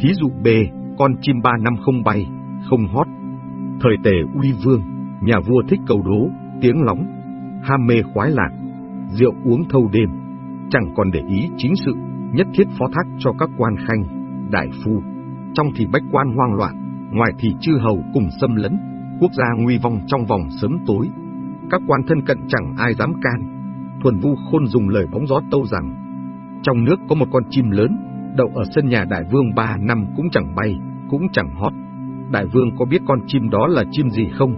Thí dụ B, con chim ba năm không bay, không hót. Thời tề uy vương, nhà vua thích cầu đố, tiếng lóng, ham mê khoái lạc, rượu uống thâu đêm, chẳng còn để ý chính sự, nhất thiết phó thác cho các quan khanh, đại phu. Trong thì bách quan hoang loạn, ngoài thì chư hầu cùng xâm lấn, quốc gia nguy vong trong vòng sớm tối. Các quan thân cận chẳng ai dám can. Thuần Vu Khôn dùng lời bóng gió tâu rằng, trong nước có một con chim lớn, đậu ở sân nhà đại vương ba năm cũng chẳng bay, cũng chẳng hót. Đại vương có biết con chim đó là chim gì không?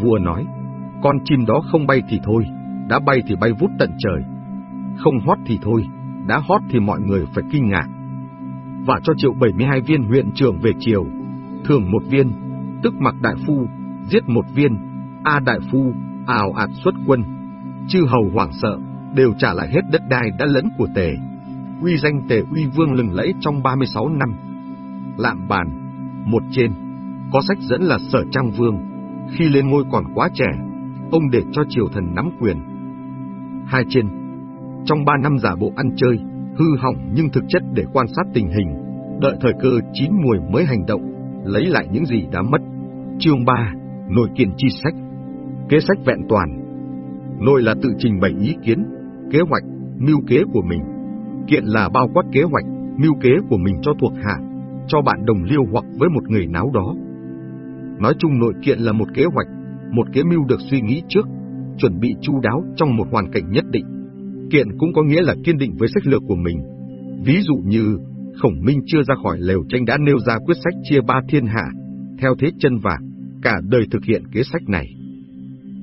Vua nói, con chim đó không bay thì thôi, đã bay thì bay vút tận trời. Không hót thì thôi, đã hót thì mọi người phải kinh ngạc. Và cho triệu 72 viên huyện trưởng về triều, thường một viên, tức mặc đại phu, giết một viên, A đại phu, ào ạt xuất quân. Chư hầu hoảng sợ, đều trả lại hết đất đai đã lẫn của tề. Uy danh tề uy vương lừng lẫy trong 36 năm. Lạm bàn, một trên, có sách dẫn là sở trang vương, khi lên ngôi còn quá trẻ, ông để cho triều thần nắm quyền. Hai trên, trong ba năm giả bộ ăn chơi, hư hỏng nhưng thực chất để quan sát tình hình, đợi thời cơ chín mùi mới hành động, lấy lại những gì đã mất. Chương 3, nội kiện chi sách. Kế sách vẹn toàn. Nội là tự trình bày ý kiến, kế hoạch, mưu kế của mình. Kiện là bao quát kế hoạch, mưu kế của mình cho thuộc hạ, cho bạn đồng liêu hoặc với một người náo đó. Nói chung nội kiện là một kế hoạch, một kế mưu được suy nghĩ trước, chuẩn bị chu đáo trong một hoàn cảnh nhất định. Kiện cũng có nghĩa là kiên định với sách lược của mình. Ví dụ như, Khổng Minh chưa ra khỏi lều tranh đã nêu ra quyết sách chia ba thiên hạ, theo thế chân và cả đời thực hiện kế sách này.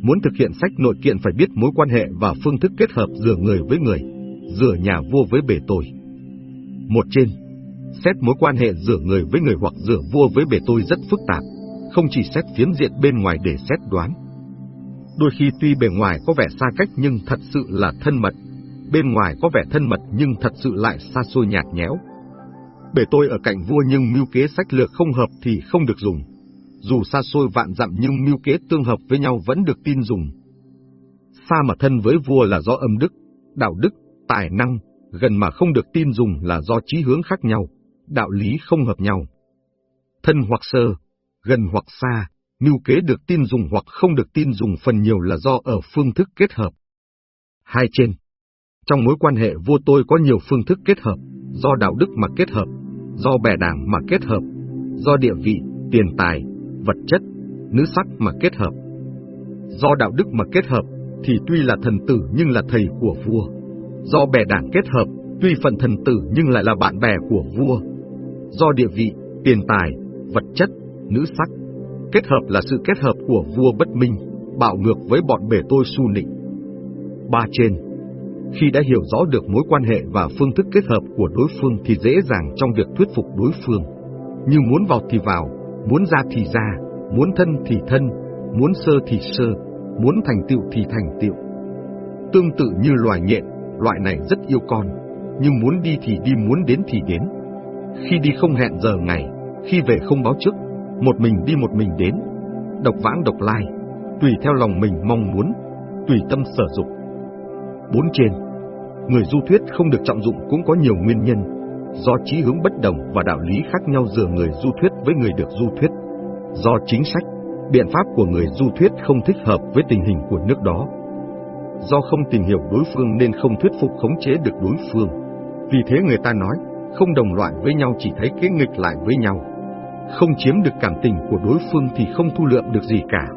Muốn thực hiện sách nội kiện phải biết mối quan hệ và phương thức kết hợp giữa người với người, giữa nhà vua với bề tôi. Một trên, xét mối quan hệ giữa người với người hoặc giữa vua với bề tôi rất phức tạp, không chỉ xét phiến diện bên ngoài để xét đoán. Đôi khi tuy bề ngoài có vẻ xa cách nhưng thật sự là thân mật, bên ngoài có vẻ thân mật nhưng thật sự lại xa xôi nhạt nhẽo. Bề tôi ở cạnh vua nhưng mưu kế sách lược không hợp thì không được dùng. Dù xa xôi vạn dặm nhưng mưu kế tương hợp với nhau vẫn được tin dùng. Xa mà thân với vua là do âm đức, đạo đức, tài năng, gần mà không được tin dùng là do chí hướng khác nhau, đạo lý không hợp nhau. Thân hoặc sơ, gần hoặc xa, mưu kế được tin dùng hoặc không được tin dùng phần nhiều là do ở phương thức kết hợp. Hai trên. Trong mối quan hệ vua tôi có nhiều phương thức kết hợp, do đạo đức mà kết hợp, do bè đảng mà kết hợp, do địa vị, tiền tài, vật chất, nữ sắc mà kết hợp. Do đạo đức mà kết hợp, thì tuy là thần tử nhưng là thầy của vua. Do bè đảng kết hợp, tuy phận thần tử nhưng lại là bạn bè của vua. Do địa vị, tiền tài, vật chất, nữ sắc, kết hợp là sự kết hợp của vua bất minh, bạo ngược với bọn bể tôi su nịnh. Ba trên Khi đã hiểu rõ được mối quan hệ và phương thức kết hợp của đối phương thì dễ dàng trong việc thuyết phục đối phương. Như muốn vào thì vào, muốn ra thì ra, muốn thân thì thân, muốn sơ thì sơ, muốn thành tựu thì thành tựu. Tương tự như loài nhện, loại này rất yêu con, nhưng muốn đi thì đi muốn đến thì đến. Khi đi không hẹn giờ ngày, khi về không báo trước, một mình đi một mình đến, độc vãng độc lai, tùy theo lòng mình mong muốn, tùy tâm sở dụng. Bốn trên, người du thuyết không được trọng dụng cũng có nhiều nguyên nhân, do chí hướng bất đồng và đạo lý khác nhau giữa người du thuyết với người được du thuyết, do chính sách, biện pháp của người du thuyết không thích hợp với tình hình của nước đó, do không tìm hiểu đối phương nên không thuyết phục khống chế được đối phương. Vì thế người ta nói, không đồng loại với nhau chỉ thấy kế nghịch lại với nhau. Không chiếm được cảm tình của đối phương thì không thu lượm được gì cả.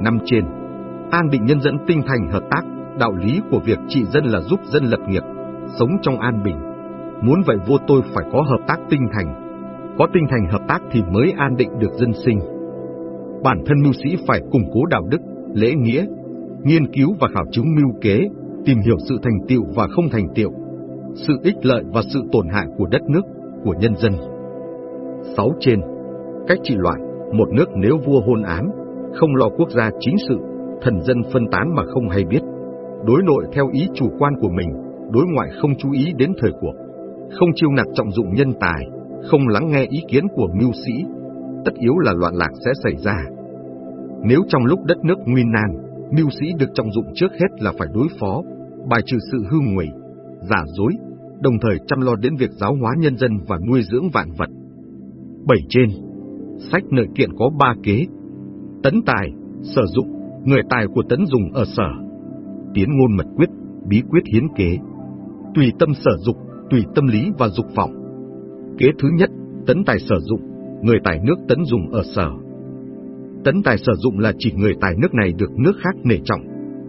Năm trên, an định nhân dẫn tinh thành hợp tác, đạo lý của việc trị dân là giúp dân lập nghiệp, sống trong an bình. Muốn vậy vua tôi phải có hợp tác tinh thành. Có tinh thành hợp tác thì mới an định được dân sinh. Bản thân mưu sĩ phải củng cố đạo đức, lễ nghĩa, nghiên cứu và khảo chứng mưu kế, tìm hiểu sự thành tiệu và không thành tiệu, sự ích lợi và sự tổn hại của đất nước, của nhân dân. 6 trên, cách trị loạn, một nước nếu vua hôn ám, không lo quốc gia chính sự, thần dân phân tán mà không hay biết, đối nội theo ý chủ quan của mình, đối ngoại không chú ý đến thời cuộc, không chiêu nạp trọng dụng nhân tài, không lắng nghe ý kiến của mưu sĩ, tất yếu là loạn lạc sẽ xảy ra. Nếu trong lúc đất nước nguy nan, mưu sĩ được trọng dụng trước hết là phải đối phó, bài trừ sự hư nguy, giả dối, đồng thời chăm lo đến việc giáo hóa nhân dân và nuôi dưỡng vạn vật, bảy trên. Sách nội kiện có ba kế. Tấn tài, sở dụng, người tài của tấn dùng ở sở. Tiến ngôn mật quyết, bí quyết hiến kế. Tùy tâm sở dục, tùy tâm lý và dục vọng. Kế thứ nhất, tấn tài sở dụng, người tài nước tấn dùng ở sở. Tấn tài sử dụng là chỉ người tài nước này được nước khác nể trọng,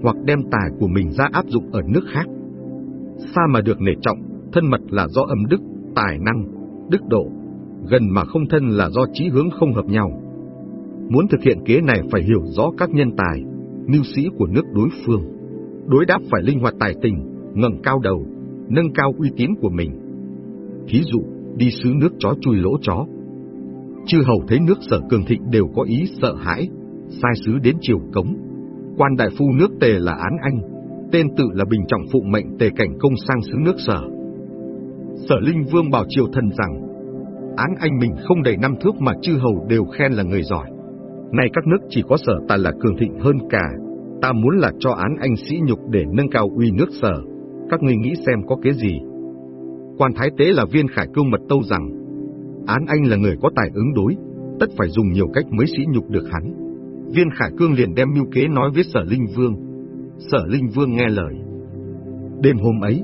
hoặc đem tài của mình ra áp dụng ở nước khác. Xa mà được nể trọng, thân mật là do âm đức, tài năng, đức độ, gần mà không thân là do trí hướng không hợp nhau. Muốn thực hiện kế này phải hiểu rõ các nhân tài, mưu sĩ của nước đối phương. Đối đáp phải linh hoạt tài tình, ngẩng cao đầu, nâng cao uy tín của mình. Thí dụ, đi xứ nước chó chui lỗ chó, chư hầu thấy nước sở cường thịnh đều có ý sợ hãi, sai sứ đến triều cống. Quan đại phu nước tề là án anh, tên tự là bình trọng phụ mệnh tề cảnh công sang xứ nước sở. Sở Linh Vương bảo triều thần rằng, án anh mình không đầy năm thước mà chư hầu đều khen là người giỏi. Này các nước chỉ có sở ta là cường thịnh hơn cả, ta muốn là cho án anh sĩ nhục để nâng cao uy nước sở, các ngươi nghĩ xem có cái gì. Quan thái tế là viên khải cương mật tâu rằng, Án Anh là người có tài ứng đối, tất phải dùng nhiều cách mới sĩ nhục được hắn. Viên Khải Cương liền đem mưu kế nói với Sở Linh Vương. Sở Linh Vương nghe lời. Đêm hôm ấy,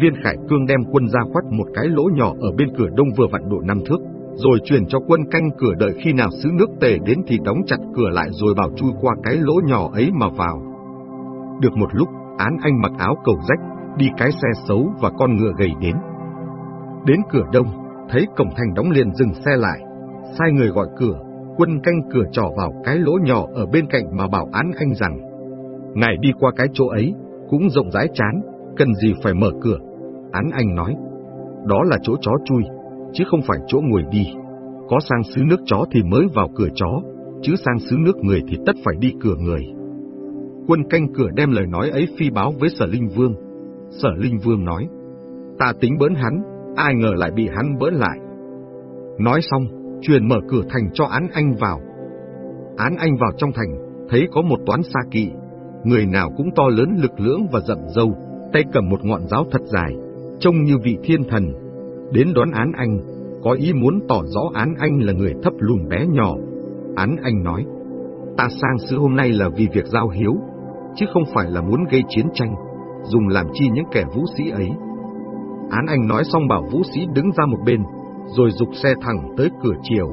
Viên Khải Cương đem quân ra khoát một cái lỗ nhỏ ở bên cửa đông vừa vặn độ năm thước, rồi truyền cho quân canh cửa đợi khi nào sứ nước tề đến thì đóng chặt cửa lại rồi bảo chui qua cái lỗ nhỏ ấy mà vào. Được một lúc, án anh mặc áo cầu rách, đi cái xe xấu và con ngựa gầy đến. Đến cửa đông, thấy cổng thành đóng liền dừng xe lại, sai người gọi cửa, quân canh cửa trỏ vào cái lỗ nhỏ ở bên cạnh mà bảo án anh rằng, ngài đi qua cái chỗ ấy, cũng rộng rãi chán, cần gì phải mở cửa. Án anh nói, đó là chỗ chó chui, chứ không phải chỗ ngồi đi. Có sang xứ nước chó thì mới vào cửa chó, chứ sang xứ nước người thì tất phải đi cửa người. Quân canh cửa đem lời nói ấy phi báo với sở linh vương. Sở linh vương nói, ta tính bỡn hắn, ai ngờ lại bị hắn bỡn lại. Nói xong, truyền mở cửa thành cho án anh vào. Án anh vào trong thành, thấy có một toán xa kỵ, người nào cũng to lớn lực lưỡng và rậm râu, tay cầm một ngọn giáo thật dài, trông như vị thiên thần. Đến đón án anh, có ý muốn tỏ rõ án anh là người thấp lùn bé nhỏ. Án anh nói, ta sang sứ hôm nay là vì việc giao hiếu, chứ không phải là muốn gây chiến tranh, dùng làm chi những kẻ vũ sĩ ấy. Án Anh nói xong bảo vũ sĩ đứng ra một bên, rồi dục xe thẳng tới cửa chiều.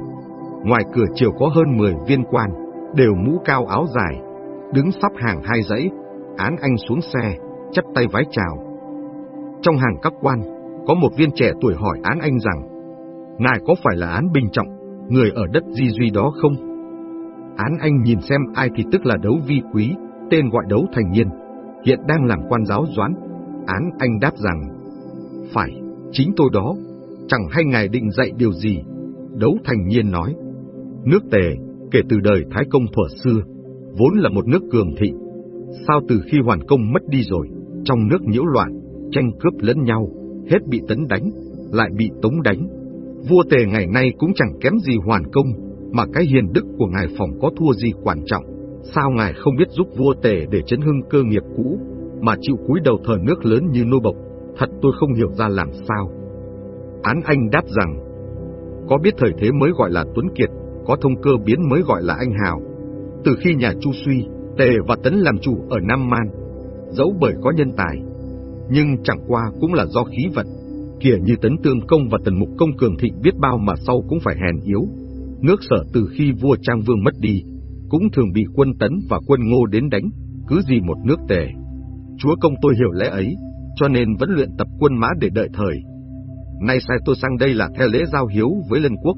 Ngoài cửa chiều có hơn 10 viên quan, đều mũ cao áo dài, đứng sắp hàng hai dãy. Án Anh xuống xe, chắp tay vái chào. Trong hàng các quan, có một viên trẻ tuổi hỏi Án Anh rằng, Ngài có phải là Án Bình Trọng, người ở đất Di Duy đó không? Án Anh nhìn xem ai thì tức là đấu vi quý, tên gọi đấu thành nhiên, hiện đang làm quan giáo doãn. Án Anh đáp rằng, phải, chính tôi đó, chẳng hay ngài định dạy điều gì. Đấu thành nhiên nói, nước tề, kể từ đời Thái Công thuở xưa, vốn là một nước cường thịnh. Sao từ khi hoàn công mất đi rồi, trong nước nhiễu loạn, tranh cướp lẫn nhau, hết bị tấn đánh, lại bị tống đánh. Vua tề ngày nay cũng chẳng kém gì hoàn công, mà cái hiền đức của ngài phòng có thua gì quan trọng. Sao ngài không biết giúp vua tề để chấn hưng cơ nghiệp cũ, mà chịu cúi đầu thờ nước lớn như nô bộc, Thật tôi không hiểu ra làm sao. Án Anh đáp rằng, có biết thời thế mới gọi là Tuấn Kiệt, có thông cơ biến mới gọi là anh hào. Từ khi nhà Chu Suy, Tề và Tấn làm chủ ở Nam Man, dẫu bởi có nhân tài, nhưng chẳng qua cũng là do khí vận. Kìa như Tấn Tương Công và Tần Mục Công cường thịnh biết bao mà sau cũng phải hèn yếu. Nước sở từ khi vua Trang Vương mất đi, cũng thường bị quân Tấn và quân Ngô đến đánh, cứ gì một nước tề. Chúa công tôi hiểu lẽ ấy, cho nên vẫn luyện tập quân mã để đợi thời. Nay sai tôi sang đây là theo lễ giao hiếu với lân quốc,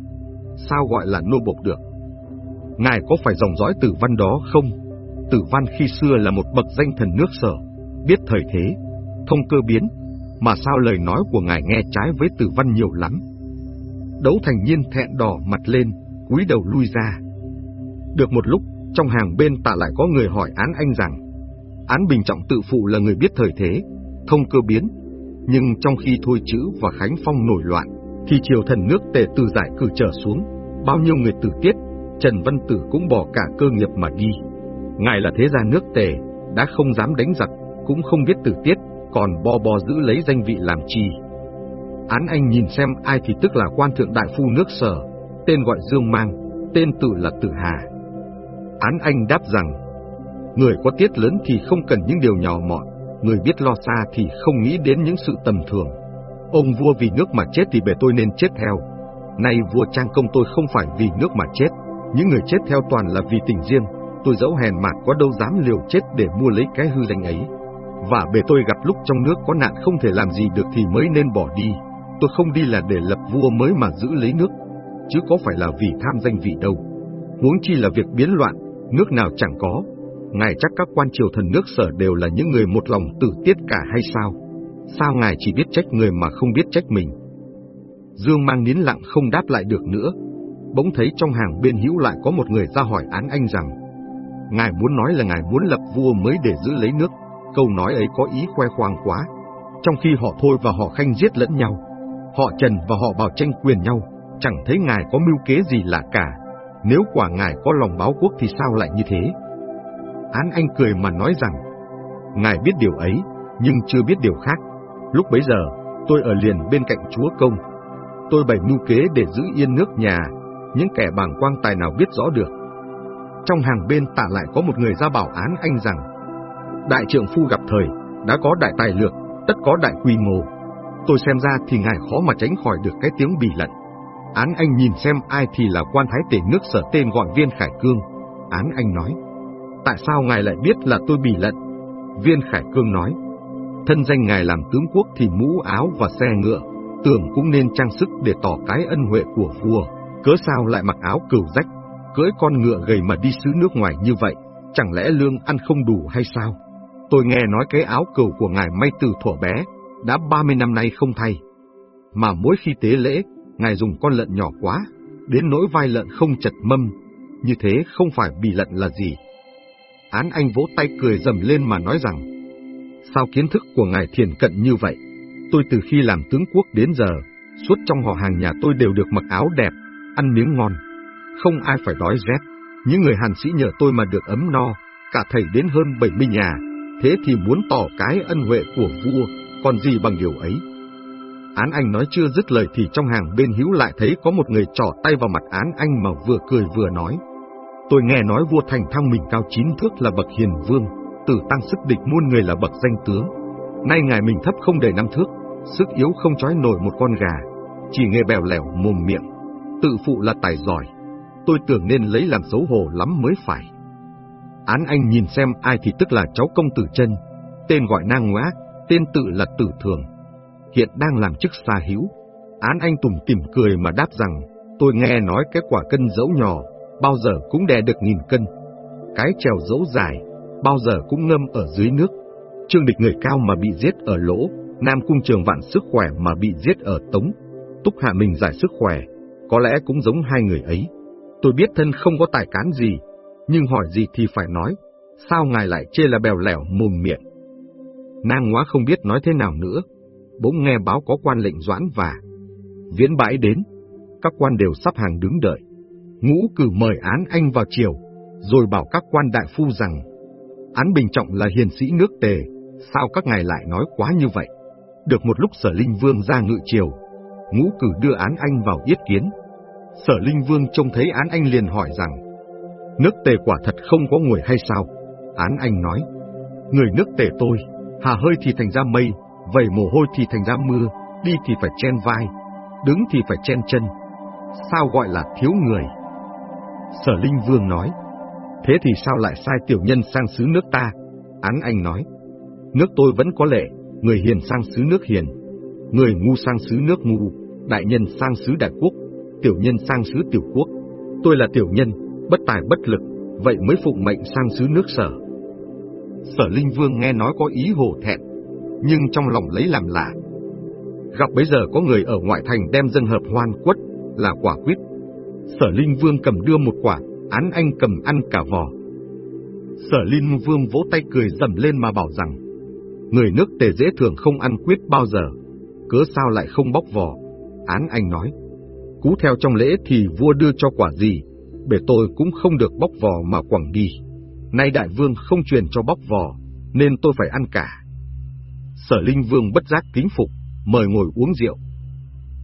sao gọi là nô bộc được? Ngài có phải dòng dõi tử văn đó không? Tử văn khi xưa là một bậc danh thần nước sở, biết thời thế, thông cơ biến, mà sao lời nói của ngài nghe trái với tử văn nhiều lắm? Đấu thành nhiên thẹn đỏ mặt lên, cúi đầu lui ra. Được một lúc, trong hàng bên tạ lại có người hỏi án anh rằng, án bình trọng tự phụ là người biết thời thế, thông cơ biến. Nhưng trong khi Thôi Chữ và Khánh Phong nổi loạn, thì triều thần nước tề từ giải cử trở xuống, bao nhiêu người tử tiết, Trần Văn Tử cũng bỏ cả cơ nghiệp mà đi. Ngài là thế gia nước tề, đã không dám đánh giặc, cũng không biết tử tiết, còn bo bo giữ lấy danh vị làm chi. Án anh nhìn xem ai thì tức là quan thượng đại phu nước sở, tên gọi Dương Mang, tên tự là Tử Hà. Án Anh đáp rằng, người có tiết lớn thì không cần những điều nhỏ mọn, người biết lo xa thì không nghĩ đến những sự tầm thường. Ông vua vì nước mà chết thì bề tôi nên chết theo. Nay vua trang công tôi không phải vì nước mà chết, những người chết theo toàn là vì tình riêng, tôi dẫu hèn mạt có đâu dám liều chết để mua lấy cái hư danh ấy. Và bề tôi gặp lúc trong nước có nạn không thể làm gì được thì mới nên bỏ đi. Tôi không đi là để lập vua mới mà giữ lấy nước, chứ có phải là vì tham danh vị đâu. Huống chi là việc biến loạn, nước nào chẳng có. Ngài chắc các quan triều thần nước sở đều là những người một lòng tử tiết cả hay sao? Sao ngài chỉ biết trách người mà không biết trách mình? Dương mang nín lặng không đáp lại được nữa. Bỗng thấy trong hàng bên hữu lại có một người ra hỏi án anh rằng, Ngài muốn nói là ngài muốn lập vua mới để giữ lấy nước. Câu nói ấy có ý khoe khoang quá. Trong khi họ thôi và họ khanh giết lẫn nhau. Họ trần và họ bảo tranh quyền nhau. Chẳng thấy ngài có mưu kế gì lạ cả. Nếu quả ngài có lòng báo quốc thì sao lại như thế? Án anh cười mà nói rằng Ngài biết điều ấy, nhưng chưa biết điều khác. Lúc bấy giờ, tôi ở liền bên cạnh chúa công. Tôi bày mưu kế để giữ yên nước nhà, những kẻ bảng quang tài nào biết rõ được. Trong hàng bên tạ lại có một người ra bảo án anh rằng, Đại trưởng phu gặp thời, đã có đại tài lược, tất có đại quy mô. Tôi xem ra thì ngài khó mà tránh khỏi được cái tiếng bỉ lận. Án anh nhìn xem ai thì là quan thái tể nước sở tên gọi viên Khải Cương. Án anh nói, tại sao ngài lại biết là tôi bỉ lận? Viên Khải Cương nói, thân danh ngài làm tướng quốc thì mũ áo và xe ngựa, tưởng cũng nên trang sức để tỏ cái ân huệ của vua, cớ sao lại mặc áo cừu rách, cưỡi con ngựa gầy mà đi xứ nước ngoài như vậy, chẳng lẽ lương ăn không đủ hay sao? Tôi nghe nói cái áo cừu của ngài may từ thuở bé, đã 30 năm nay không thay. Mà mỗi khi tế lễ, ngài dùng con lợn nhỏ quá, đến nỗi vai lợn không chật mâm, như thế không phải bị lận là gì. Án Anh vỗ tay cười dầm lên mà nói rằng, sao kiến thức của ngài thiền cận như vậy? Tôi từ khi làm tướng quốc đến giờ, suốt trong họ hàng nhà tôi đều được mặc áo đẹp, ăn miếng ngon. Không ai phải đói rét, những người hàn sĩ nhờ tôi mà được ấm no, cả thầy đến hơn 70 nhà, thế thì muốn tỏ cái ân huệ của vua, còn gì bằng điều ấy. Án Anh nói chưa dứt lời thì trong hàng bên hữu lại thấy có một người trỏ tay vào mặt Án Anh mà vừa cười vừa nói. Tôi nghe nói vua Thành Thăng mình cao chín thước là bậc hiền vương, tử tăng sức địch muôn người là bậc danh tướng. Nay ngài mình thấp không đầy năm thước, sức yếu không trói nổi một con gà, chỉ nghe bèo lẻo mồm miệng, tự phụ là tài giỏi. Tôi tưởng nên lấy làm xấu hổ lắm mới phải. Án Anh nhìn xem ai thì tức là cháu công tử chân, tên gọi nang ngoác, tên tự là tử thường. Hiện đang làm chức xa hữu. Án Anh tủm tỉm cười mà đáp rằng, tôi nghe nói cái quả cân dẫu nhỏ, bao giờ cũng đè được nghìn cân. Cái trèo dẫu dài, bao giờ cũng ngâm ở dưới nước. Trương địch người cao mà bị giết ở lỗ, Nam cung trường vạn sức khỏe mà bị giết ở tống. Túc hạ mình giải sức khỏe, có lẽ cũng giống hai người ấy. Tôi biết thân không có tài cán gì, nhưng hỏi gì thì phải nói, sao ngài lại chê là bèo lẻo mồm miệng. Nang hóa không biết nói thế nào nữa, bỗng nghe báo có quan lệnh doãn và viễn bãi đến, các quan đều sắp hàng đứng đợi. Ngũ cử mời án anh vào triều, rồi bảo các quan đại phu rằng, án bình trọng là hiền sĩ nước tề, sao các ngài lại nói quá như vậy? Được một lúc sở linh vương ra ngự triều, ngũ cử đưa án anh vào yết kiến. Sở linh vương trông thấy án anh liền hỏi rằng, nước tề quả thật không có người hay sao? Án anh nói, người nước tề tôi, hà hơi thì thành ra mây, vẩy mồ hôi thì thành ra mưa, đi thì phải chen vai, đứng thì phải chen chân. Sao gọi là thiếu người? Sở Linh Vương nói, thế thì sao lại sai tiểu nhân sang xứ nước ta? Án Anh nói, nước tôi vẫn có lệ, người hiền sang xứ nước hiền, người ngu sang xứ nước ngu, đại nhân sang xứ đại quốc, tiểu nhân sang xứ tiểu quốc. Tôi là tiểu nhân, bất tài bất lực, vậy mới phụng mệnh sang xứ nước sở. Sở Linh Vương nghe nói có ý hổ thẹn, nhưng trong lòng lấy làm lạ. Gặp bây giờ có người ở ngoại thành đem dân hợp hoan quất, là quả quyết. Sở Linh Vương cầm đưa một quả, án anh cầm ăn cả vò. Sở Linh Vương vỗ tay cười dầm lên mà bảo rằng, người nước tề dễ thường không ăn quyết bao giờ, cớ sao lại không bóc vò. Án anh nói, cú theo trong lễ thì vua đưa cho quả gì, bể tôi cũng không được bóc vò mà quẳng đi. Nay đại vương không truyền cho bóc vò, nên tôi phải ăn cả. Sở Linh Vương bất giác kính phục, mời ngồi uống rượu.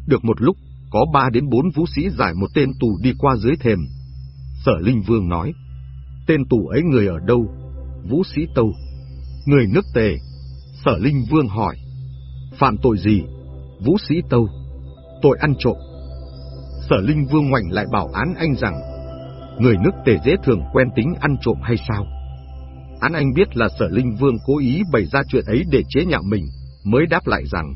Được một lúc, có ba đến bốn vũ sĩ giải một tên tù đi qua dưới thềm. Sở Linh Vương nói, tên tù ấy người ở đâu? Vũ sĩ Tâu. Người nước tề. Sở Linh Vương hỏi, phạm tội gì? Vũ sĩ Tâu. Tội ăn trộm. Sở Linh Vương ngoảnh lại bảo án anh rằng, người nước tề dễ thường quen tính ăn trộm hay sao? Án anh biết là sở Linh Vương cố ý bày ra chuyện ấy để chế nhạo mình, mới đáp lại rằng,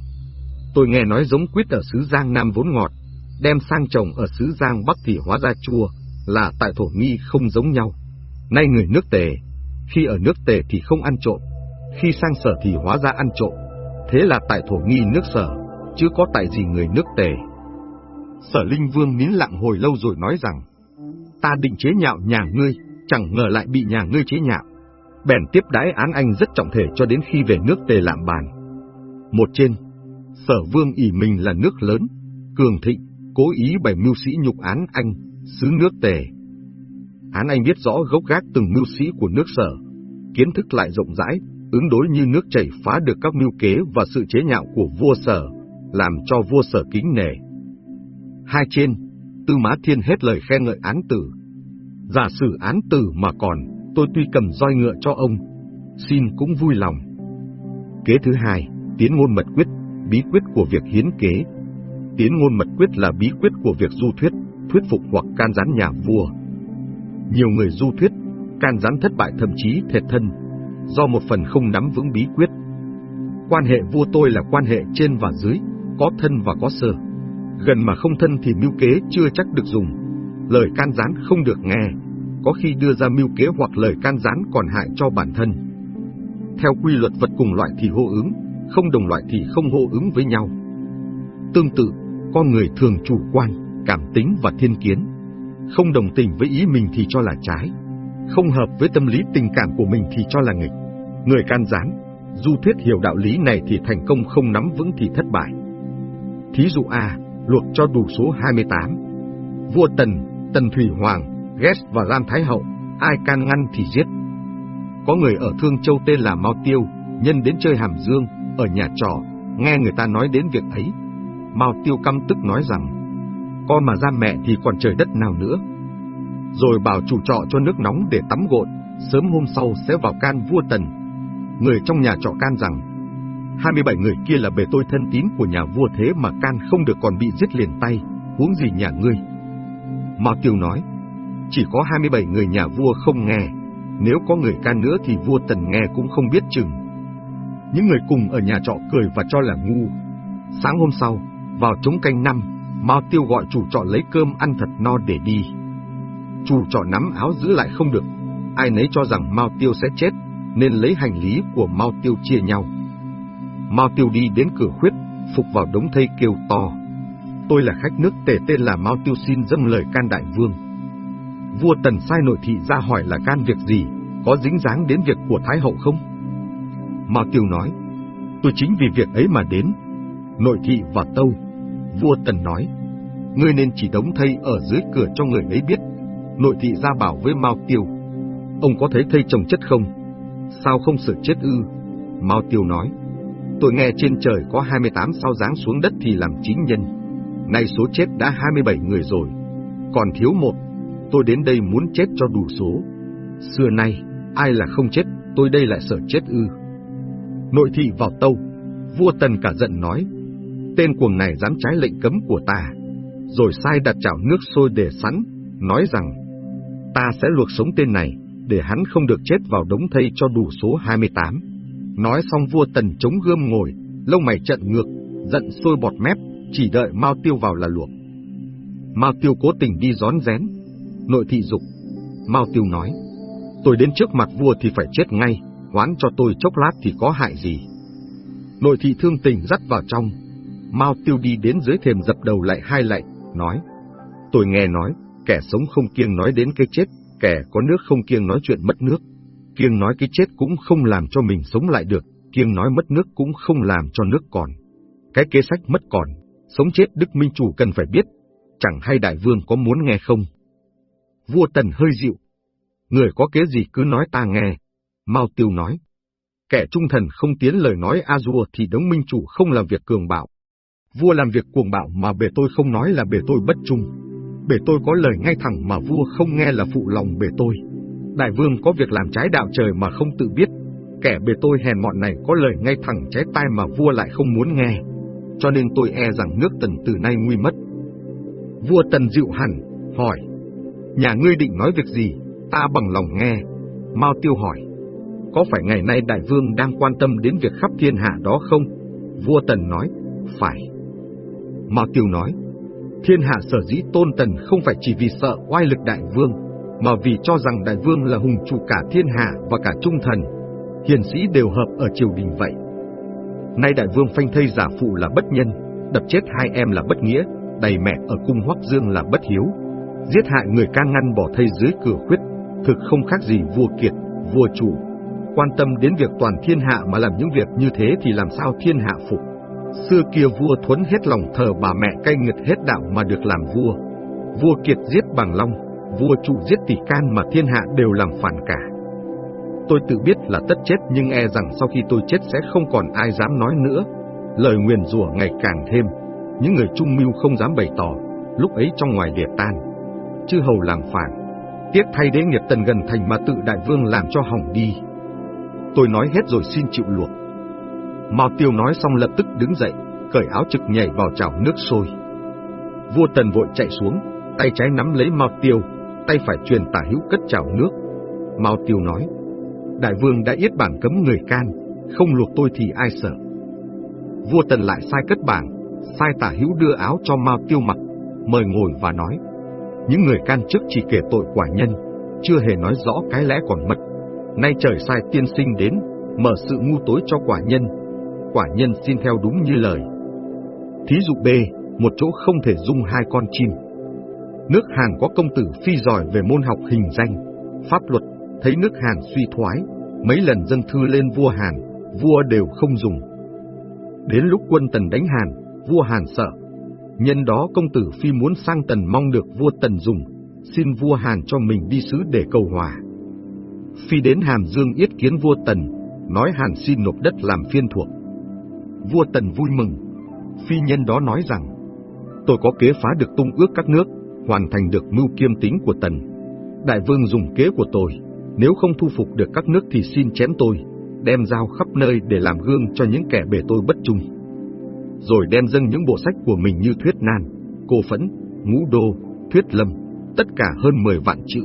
tôi nghe nói giống quýt ở xứ Giang Nam vốn ngọt, đem sang trồng ở xứ Giang Bắc thì hóa ra chua, là tại thổ nghi không giống nhau. Nay người nước tề, khi ở nước tề thì không ăn trộm, khi sang sở thì hóa ra ăn trộm, thế là tại thổ nghi nước sở, chứ có tại gì người nước tề. Sở Linh Vương nín lặng hồi lâu rồi nói rằng, ta định chế nhạo nhà ngươi, chẳng ngờ lại bị nhà ngươi chế nhạo. Bèn tiếp đái án anh rất trọng thể cho đến khi về nước tề làm bàn. Một trên, sở vương ỷ mình là nước lớn, cường thịnh, cố ý bày mưu sĩ nhục án anh, xứ nước tề. Án anh biết rõ gốc gác từng mưu sĩ của nước sở, kiến thức lại rộng rãi, ứng đối như nước chảy phá được các mưu kế và sự chế nhạo của vua sở, làm cho vua sở kính nể. Hai trên, Tư Mã Thiên hết lời khen ngợi án tử. Giả sử án tử mà còn, tôi tuy cầm roi ngựa cho ông, xin cũng vui lòng. Kế thứ hai, tiến ngôn mật quyết, bí quyết của việc hiến kế. Tiến ngôn mật quyết là bí quyết của việc du thuyết, thuyết phục hoặc can gián nhà vua. Nhiều người du thuyết, can gián thất bại thậm chí thiệt thân, do một phần không nắm vững bí quyết. Quan hệ vua tôi là quan hệ trên và dưới, có thân và có sơ. Gần mà không thân thì mưu kế chưa chắc được dùng. Lời can gián không được nghe, có khi đưa ra mưu kế hoặc lời can gián còn hại cho bản thân. Theo quy luật vật cùng loại thì hô ứng, không đồng loại thì không hô ứng với nhau. Tương tự, con người thường chủ quan, cảm tính và thiên kiến. Không đồng tình với ý mình thì cho là trái, không hợp với tâm lý tình cảm của mình thì cho là nghịch. Người can gián, du thuyết hiểu đạo lý này thì thành công không nắm vững thì thất bại. Thí dụ A, luộc cho đủ số 28. Vua Tần, Tần Thủy Hoàng, Ghét và Lam Thái Hậu, ai can ngăn thì giết. Có người ở Thương Châu tên là Mao Tiêu, nhân đến chơi hàm dương, ở nhà trọ, nghe người ta nói đến việc ấy. Mao Tiêu căm tức nói rằng, con mà ra mẹ thì còn trời đất nào nữa. Rồi bảo chủ trọ cho nước nóng để tắm gội, sớm hôm sau sẽ vào can vua Tần. Người trong nhà trọ can rằng, 27 người kia là bề tôi thân tín của nhà vua thế mà can không được còn bị giết liền tay, huống gì nhà ngươi. Mao Tiêu nói, chỉ có 27 người nhà vua không nghe, nếu có người can nữa thì vua Tần nghe cũng không biết chừng. Những người cùng ở nhà trọ cười và cho là ngu. Sáng hôm sau, vào trống canh năm, Mao Tiêu gọi chủ trọ lấy cơm ăn thật no để đi. Chủ trọ nắm áo giữ lại không được, ai nấy cho rằng Mao Tiêu sẽ chết, nên lấy hành lý của Mao Tiêu chia nhau. Mao Tiêu đi đến cửa khuyết, phục vào đống thây kêu to. Tôi là khách nước tề tên là Mao Tiêu xin dâng lời can đại vương. Vua Tần sai nội thị ra hỏi là can việc gì, có dính dáng đến việc của Thái Hậu không? Mao Tiêu nói, tôi chính vì việc ấy mà đến. Nội thị và tâu, vua Tần nói, ngươi nên chỉ đóng thây ở dưới cửa cho người ấy biết. Nội thị ra bảo với Mao Tiêu, ông có thấy thây chồng chất không? Sao không sợ chết ư? Mao Tiêu nói, tôi nghe trên trời có 28 sao giáng xuống đất thì làm chính nhân. Nay số chết đã 27 người rồi, còn thiếu một, tôi đến đây muốn chết cho đủ số. Xưa nay, ai là không chết, tôi đây lại sợ chết ư. Nội thị vào tâu, vua Tần cả giận nói, tên cuồng này dám trái lệnh cấm của ta, rồi sai đặt chảo nước sôi để sẵn, nói rằng, ta sẽ luộc sống tên này, để hắn không được chết vào đống thây cho đủ số 28. Nói xong vua Tần chống gươm ngồi, lông mày trận ngược, giận sôi bọt mép, chỉ đợi Mao Tiêu vào là luộc. Mao Tiêu cố tình đi gión rén, nội thị dục. Mao Tiêu nói, tôi đến trước mặt vua thì phải chết ngay, hoán cho tôi chốc lát thì có hại gì. Nội thị thương tình dắt vào trong, Mao Tiêu đi đến dưới thềm dập đầu lại hai lạy, nói, tôi nghe nói, kẻ sống không kiêng nói đến cái chết, kẻ có nước không kiêng nói chuyện mất nước, kiêng nói cái chết cũng không làm cho mình sống lại được, kiêng nói mất nước cũng không làm cho nước còn. Cái kế sách mất còn, sống chết Đức Minh Chủ cần phải biết, chẳng hay đại vương có muốn nghe không? Vua Tần hơi dịu. Người có kế gì cứ nói ta nghe. Mao Tiêu nói. Kẻ trung thần không tiến lời nói a dua thì đống minh chủ không làm việc cường bạo. Vua làm việc cuồng bạo mà bề tôi không nói là bề tôi bất trung. Bề tôi có lời ngay thẳng mà vua không nghe là phụ lòng bề tôi. Đại vương có việc làm trái đạo trời mà không tự biết. Kẻ bề tôi hèn mọn này có lời ngay thẳng trái tai mà vua lại không muốn nghe. Cho nên tôi e rằng nước tần từ nay nguy mất. Vua tần dịu hẳn, hỏi. Nhà ngươi định nói việc gì, ta bằng lòng nghe. Mao tiêu hỏi. Có phải ngày nay đại vương đang quan tâm đến việc khắp thiên hạ đó không? Vua tần nói. Phải. Mao tiêu nói. Thiên hạ sở dĩ tôn tần không phải chỉ vì sợ oai lực đại vương, mà vì cho rằng đại vương là hùng chủ cả thiên hạ và cả trung thần. Hiền sĩ đều hợp ở triều đình vậy. Nay đại vương phanh thây giả phụ là bất nhân, đập chết hai em là bất nghĩa, đầy mẹ ở cung Hoắc Dương là bất hiếu, giết hại người can ngăn bỏ thây dưới cửa khuyết, thực không khác gì vua kiệt, vua chủ. Quan tâm đến việc toàn thiên hạ mà làm những việc như thế thì làm sao thiên hạ phục. Xưa kia vua thuấn hết lòng thờ bà mẹ cay nghiệt hết đạo mà được làm vua. Vua kiệt giết bằng long, vua trụ giết tỷ can mà thiên hạ đều làm phản cả. Tôi tự biết là tất chết nhưng e rằng sau khi tôi chết sẽ không còn ai dám nói nữa. Lời nguyền rủa ngày càng thêm, những người trung mưu không dám bày tỏ, lúc ấy trong ngoài liệt tan. Chư hầu làm phản, tiếc thay đế nghiệp tần gần thành mà tự đại vương làm cho hỏng đi. Tôi nói hết rồi xin chịu luộc. Mao Tiêu nói xong lập tức đứng dậy, cởi áo trực nhảy vào chảo nước sôi. Vua Tần vội chạy xuống, tay trái nắm lấy Mao Tiêu, tay phải truyền tả hữu cất chảo nước. Mao Tiêu nói, Đại vương đã yết bản cấm người can, không luộc tôi thì ai sợ. Vua Tần lại sai cất bảng, sai tả hữu đưa áo cho Mao Tiêu mặc, mời ngồi và nói. Những người can trước chỉ kể tội quả nhân, chưa hề nói rõ cái lẽ còn mật. Nay trời sai tiên sinh đến, mở sự ngu tối cho quả nhân. Quả nhân xin theo đúng như lời. Thí dụ B, một chỗ không thể dung hai con chim. Nước Hàn có công tử phi giỏi về môn học hình danh, pháp luật, thấy nước Hàn suy thoái, mấy lần dâng thư lên vua Hàn, vua đều không dùng. Đến lúc quân Tần đánh Hàn, vua Hàn sợ. Nhân đó công tử phi muốn sang Tần mong được vua Tần dùng, xin vua Hàn cho mình đi sứ để cầu hòa. Phi đến Hàm Dương yết kiến vua Tần, nói Hàn xin nộp đất làm phiên thuộc. Vua Tần vui mừng. Phi nhân đó nói rằng, tôi có kế phá được tung ước các nước, hoàn thành được mưu kiêm tính của Tần. Đại vương dùng kế của tôi, nếu không thu phục được các nước thì xin chém tôi, đem dao khắp nơi để làm gương cho những kẻ bề tôi bất trung. Rồi đem dâng những bộ sách của mình như Thuyết Nan, Cô Phẫn, Ngũ Đô, Thuyết Lâm, tất cả hơn 10 vạn chữ.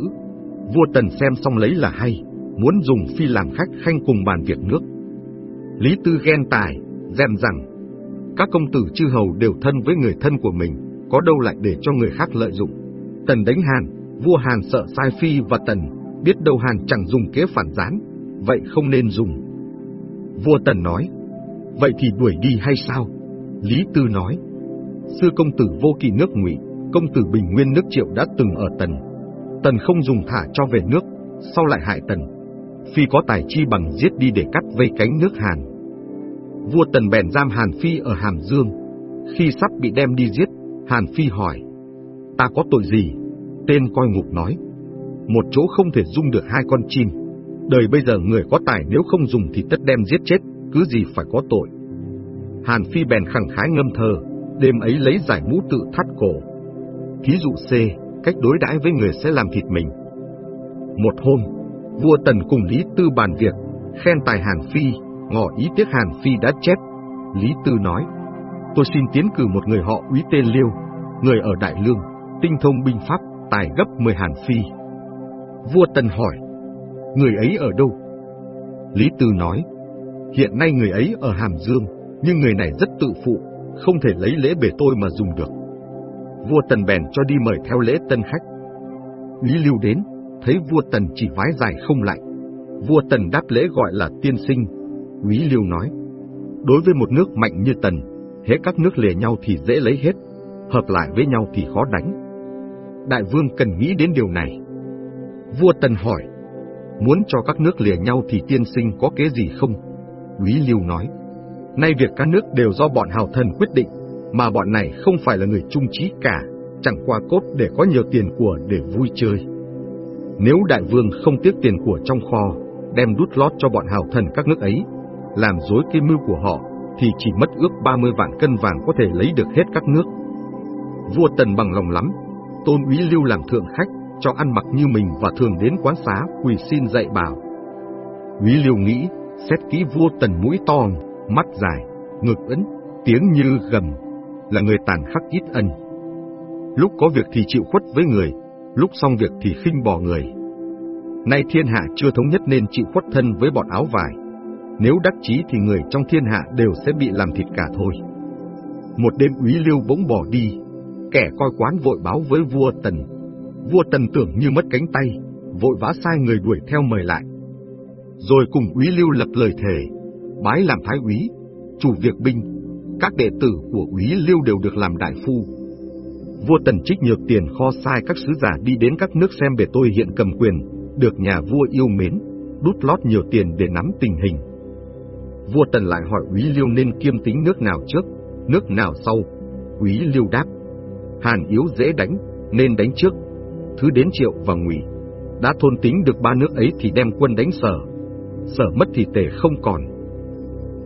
Vua Tần xem xong lấy là hay, muốn dùng phi làm khách khanh cùng bàn việc nước. Lý Tư ghen tài, dèm rằng, các công tử chư hầu đều thân với người thân của mình, có đâu lại để cho người khác lợi dụng. Tần đánh Hàn, vua Hàn sợ sai phi và Tần, biết đâu Hàn chẳng dùng kế phản gián, vậy không nên dùng. Vua Tần nói, vậy thì đuổi đi hay sao? Lý Tư nói, xưa công tử vô kỳ nước ngụy, công tử Bình Nguyên nước Triệu đã từng ở Tần. Tần không dùng thả cho về nước, sau lại hại Tần. Phi có tài chi bằng giết đi để cắt vây cánh nước Hàn. Vua Tần bèn giam Hàn Phi ở Hàm Dương. Khi sắp bị đem đi giết, Hàn Phi hỏi, ta có tội gì? Tên coi ngục nói, một chỗ không thể dung được hai con chim. Đời bây giờ người có tài nếu không dùng thì tất đem giết chết, cứ gì phải có tội. Hàn Phi bèn khẳng khái ngâm thơ, đêm ấy lấy giải mũ tự thắt cổ. Thí dụ C, cách đối đãi với người sẽ làm thịt mình. Một hôm, vua Tần cùng Lý Tư bàn việc, khen tài Hàn Phi, ngỏ ý tiếc Hàn Phi đã chết. Lý Tư nói, tôi xin tiến cử một người họ úy tên Liêu, người ở Đại Lương, tinh thông binh pháp, tài gấp 10 Hàn Phi. Vua Tần hỏi, người ấy ở đâu? Lý Tư nói, hiện nay người ấy ở Hàm Dương, nhưng người này rất tự phụ, không thể lấy lễ bề tôi mà dùng được. Vua Tần bèn cho đi mời theo lễ tân khách. Lý Lưu đến, thấy vua Tần chỉ vái dài không lạnh. Vua Tần đáp lễ gọi là tiên sinh. Quý Lưu nói, đối với một nước mạnh như Tần, hết các nước lìa nhau thì dễ lấy hết, hợp lại với nhau thì khó đánh. Đại vương cần nghĩ đến điều này. Vua Tần hỏi, muốn cho các nước lìa nhau thì tiên sinh có kế gì không? Quý Lưu nói, nay việc các nước đều do bọn hào thần quyết định, mà bọn này không phải là người trung trí cả, chẳng qua cốt để có nhiều tiền của để vui chơi. Nếu đại vương không tiếc tiền của trong kho, đem đút lót cho bọn hào thần các nước ấy, làm dối cái mưu của họ, thì chỉ mất ước 30 vạn cân vàng có thể lấy được hết các nước. Vua Tần bằng lòng lắm, tôn úy lưu làm thượng khách, cho ăn mặc như mình và thường đến quán xá quỳ xin dạy bảo. Úy lưu nghĩ, xét kỹ vua Tần mũi to, mắt dài, ngực ấn, tiếng như gầm, là người tàn khắc ít ân. Lúc có việc thì chịu khuất với người, lúc xong việc thì khinh bỏ người. Nay thiên hạ chưa thống nhất nên chịu khuất thân với bọn áo vải. Nếu đắc chí thì người trong thiên hạ đều sẽ bị làm thịt cả thôi. Một đêm úy lưu bỗng bỏ đi, kẻ coi quán vội báo với vua Tần. Vua Tần tưởng như mất cánh tay, vội vã sai người đuổi theo mời lại. Rồi cùng úy lưu lập lời thề, bái làm thái úy, chủ việc binh, các đệ tử của úy lưu đều được làm đại phu. Vua Tần trích nhược tiền kho sai các sứ giả đi đến các nước xem về tôi hiện cầm quyền, được nhà vua yêu mến, đút lót nhiều tiền để nắm tình hình. Vua Tần lại hỏi úy liêu nên kiêm tính nước nào trước, nước nào sau. Úy liêu đáp, Hàn yếu dễ đánh, nên đánh trước. Thứ đến triệu và ngụy đã thôn tính được ba nước ấy thì đem quân đánh sở. Sở mất thì tể không còn.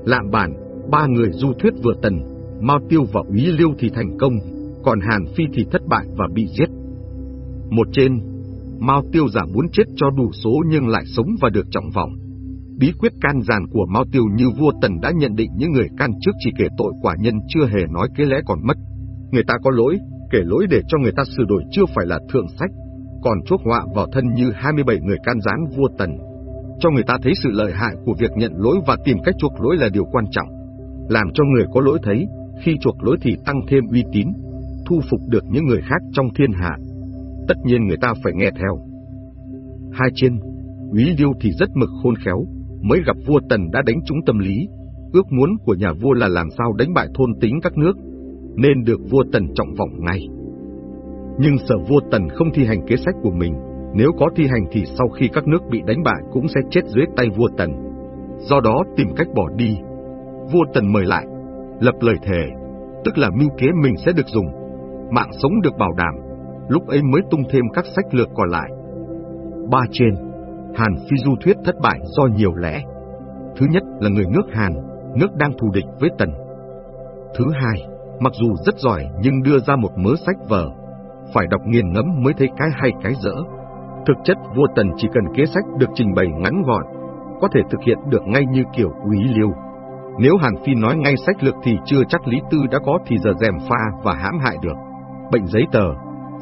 Lạm bản, ba người du thuyết vừa tần, Mao Tiêu và Úy Liêu thì thành công, còn Hàn Phi thì thất bại và bị giết. Một trên, Mao Tiêu giả muốn chết cho đủ số nhưng lại sống và được trọng vọng. Bí quyết can giàn của Mao Tiêu như vua Tần đã nhận định những người can trước chỉ kể tội quả nhân chưa hề nói cái lẽ còn mất. Người ta có lỗi, kể lỗi để cho người ta sửa đổi chưa phải là thượng sách, còn chuốc họa vào thân như 27 người can gián vua Tần. Cho người ta thấy sự lợi hại của việc nhận lỗi và tìm cách chuộc lỗi là điều quan trọng. Làm cho người có lỗi thấy, khi chuộc lỗi thì tăng thêm uy tín, thu phục được những người khác trong thiên hạ. Tất nhiên người ta phải nghe theo. Hai trên, Úy Liêu thì rất mực khôn khéo, mới gặp vua Tần đã đánh trúng tâm lý. Ước muốn của nhà vua là làm sao đánh bại thôn tính các nước, nên được vua Tần trọng vọng ngay. Nhưng sợ vua Tần không thi hành kế sách của mình, nếu có thi hành thì sau khi các nước bị đánh bại cũng sẽ chết dưới tay vua Tần. Do đó tìm cách bỏ đi. Vua Tần mời lại, lập lời thề, tức là mưu kế mình sẽ được dùng, mạng sống được bảo đảm, lúc ấy mới tung thêm các sách lược còn lại. Ba trên, Hàn Phi Du thuyết thất bại do nhiều lẽ. Thứ nhất là người nước Hàn, nước đang thù địch với Tần. Thứ hai, mặc dù rất giỏi nhưng đưa ra một mớ sách vở, phải đọc nghiền ngẫm mới thấy cái hay cái dở. Thực chất vua Tần chỉ cần kế sách được trình bày ngắn gọn, có thể thực hiện được ngay như kiểu quý liêu. Nếu Hàn Phi nói ngay sách lược thì chưa chắc Lý Tư đã có thì giờ dèm pha và hãm hại được. Bệnh giấy tờ,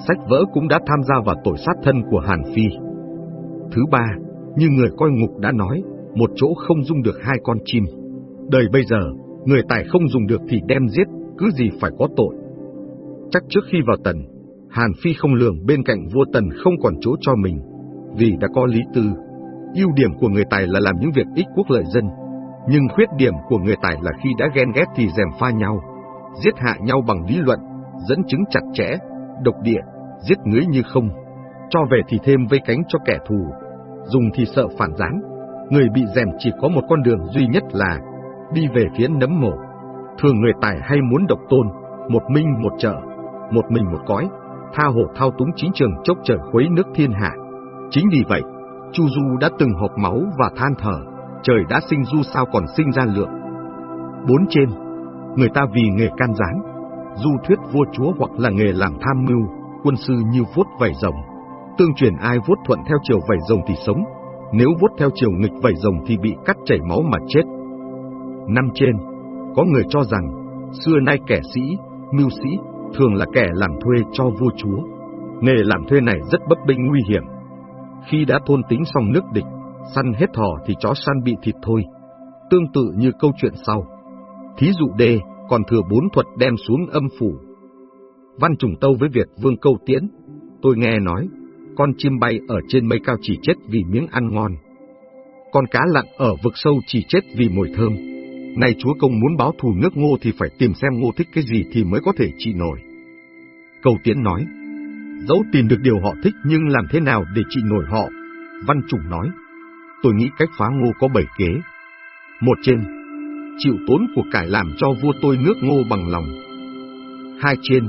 sách vỡ cũng đã tham gia vào tội sát thân của Hàn Phi. Thứ ba, như người coi ngục đã nói, một chỗ không dung được hai con chim. Đời bây giờ, người tài không dùng được thì đem giết, cứ gì phải có tội. Chắc trước khi vào tần, Hàn Phi không lường bên cạnh vua tần không còn chỗ cho mình, vì đã có lý tư. ưu điểm của người tài là làm những việc ích quốc lợi dân, nhưng khuyết điểm của người tài là khi đã ghen ghét thì dèm pha nhau, giết hạ nhau bằng lý luận, dẫn chứng chặt chẽ, độc địa, giết ngưới như không, cho về thì thêm vây cánh cho kẻ thù, dùng thì sợ phản gián. Người bị dèm chỉ có một con đường duy nhất là đi về phía nấm mồ. Thường người tài hay muốn độc tôn, một minh một trợ, một mình một cõi, tha hồ thao túng chính trường chốc trời khuấy nước thiên hạ. Chính vì vậy, Chu Du đã từng hộp máu và than thở, trời đã sinh Du sao còn sinh ra lượng. Bốn trên, người ta vì nghề can gián, du thuyết vua chúa hoặc là nghề làm tham mưu, quân sư như vuốt vảy rồng. Tương truyền ai vuốt thuận theo chiều vảy rồng thì sống, nếu vuốt theo chiều nghịch vảy rồng thì bị cắt chảy máu mà chết. Năm trên, có người cho rằng, xưa nay kẻ sĩ, mưu sĩ, thường là kẻ làm thuê cho vua chúa. Nghề làm thuê này rất bất binh nguy hiểm. Khi đã thôn tính xong nước địch, săn hết thỏ thì chó săn bị thịt thôi. Tương tự như câu chuyện sau. Thí dụ D, còn thừa bốn thuật đem xuống âm phủ. Văn trùng tâu với Việt vương câu tiễn, tôi nghe nói, con chim bay ở trên mây cao chỉ chết vì miếng ăn ngon. Con cá lặn ở vực sâu chỉ chết vì mùi thơm. Này chúa công muốn báo thù nước ngô thì phải tìm xem ngô thích cái gì thì mới có thể trị nổi. Cầu tiễn nói, dẫu tìm được điều họ thích nhưng làm thế nào để trị nổi họ? Văn Trùng nói, tôi nghĩ cách phá ngô có bảy kế. Một trên, chịu tốn của cải làm cho vua tôi nước ngô bằng lòng. Hai trên,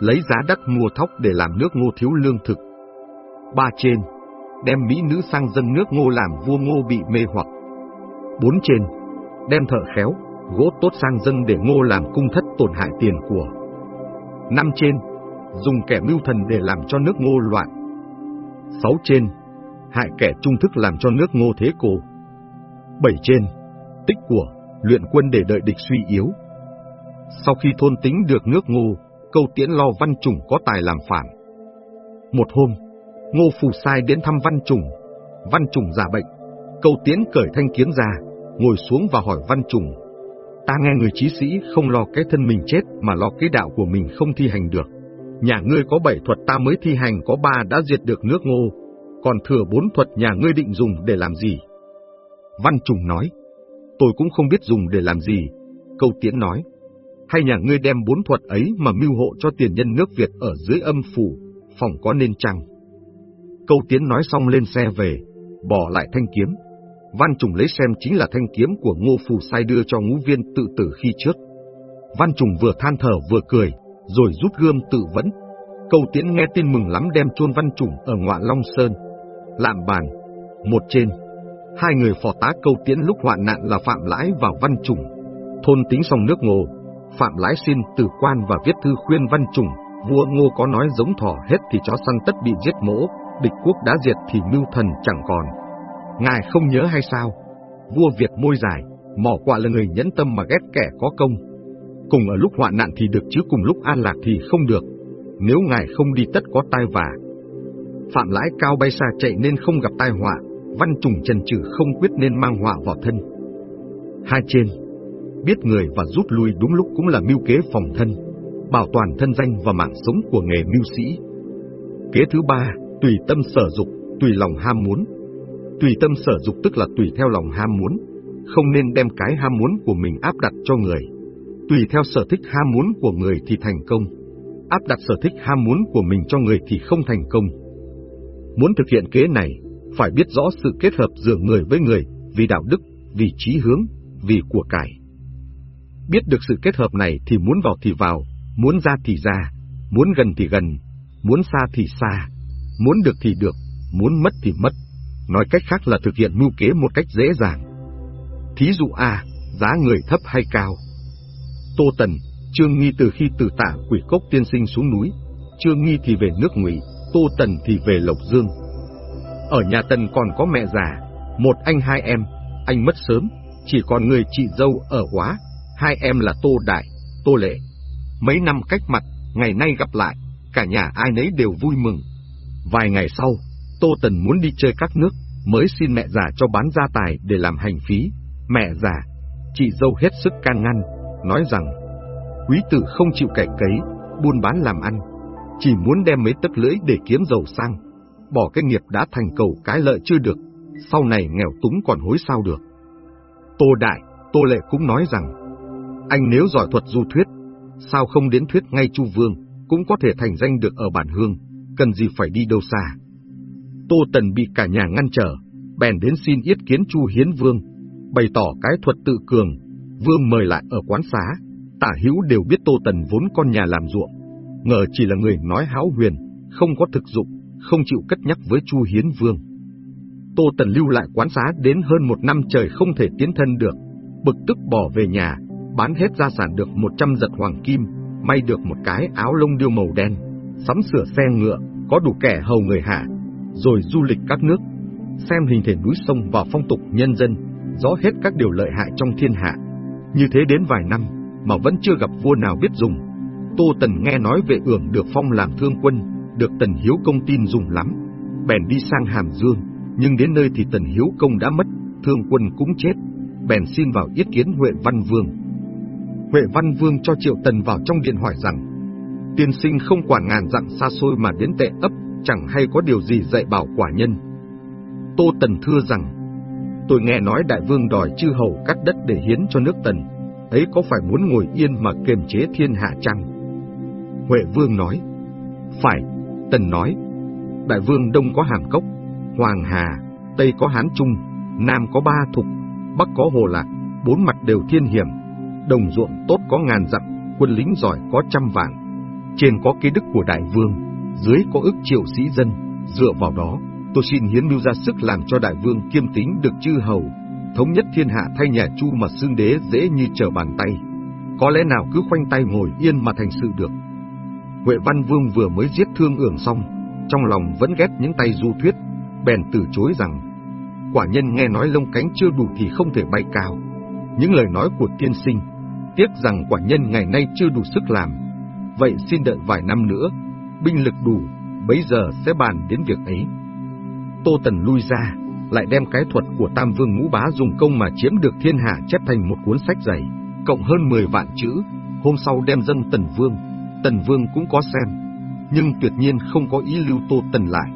lấy giá đắt mua thóc để làm nước ngô thiếu lương thực. Ba trên, đem mỹ nữ sang dân nước ngô làm vua ngô bị mê hoặc. Bốn trên, đem thợ khéo, gỗ tốt sang dân để ngô làm cung thất tổn hại tiền của. Năm trên, dùng kẻ mưu thần để làm cho nước ngô loạn. Sáu trên, hại kẻ trung thức làm cho nước ngô thế cổ. Bảy trên, tích của, luyện quân để đợi địch suy yếu. Sau khi thôn tính được nước ngô, câu tiễn lo văn trùng có tài làm phản. Một hôm, ngô phù sai đến thăm văn trùng, văn trùng giả bệnh, câu tiễn cởi thanh kiếm ra, ngồi xuống và hỏi văn trùng. Ta nghe người trí sĩ không lo cái thân mình chết mà lo cái đạo của mình không thi hành được. Nhà ngươi có bảy thuật ta mới thi hành có ba đã diệt được nước ngô, còn thừa bốn thuật nhà ngươi định dùng để làm gì? Văn Trùng nói, tôi cũng không biết dùng để làm gì. Câu Tiễn nói, hay nhà ngươi đem bốn thuật ấy mà mưu hộ cho tiền nhân nước Việt ở dưới âm phủ, phòng có nên chăng? Câu Tiến nói xong lên xe về, bỏ lại thanh kiếm. Văn Trùng lấy xem chính là thanh kiếm của Ngô Phù Sai đưa cho ngũ viên tự tử khi trước. Văn Trùng vừa than thở vừa cười, rồi rút gươm tự vẫn. Câu Tiến nghe tin mừng lắm đem chôn Văn Trùng ở ngoại Long Sơn. Lạm bàn, một trên. Hai người phò tá câu Tiến lúc hoạn nạn là Phạm Lãi và Văn Trùng. Thôn tính xong nước ngô, Phạm Lãi xin từ quan và viết thư khuyên Văn Trùng, vua Ngô có nói giống thỏ hết thì chó săn tất bị giết mỗ, địch quốc đã diệt thì mưu thần chẳng còn. Ngài không nhớ hay sao? Vua Việt môi dài, mỏ quạ là người nhẫn tâm mà ghét kẻ có công. Cùng ở lúc hoạn nạn thì được chứ cùng lúc an lạc thì không được. Nếu ngài không đi tất có tai vả. Phạm lãi cao bay xa chạy nên không gặp tai họa, văn trùng trần trừ không quyết nên mang họa vào thân. Hai trên, biết người và rút lui đúng lúc cũng là mưu kế phòng thân, bảo toàn thân danh và mạng sống của nghề mưu sĩ. Kế thứ ba, tùy tâm sở dục, tùy lòng ham muốn. Tùy tâm sở dục tức là tùy theo lòng ham muốn, không nên đem cái ham muốn của mình áp đặt cho người. Tùy theo sở thích ham muốn của người thì thành công, áp đặt sở thích ham muốn của mình cho người thì không thành công. Muốn thực hiện kế này, phải biết rõ sự kết hợp giữa người với người, vì đạo đức, vì trí hướng, vì của cải. Biết được sự kết hợp này thì muốn vào thì vào, muốn ra thì ra, muốn gần thì gần, muốn xa thì xa, muốn được thì được, muốn mất thì mất. Nói cách khác là thực hiện mưu kế một cách dễ dàng. Thí dụ A, giá người thấp hay cao. Tô Tần, Trương Nghi từ khi từ tả quỷ cốc tiên sinh xuống núi, Trương Nghi thì về nước ngụy, Tô Tần thì về Lộc Dương. Ở nhà Tần còn có mẹ già, một anh hai em, anh mất sớm, chỉ còn người chị dâu ở quá, hai em là Tô Đại, Tô Lệ. Mấy năm cách mặt, ngày nay gặp lại, cả nhà ai nấy đều vui mừng. Vài ngày sau, Tô Tần muốn đi chơi các nước, mới xin mẹ già cho bán gia tài để làm hành phí. Mẹ già, chị dâu hết sức can ngăn, nói rằng, quý tử không chịu cậy cấy, buôn bán làm ăn, chỉ muốn đem mấy tấc lưỡi để kiếm giàu sang, bỏ cái nghiệp đã thành cầu cái lợi chưa được, sau này nghèo túng còn hối sao được. Tô Đại, Tô Lệ cũng nói rằng, anh nếu giỏi thuật du thuyết, sao không đến thuyết ngay Chu Vương, cũng có thể thành danh được ở bản hương, cần gì phải đi đâu xa. Tô Tần bị cả nhà ngăn trở, bèn đến xin yết kiến Chu Hiến Vương, bày tỏ cái thuật tự cường, Vương mời lại ở quán xá, tả hữu đều biết Tô Tần vốn con nhà làm ruộng, ngờ chỉ là người nói háo huyền, không có thực dụng, không chịu cất nhắc với Chu Hiến Vương. Tô Tần lưu lại quán xá đến hơn một năm trời không thể tiến thân được, bực tức bỏ về nhà, bán hết gia sản được một trăm giật hoàng kim, may được một cái áo lông điêu màu đen, sắm sửa xe ngựa, có đủ kẻ hầu người hạ, rồi du lịch các nước, xem hình thể núi sông và phong tục nhân dân, rõ hết các điều lợi hại trong thiên hạ. Như thế đến vài năm, mà vẫn chưa gặp vua nào biết dùng. Tô Tần nghe nói về ưởng được phong làm thương quân, được Tần Hiếu Công tin dùng lắm, bèn đi sang Hàm Dương, nhưng đến nơi thì Tần Hiếu Công đã mất, thương quân cũng chết, bèn xin vào yết kiến Huệ Văn Vương. Huệ Văn Vương cho Triệu Tần vào trong điện hỏi rằng, tiên sinh không quản ngàn dặm xa xôi mà đến tệ ấp, chẳng hay có điều gì dạy bảo quả nhân. Tô Tần thưa rằng, tôi nghe nói đại vương đòi chư hầu cắt đất để hiến cho nước Tần, ấy có phải muốn ngồi yên mà kiềm chế thiên hạ chăng? Huệ Vương nói, phải, Tần nói, đại vương đông có hàm cốc, Hoàng Hà, Tây có Hán Trung, Nam có Ba Thục, Bắc có Hồ Lạc, bốn mặt đều thiên hiểm, đồng ruộng tốt có ngàn dặm, quân lính giỏi có trăm vạn. Trên có kế đức của đại vương, dưới có ức triệu sĩ dân, dựa vào đó, tôi xin hiến mưu ra sức làm cho đại vương kiêm tính được chư hầu, thống nhất thiên hạ thay nhà Chu mà xương đế dễ như trở bàn tay. Có lẽ nào cứ khoanh tay ngồi yên mà thành sự được. Huệ Văn Vương vừa mới giết thương ưởng xong, trong lòng vẫn ghét những tay du thuyết, bèn từ chối rằng, quả nhân nghe nói lông cánh chưa đủ thì không thể bay cao. Những lời nói của tiên sinh, tiếc rằng quả nhân ngày nay chưa đủ sức làm. Vậy xin đợi vài năm nữa, binh lực đủ, bấy giờ sẽ bàn đến việc ấy. Tô Tần lui ra, lại đem cái thuật của Tam Vương Ngũ Bá dùng công mà chiếm được thiên hạ chép thành một cuốn sách dày, cộng hơn 10 vạn chữ, hôm sau đem dân Tần Vương. Tần Vương cũng có xem, nhưng tuyệt nhiên không có ý lưu Tô Tần lại.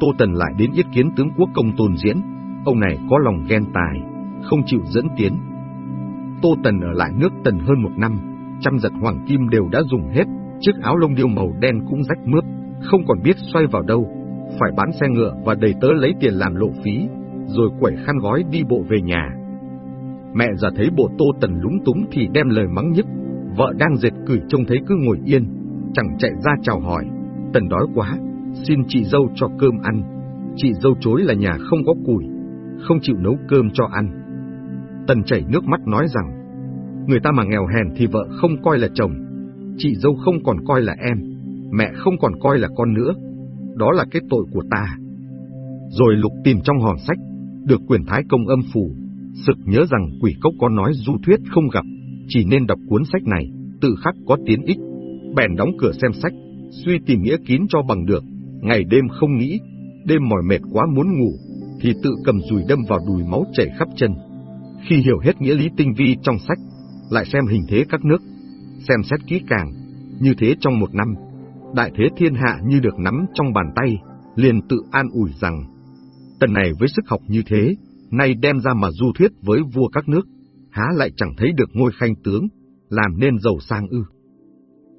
Tô Tần lại đến yết kiến tướng quốc công Tôn Diễn, ông này có lòng ghen tài, không chịu dẫn tiến. Tô Tần ở lại nước Tần hơn một năm, trăm giật hoàng kim đều đã dùng hết, chiếc áo lông điêu màu đen cũng rách mướp, không còn biết xoay vào đâu, phải bán xe ngựa và đầy tớ lấy tiền làm lộ phí, rồi quẩy khăn gói đi bộ về nhà. Mẹ già thấy bộ Tô Tần lúng túng thì đem lời mắng nhức, vợ đang dệt cửi trông thấy cứ ngồi yên, chẳng chạy ra chào hỏi, Tần đói quá, xin chị dâu cho cơm ăn. Chị dâu chối là nhà không có củi, không chịu nấu cơm cho ăn. Tần chảy nước mắt nói rằng, người ta mà nghèo hèn thì vợ không coi là chồng, chị dâu không còn coi là em, mẹ không còn coi là con nữa, đó là cái tội của ta. Rồi lục tìm trong hòm sách, được quyền thái công âm phủ, sực nhớ rằng quỷ cốc có nói du thuyết không gặp, chỉ nên đọc cuốn sách này, tự khắc có tiến ích. Bèn đóng cửa xem sách, suy tìm nghĩa kín cho bằng được, ngày đêm không nghĩ, đêm mỏi mệt quá muốn ngủ, thì tự cầm dùi đâm vào đùi máu chảy khắp chân. Khi hiểu hết nghĩa lý tinh vi trong sách, lại xem hình thế các nước, xem xét kỹ càng, như thế trong một năm, đại thế thiên hạ như được nắm trong bàn tay, liền tự an ủi rằng, tần này với sức học như thế, nay đem ra mà du thuyết với vua các nước, há lại chẳng thấy được ngôi khanh tướng, làm nên giàu sang ư.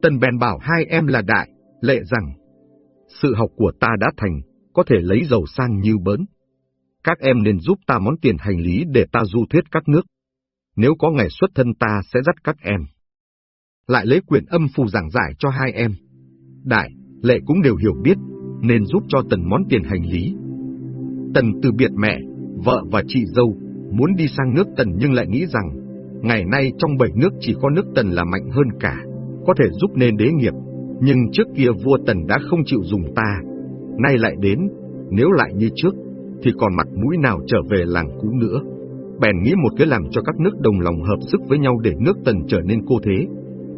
Tần bèn bảo hai em là đại, lệ rằng, sự học của ta đã thành, có thể lấy giàu sang như bớn. Các em nên giúp ta món tiền hành lý để ta du thuyết các nước. Nếu có ngày xuất thân ta sẽ dắt các em. Lại lấy quyển âm phù giảng giải cho hai em. Đại, lệ cũng đều hiểu biết, nên giúp cho tần món tiền hành lý. Tần từ biệt mẹ, vợ và chị dâu, muốn đi sang nước tần nhưng lại nghĩ rằng, ngày nay trong bảy nước chỉ có nước tần là mạnh hơn cả, có thể giúp nên đế nghiệp, nhưng trước kia vua tần đã không chịu dùng ta, nay lại đến, nếu lại như trước, thì còn mặt mũi nào trở về làng cũ nữa. Bèn nghĩ một cái làm cho các nước đồng lòng hợp sức với nhau để nước tần trở nên cô thế.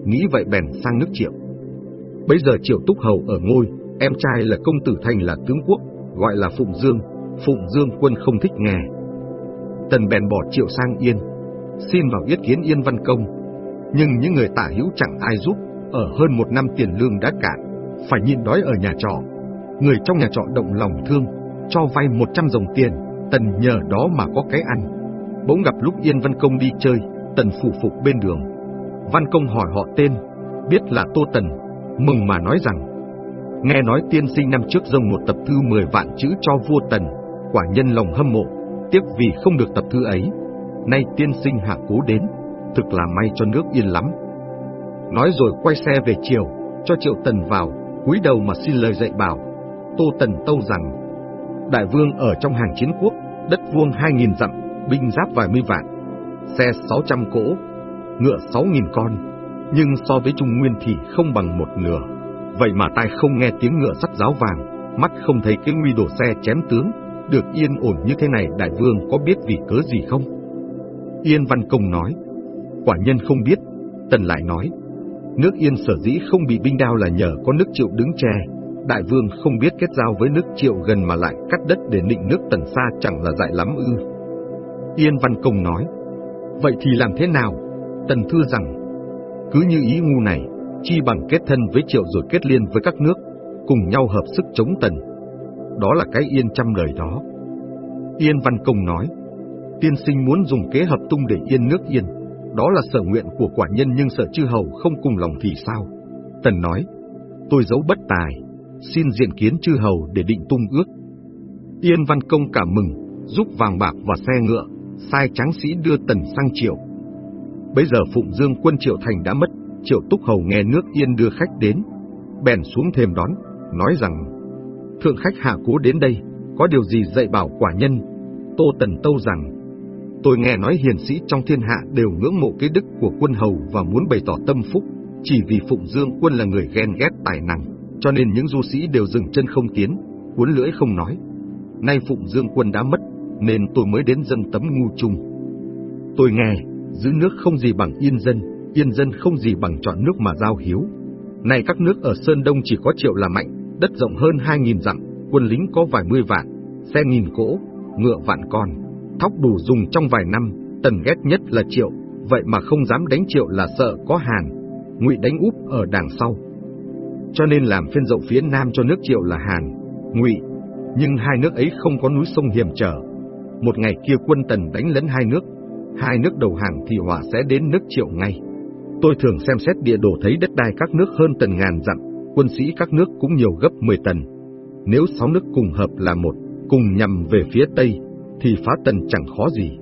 Nghĩ vậy bèn sang nước triệu. Bây giờ triệu túc hầu ở ngôi, em trai là công tử thành là tướng quốc, gọi là Phụng Dương. Phụng Dương quân không thích nghe. Tần bèn bỏ triệu sang yên, xin vào yết kiến yên văn công. Nhưng những người tả hữu chẳng ai giúp, ở hơn một năm tiền lương đã cạn, phải nhịn đói ở nhà trọ. Người trong nhà trọ động lòng thương, cho vay 100 đồng tiền, Tần nhờ đó mà có cái ăn. Bỗng gặp lúc Yên Văn Công đi chơi, Tần phủ phục bên đường. Văn Công hỏi họ tên, biết là Tô Tần, mừng mà nói rằng, nghe nói tiên sinh năm trước dâng một tập thư 10 vạn chữ cho vua Tần, quả nhân lòng hâm mộ, tiếc vì không được tập thư ấy. Nay tiên sinh hạ cố đến, thực là may cho nước yên lắm. Nói rồi quay xe về chiều, cho Triệu Tần vào, cúi đầu mà xin lời dạy bảo. Tô Tần tâu rằng, Đại vương ở trong hàng chiến quốc, đất vuông hai nghìn dặm, binh giáp vài mươi vạn, xe sáu trăm cỗ, ngựa sáu nghìn con, nhưng so với Trung Nguyên thì không bằng một nửa. Vậy mà tai không nghe tiếng ngựa sắt giáo vàng, mắt không thấy cái nguy đổ xe chém tướng, được yên ổn như thế này đại vương có biết vì cớ gì không? Yên Văn Công nói, quả nhân không biết, Tần lại nói, nước Yên sở dĩ không bị binh đao là nhờ có nước triệu đứng che, đại vương không biết kết giao với nước triệu gần mà lại cắt đất để định nước tần xa chẳng là dại lắm ư. Yên Văn Công nói, vậy thì làm thế nào? Tần Thư rằng, cứ như ý ngu này, chi bằng kết thân với triệu rồi kết liên với các nước, cùng nhau hợp sức chống tần. Đó là cái yên trăm lời đó. Yên Văn Công nói, tiên sinh muốn dùng kế hợp tung để yên nước yên, đó là sở nguyện của quả nhân nhưng sợ chư hầu không cùng lòng thì sao? Tần nói, tôi giấu bất tài, xin diện kiến chư hầu để định tung ước. Yên Văn Công cảm mừng, giúp vàng bạc và xe ngựa, sai tráng sĩ đưa tần sang triệu. Bây giờ Phụng Dương quân triệu thành đã mất, triệu túc hầu nghe nước Yên đưa khách đến, bèn xuống thềm đón, nói rằng, Thượng khách hạ cố đến đây, có điều gì dạy bảo quả nhân? Tô Tần Tâu rằng, Tôi nghe nói hiền sĩ trong thiên hạ đều ngưỡng mộ cái đức của quân hầu và muốn bày tỏ tâm phúc, chỉ vì Phụng Dương quân là người ghen ghét tài năng, cho nên những du sĩ đều dừng chân không tiến, cuốn lưỡi không nói. Nay Phụng Dương quân đã mất, nên tôi mới đến dân tấm ngu chung. Tôi nghe, giữ nước không gì bằng yên dân, yên dân không gì bằng chọn nước mà giao hiếu. Này các nước ở Sơn Đông chỉ có triệu là mạnh, đất rộng hơn hai nghìn dặm, quân lính có vài mươi vạn, xe nghìn cỗ, ngựa vạn con, thóc đủ dùng trong vài năm, tần ghét nhất là triệu, vậy mà không dám đánh triệu là sợ có hàn, ngụy đánh úp ở đằng sau. Cho nên làm phiên rộng phía nam cho nước triệu là hàn, ngụy, nhưng hai nước ấy không có núi sông hiểm trở. Một ngày kia quân tần đánh lấn hai nước, hai nước đầu hàng thì hỏa sẽ đến nước triệu ngay. Tôi thường xem xét địa đồ thấy đất đai các nước hơn tần ngàn dặm, quân sĩ các nước cũng nhiều gấp 10 tần. Nếu sáu nước cùng hợp là một, cùng nhằm về phía Tây, thì phá tần chẳng khó gì.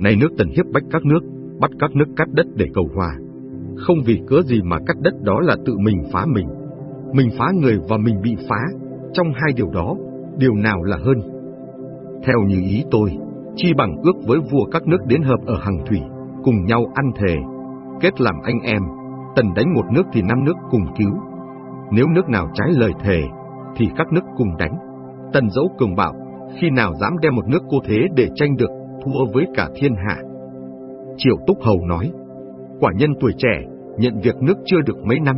Này nước tần hiếp bách các nước, bắt các nước cắt đất để cầu hòa. Không vì cớ gì mà cắt đất đó là tự mình phá mình. Mình phá người và mình bị phá, trong hai điều đó, điều nào là hơn? Theo như ý tôi, chi bằng ước với vua các nước đến hợp ở hàng thủy, cùng nhau ăn thề, kết làm anh em, tần đánh một nước thì năm nước cùng cứu. Nếu nước nào trái lời thề, thì các nước cùng đánh. Tần dẫu cường bạo, khi nào dám đem một nước cô thế để tranh được, thua với cả thiên hạ. Triệu Túc Hầu nói, quả nhân tuổi trẻ, nhận việc nước chưa được mấy năm,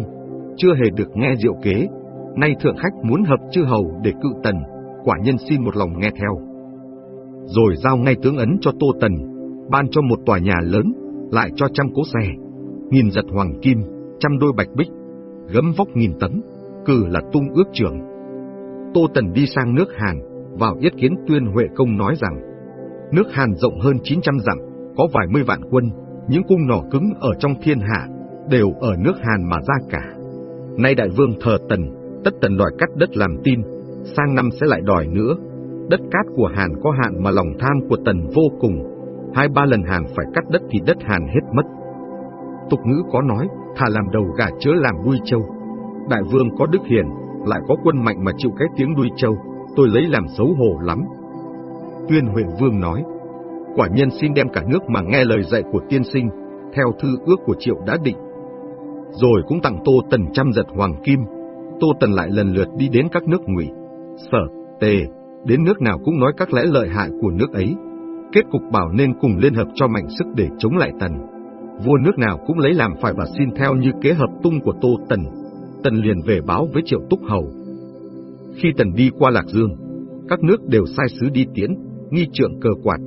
chưa hề được nghe diệu kế, nay thượng khách muốn hợp chư hầu để cự tần, quả nhân xin một lòng nghe theo. Rồi giao ngay tướng ấn cho Tô Tần, ban cho một tòa nhà lớn, lại cho trăm cố xe, nghìn giật hoàng kim, trăm đôi bạch bích, gấm vóc nghìn tấn, cử là tung ước trưởng. Tô Tần đi sang nước Hàn, vào yết kiến tuyên Huệ Công nói rằng, nước Hàn rộng hơn 900 dặm, có vài mươi vạn quân, những cung nỏ cứng ở trong thiên hạ, đều ở nước Hàn mà ra cả. Nay đại vương thờ Tần, tất Tần đòi cắt đất làm tin, sang năm sẽ lại đòi nữa. Đất cát của Hàn có hạn mà lòng tham của Tần vô cùng, hai ba lần Hàn phải cắt đất thì đất Hàn hết mất. Tục ngữ có nói, thà làm đầu gà chớ làm đuôi trâu. Đại vương có đức hiền, lại có quân mạnh mà chịu cái tiếng đuôi trâu, tôi lấy làm xấu hổ lắm. Tuyên Huệ Vương nói, quả nhân xin đem cả nước mà nghe lời dạy của tiên sinh, theo thư ước của triệu đã định. Rồi cũng tặng Tô Tần trăm giật hoàng kim, Tô Tần lại lần lượt đi đến các nước ngụy, sở, tề, đến nước nào cũng nói các lẽ lợi hại của nước ấy. Kết cục bảo nên cùng liên hợp cho mạnh sức để chống lại Tần. Vua nước nào cũng lấy làm phải và xin theo như kế hợp tung của Tô Tần. Tần liền về báo với Triệu Túc Hầu. Khi Tần đi qua Lạc Dương, các nước đều sai sứ đi tiến, nghi trượng cờ quạt,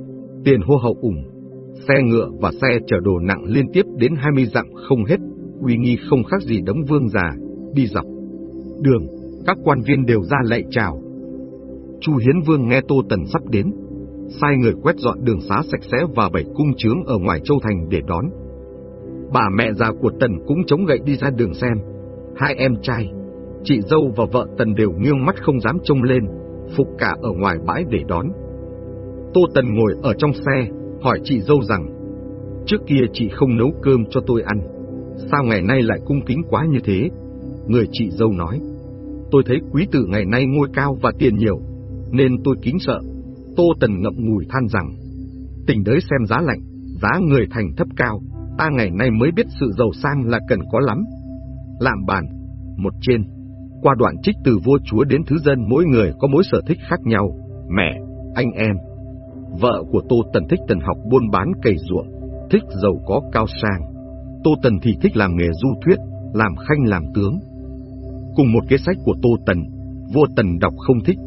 tiền hô hậu ủng, xe ngựa và xe chở đồ nặng liên tiếp đến 20 dặm không hết, uy nghi không khác gì đống vương già, đi dọc. Đường, các quan viên đều ra lạy chào. Chu Hiến Vương nghe Tô Tần sắp đến, sai người quét dọn đường xá sạch sẽ và bảy cung trướng ở ngoài châu thành để đón. Bà mẹ già của Tần cũng chống gậy đi ra đường xem, hai em trai, chị dâu và vợ Tần đều nghiêng mắt không dám trông lên, phục cả ở ngoài bãi để đón. Tô Tần ngồi ở trong xe, hỏi chị dâu rằng, trước kia chị không nấu cơm cho tôi ăn, sao ngày nay lại cung kính quá như thế? Người chị dâu nói, tôi thấy quý tử ngày nay ngôi cao và tiền nhiều, nên tôi kính sợ. Tô Tần ngậm ngùi than rằng, tình đới xem giá lạnh, giá người thành thấp cao, ta ngày nay mới biết sự giàu sang là cần có lắm. Làm bàn, một trên, qua đoạn trích từ vua chúa đến thứ dân mỗi người có mối sở thích khác nhau, mẹ, anh em. Vợ của Tô Tần thích tần học buôn bán cày ruộng, thích giàu có cao sang. Tô Tần thì thích làm nghề du thuyết, làm khanh làm tướng. Cùng một cái sách của Tô Tần, vua Tần đọc không thích,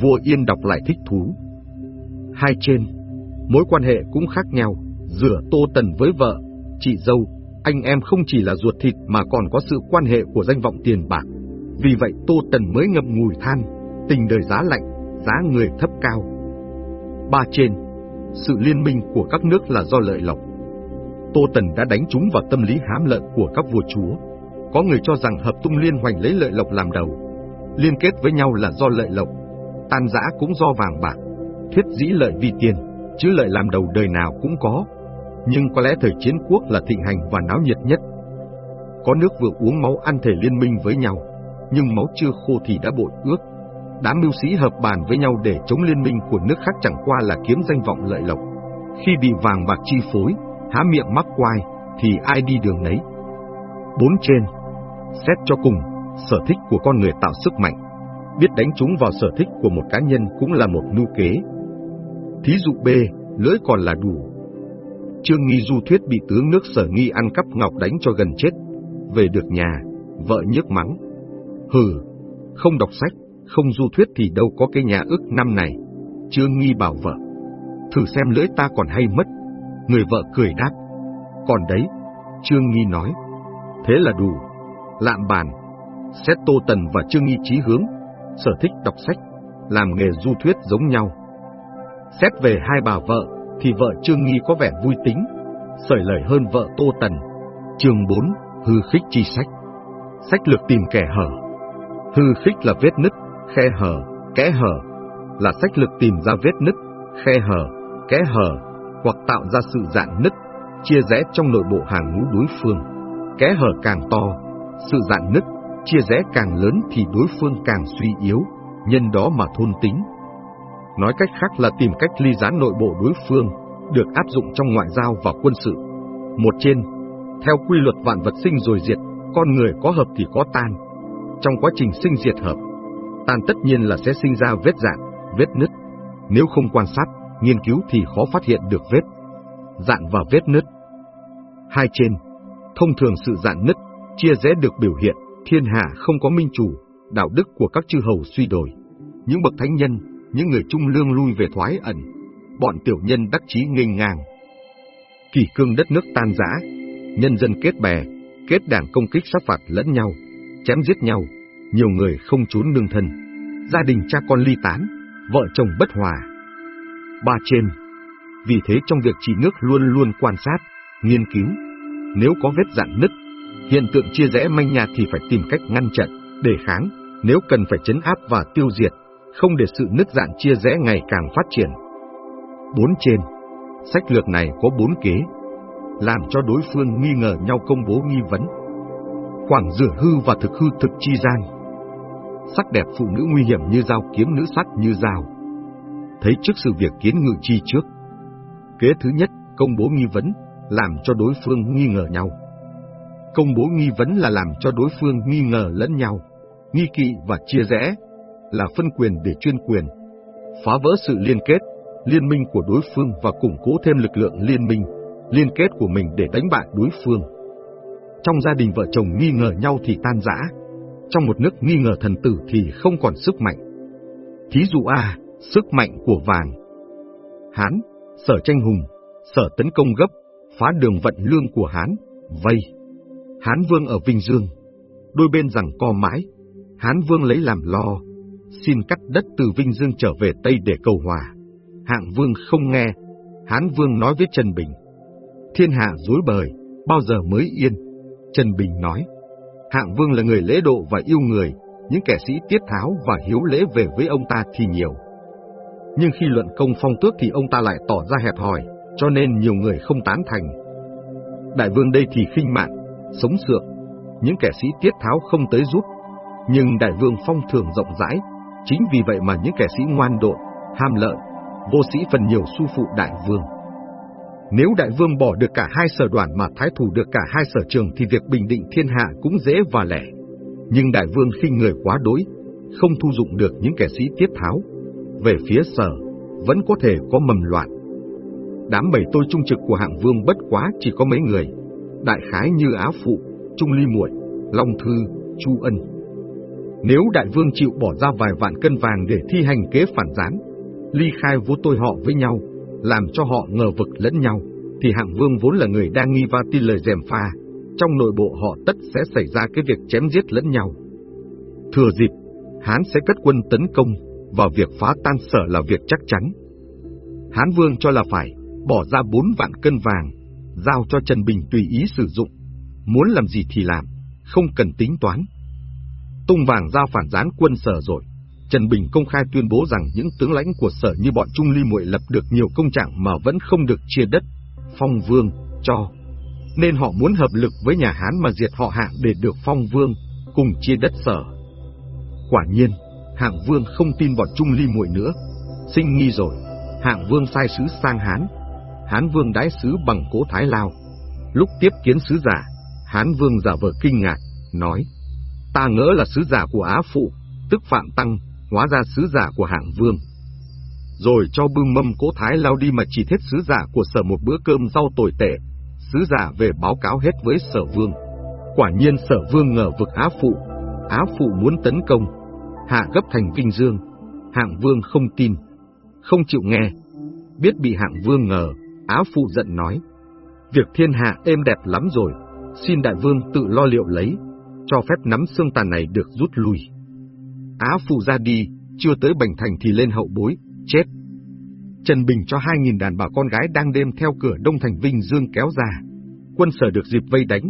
vua Yên đọc lại thích thú. Hai trên, mối quan hệ cũng khác nhau, giữa Tô Tần với vợ, chị dâu, anh em không chỉ là ruột thịt mà còn có sự quan hệ của danh vọng tiền bạc. Vì vậy Tô Tần mới ngậm ngùi than, tình đời giá lạnh, giá người thấp cao. Ba trên, sự liên minh của các nước là do lợi lộc. Tô Tần đã đánh trúng vào tâm lý hám lợi của các vua chúa. Có người cho rằng hợp tung liên hoành lấy lợi lộc làm đầu, liên kết với nhau là do lợi lộc, tan rã cũng do vàng bạc, thuyết dĩ lợi vi tiền, chứ lợi làm đầu đời nào cũng có. Nhưng có lẽ thời chiến quốc là thịnh hành và náo nhiệt nhất. Có nước vừa uống máu ăn thể liên minh với nhau, nhưng máu chưa khô thì đã bội ước. Đám mưu sĩ hợp bàn với nhau để chống liên minh của nước khác chẳng qua là kiếm danh vọng lợi lộc. Khi bị vàng bạc chi phối, há miệng mắc quai, thì ai đi đường nấy. Bốn trên, xét cho cùng, sở thích của con người tạo sức mạnh, biết đánh trúng vào sở thích của một cá nhân cũng là một mưu kế. Thí dụ B, lưỡi còn là đủ. Trương Nghi du thuyết bị tướng nước sở nghi ăn cắp ngọc đánh cho gần chết, về được nhà, vợ nhức mắng. Hừ, không đọc sách, không du thuyết thì đâu có cái nhà ức năm này. Trương Nghi bảo vợ, thử xem lưỡi ta còn hay mất. Người vợ cười đáp, còn đấy, Trương Nghi nói, thế là đủ. Lạm bàn, xét Tô Tần và Trương Nghi trí hướng, sở thích đọc sách, làm nghề du thuyết giống nhau. Xét về hai bà vợ, thì vợ Trương Nghi có vẻ vui tính, sởi lời hơn vợ Tô Tần. Chương 4, hư khích chi sách. Sách lược tìm kẻ hở. Hư khích là vết nứt, khe hở, kẽ hở, là sách lược tìm ra vết nứt, khe hở, kẽ hở, hoặc tạo ra sự dạn nứt, chia rẽ trong nội bộ hàng ngũ đối phương. Kẽ hở càng to, sự dạn nứt, chia rẽ càng lớn thì đối phương càng suy yếu, nhân đó mà thôn tính. Nói cách khác là tìm cách ly gián nội bộ đối phương, được áp dụng trong ngoại giao và quân sự. Một trên, theo quy luật vạn vật sinh rồi diệt, con người có hợp thì có tan. Trong quá trình sinh diệt hợp, tan tất nhiên là sẽ sinh ra vết dạn, vết nứt. Nếu không quan sát, nghiên cứu thì khó phát hiện được vết dạn và vết nứt. Hai trên, thông thường sự dạn nứt, chia rẽ được biểu hiện, thiên hạ không có minh chủ, đạo đức của các chư hầu suy đổi. Những bậc thánh nhân, những người trung lương lui về thoái ẩn, bọn tiểu nhân đắc chí nghênh ngang. Kỳ cương đất nước tan rã, nhân dân kết bè, kết đảng công kích sát phạt lẫn nhau, chém giết nhau, nhiều người không trốn nương thân, gia đình cha con ly tán, vợ chồng bất hòa. Ba trên, vì thế trong việc trị nước luôn luôn quan sát, nghiên cứu, nếu có vết dạn nứt, hiện tượng chia rẽ manh nhà thì phải tìm cách ngăn chặn, đề kháng, nếu cần phải chấn áp và tiêu diệt, không để sự nứt dạn chia rẽ ngày càng phát triển. Bốn trên, sách lược này có bốn kế, làm cho đối phương nghi ngờ nhau công bố nghi vấn. Khoảng rửa hư và thực hư thực chi gian. Sắc đẹp phụ nữ nguy hiểm như dao kiếm nữ sắc như dao. Thấy trước sự việc kiến ngự chi trước. Kế thứ nhất, công bố nghi vấn, làm cho đối phương nghi ngờ nhau. Công bố nghi vấn là làm cho đối phương nghi ngờ lẫn nhau, nghi kỵ và chia rẽ, là phân quyền để chuyên quyền, phá vỡ sự liên kết, liên minh của đối phương và củng cố thêm lực lượng liên minh, liên kết của mình để đánh bại đối phương. Trong gia đình vợ chồng nghi ngờ nhau thì tan rã, trong một nước nghi ngờ thần tử thì không còn sức mạnh. Thí dụ A, sức mạnh của vàng. Hán, sở tranh hùng, sở tấn công gấp, phá đường vận lương của Hán, vây. Hán vương ở Vinh Dương, đôi bên rằng co mãi, Hán vương lấy làm lo, xin cắt đất từ Vinh Dương trở về Tây để cầu hòa. Hạng vương không nghe, Hán vương nói với Trần Bình. Thiên hạ dối bời, bao giờ mới yên? Trần Bình nói. Hạng vương là người lễ độ và yêu người, những kẻ sĩ tiết tháo và hiếu lễ về với ông ta thì nhiều. Nhưng khi luận công phong tước thì ông ta lại tỏ ra hẹp hòi, cho nên nhiều người không tán thành. Đại vương đây thì khinh mạn, sống sượng, những kẻ sĩ tiết tháo không tới giúp, nhưng đại vương phong thường rộng rãi, chính vì vậy mà những kẻ sĩ ngoan độ, ham lợi, vô sĩ phần nhiều su phụ đại vương. Nếu đại vương bỏ được cả hai sở đoàn mà thái thủ được cả hai sở trường thì việc bình định thiên hạ cũng dễ và lẻ. Nhưng đại vương khinh người quá đối, không thu dụng được những kẻ sĩ tiết tháo. Về phía sở, vẫn có thể có mầm loạn. Đám bầy tôi trung trực của hạng vương bất quá chỉ có mấy người, đại khái như Á Phụ, Trung Ly Muội, Long Thư, Chu Ân. Nếu đại vương chịu bỏ ra vài vạn cân vàng để thi hành kế phản gián, ly khai vô tôi họ với nhau, làm cho họ ngờ vực lẫn nhau, thì hạng vương vốn là người đang nghi va tin lời dèm pha, trong nội bộ họ tất sẽ xảy ra cái việc chém giết lẫn nhau. Thừa dịp, Hán sẽ cất quân tấn công, và việc phá tan sở là việc chắc chắn. Hán vương cho là phải, bỏ ra bốn vạn cân vàng, giao cho Trần Bình tùy ý sử dụng, muốn làm gì thì làm, không cần tính toán. Tung vàng giao phản gián quân sở rồi, Trần Bình công khai tuyên bố rằng những tướng lãnh của sở như bọn Trung Ly Muội lập được nhiều công trạng mà vẫn không được chia đất, phong vương, cho. Nên họ muốn hợp lực với nhà Hán mà diệt họ hạng để được phong vương, cùng chia đất sở. Quả nhiên, hạng vương không tin bọn Trung Ly Muội nữa, sinh nghi rồi, hạng vương sai sứ sang Hán. Hán Vương đái sứ bằng cố Thái Lao. Lúc tiếp kiến sứ giả, Hán Vương giả vờ kinh ngạc, nói, ta ngỡ là sứ giả của Á Phụ, tức Phạm Tăng, hóa ra sứ giả của hạng Vương. Rồi cho bưng mâm cố Thái Lao đi mà chỉ thiết sứ giả của sở một bữa cơm rau tồi tệ, sứ giả về báo cáo hết với sở Vương. Quả nhiên sở Vương ngờ vực Á Phụ, Á Phụ muốn tấn công, hạ gấp thành Vinh Dương, hạng Vương không tin, không chịu nghe, biết bị hạng Vương ngờ, Á Phụ giận nói, việc thiên hạ êm đẹp lắm rồi, xin đại vương tự lo liệu lấy, cho phép nắm xương tàn này được rút lui. Á Phụ ra đi, chưa tới Bành Thành thì lên hậu bối, chết. Trần Bình cho hai nghìn đàn bà con gái đang đêm theo cửa Đông Thành Vinh Dương kéo ra. Quân sở được dịp vây đánh.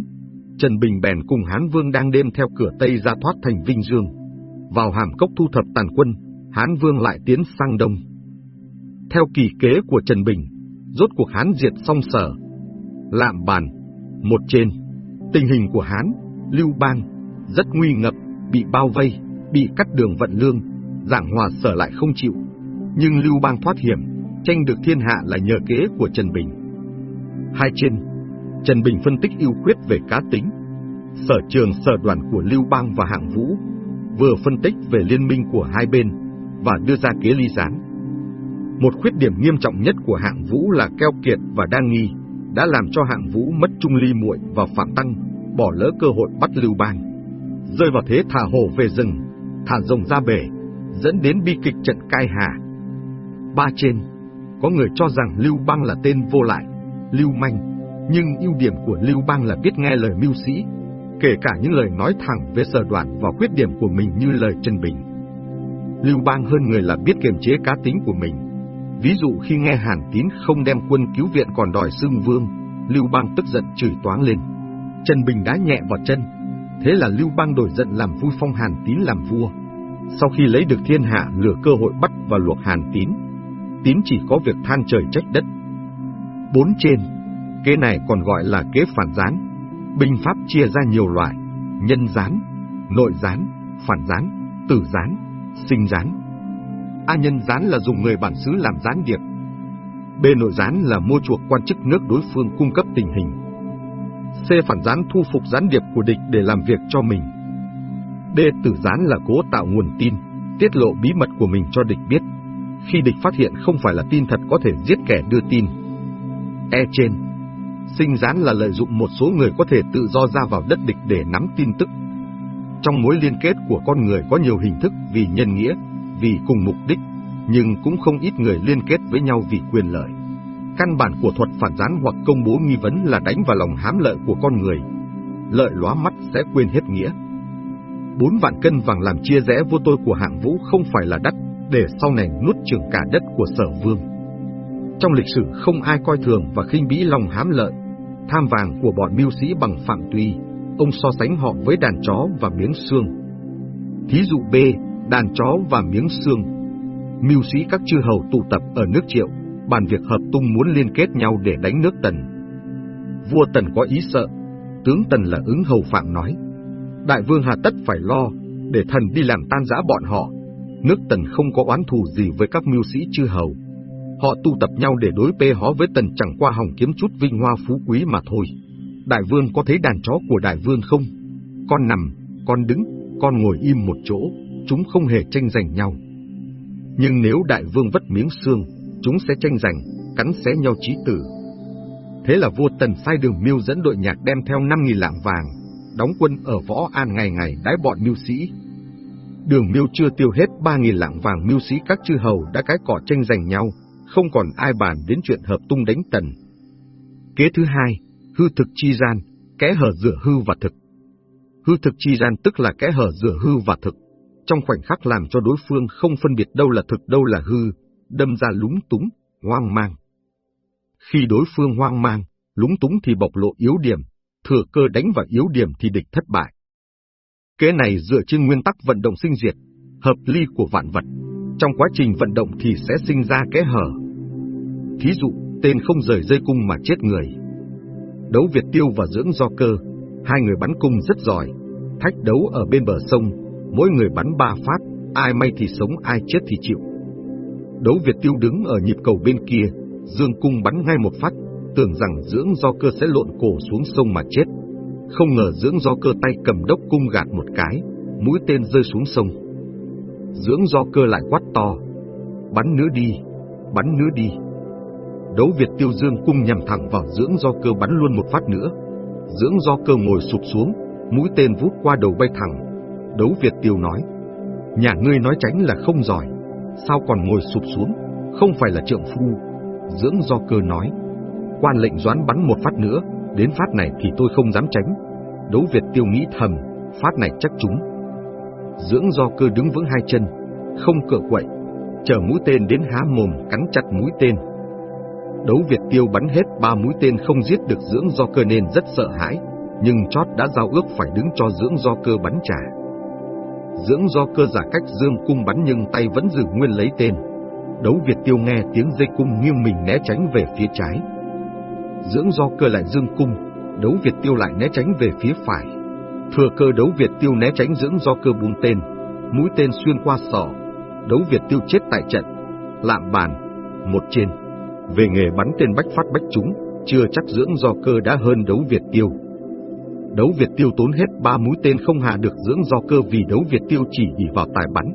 Trần Bình bèn cùng Hán Vương đang đêm theo cửa Tây ra thoát thành Vinh Dương. Vào hàm cốc thu thập tàn quân, Hán Vương lại tiến sang Đông. Theo kỳ kế của Trần Bình, rốt cuộc Hán diệt xong sở. Lạm bàn, một trên, tình hình của Hán, Lưu Bang, rất nguy ngập, bị bao vây, bị cắt đường vận lương, giảng hòa sở lại không chịu. Nhưng Lưu Bang thoát hiểm, tranh được thiên hạ là nhờ kế của Trần Bình. Hai trên, Trần Bình phân tích ưu khuyết về cá tính, sở trường sở đoàn của Lưu Bang và Hạng Vũ, vừa phân tích về liên minh của hai bên và đưa ra kế ly gián. Một khuyết điểm nghiêm trọng nhất của Hạng Vũ là keo kiệt và đa nghi, đã làm cho Hạng Vũ mất trung ly muội và Phạm Tăng, bỏ lỡ cơ hội bắt Lưu Bang. Rơi vào thế thả hổ về rừng, thả rồng ra bể, dẫn đến bi kịch trận cai hà. Ba trên, có người cho rằng Lưu Bang là tên vô lại, lưu manh, nhưng ưu điểm của Lưu Bang là biết nghe lời mưu sĩ, kể cả những lời nói thẳng về sở đoạn và khuyết điểm của mình như lời Trần Bình. Lưu Bang hơn người là biết kiềm chế cá tính của mình. Ví dụ khi nghe Hàn Tín không đem quân cứu viện còn đòi xưng vương, Lưu Bang tức giận chửi toáng lên. Trần Bình đá nhẹ vào chân, thế là Lưu Bang đổi giận làm vui phong Hàn Tín làm vua. Sau khi lấy được thiên hạ lửa cơ hội bắt và luộc Hàn Tín, Tín chỉ có việc than trời trách đất. Bốn trên, kế này còn gọi là kế phản gián. Binh pháp chia ra nhiều loại, nhân gián, nội gián, phản gián, tử gián, sinh gián. A nhân gián là dùng người bản xứ làm gián điệp. B nội gián là mua chuộc quan chức nước đối phương cung cấp tình hình. C phản gián thu phục gián điệp của địch để làm việc cho mình. D tử gián là cố tạo nguồn tin, tiết lộ bí mật của mình cho địch biết. Khi địch phát hiện không phải là tin thật có thể giết kẻ đưa tin. E trên Sinh gián là lợi dụng một số người có thể tự do ra vào đất địch để nắm tin tức. Trong mối liên kết của con người có nhiều hình thức vì nhân nghĩa, vì cùng mục đích, nhưng cũng không ít người liên kết với nhau vì quyền lợi. Căn bản của thuật phản gián hoặc công bố nghi vấn là đánh vào lòng hám lợi của con người. Lợi lóa mắt sẽ quên hết nghĩa. Bốn vạn cân vàng làm chia rẽ vô tôi của hạng vũ không phải là đắt, để sau này nuốt chửng cả đất của sở vương. Trong lịch sử không ai coi thường và khinh bỉ lòng hám lợi, tham vàng của bọn mưu sĩ bằng phạm tuy, ông so sánh họ với đàn chó và miếng xương. Thí dụ B, đàn chó và miếng xương. Mưu sĩ các chư hầu tụ tập ở nước Triệu, bàn việc hợp tung muốn liên kết nhau để đánh nước Tần. Vua Tần có ý sợ, tướng Tần là ứng hầu phạm nói. Đại vương hà tất phải lo, để thần đi làm tan rã bọn họ. Nước Tần không có oán thù gì với các mưu sĩ chư hầu. Họ tụ tập nhau để đối pê hó với Tần chẳng qua hỏng kiếm chút vinh hoa phú quý mà thôi. Đại vương có thấy đàn chó của đại vương không? Con nằm, con đứng, con ngồi im một chỗ, chúng không hề tranh giành nhau. Nhưng nếu đại vương vất miếng xương, chúng sẽ tranh giành, cắn xé nhau chí tử. Thế là vua Tần sai đường miêu dẫn đội nhạc đem theo 5.000 lạng vàng, đóng quân ở Võ An ngày ngày đái bọn mưu sĩ. Đường miêu chưa tiêu hết 3.000 lạng vàng mưu sĩ các chư hầu đã cái cỏ tranh giành nhau, không còn ai bàn đến chuyện hợp tung đánh tần. Kế thứ hai, hư thực chi gian, kẽ hở giữa hư và thực. Hư thực chi gian tức là kẽ hở giữa hư và thực, trong khoảnh khắc làm cho đối phương không phân biệt đâu là thực đâu là hư, đâm ra lúng túng, hoang mang. Khi đối phương hoang mang, lúng túng thì bộc lộ yếu điểm, thừa cơ đánh vào yếu điểm thì địch thất bại. Kế này dựa trên nguyên tắc vận động sinh diệt, hợp ly của vạn vật. Trong quá trình vận động thì sẽ sinh ra kẽ hở. Thí dụ, tên không rời dây cung mà chết người. Đấu Việt Tiêu và Dưỡng Do Cơ, hai người bắn cung rất giỏi. Thách đấu ở bên bờ sông, mỗi người bắn ba phát, ai may thì sống ai chết thì chịu. Đấu Việt Tiêu đứng ở nhịp cầu bên kia, Dương cung bắn ngay một phát, tưởng rằng dưỡng do cơ sẽ lộn cổ xuống sông mà chết. Không ngờ dưỡng do cơ tay cầm đốc cung gạt một cái, mũi tên rơi xuống sông. Dưỡng do cơ lại quát to, bắn nữa đi, bắn nữa đi. Đấu Việt tiêu dương cung nhằm thẳng vào dưỡng do cơ bắn luôn một phát nữa. Dưỡng do cơ ngồi sụp xuống, mũi tên vút qua đầu bay thẳng. Đấu Việt tiêu nói, nhà ngươi nói tránh là không giỏi, sao còn ngồi sụp xuống, không phải là trượng phu. Dưỡng do cơ nói, quan lệnh doán bắn một phát nữa, đến phát này thì tôi không dám tránh. Đấu Việt tiêu nghĩ thầm, phát này chắc trúng. Dưỡng do cơ đứng vững hai chân, không cựa quậy, chờ mũi tên đến há mồm cắn chặt mũi tên. Đấu Việt tiêu bắn hết ba mũi tên không giết được dưỡng do cơ nên rất sợ hãi, nhưng chót đã giao ước phải đứng cho dưỡng do cơ bắn trả. Dưỡng do cơ giả cách dương cung bắn nhưng tay vẫn giữ nguyên lấy tên. Đấu Việt tiêu nghe tiếng dây cung nghiêng mình né tránh về phía trái. Dưỡng do cơ lại dương cung, đấu Việt tiêu lại né tránh về phía phải. Thừa cơ đấu Việt tiêu né tránh dưỡng do cơ buông tên, mũi tên xuyên qua sọ, đấu Việt tiêu chết tại trận. Lạm bàn, một trên. Về nghề bắn tên bách phát bách trúng, chưa chắc dưỡng do cơ đã hơn đấu Việt tiêu. Đấu Việt tiêu tốn hết ba mũi tên không hạ được dưỡng do cơ vì đấu Việt tiêu chỉ ỉ vào tài bắn,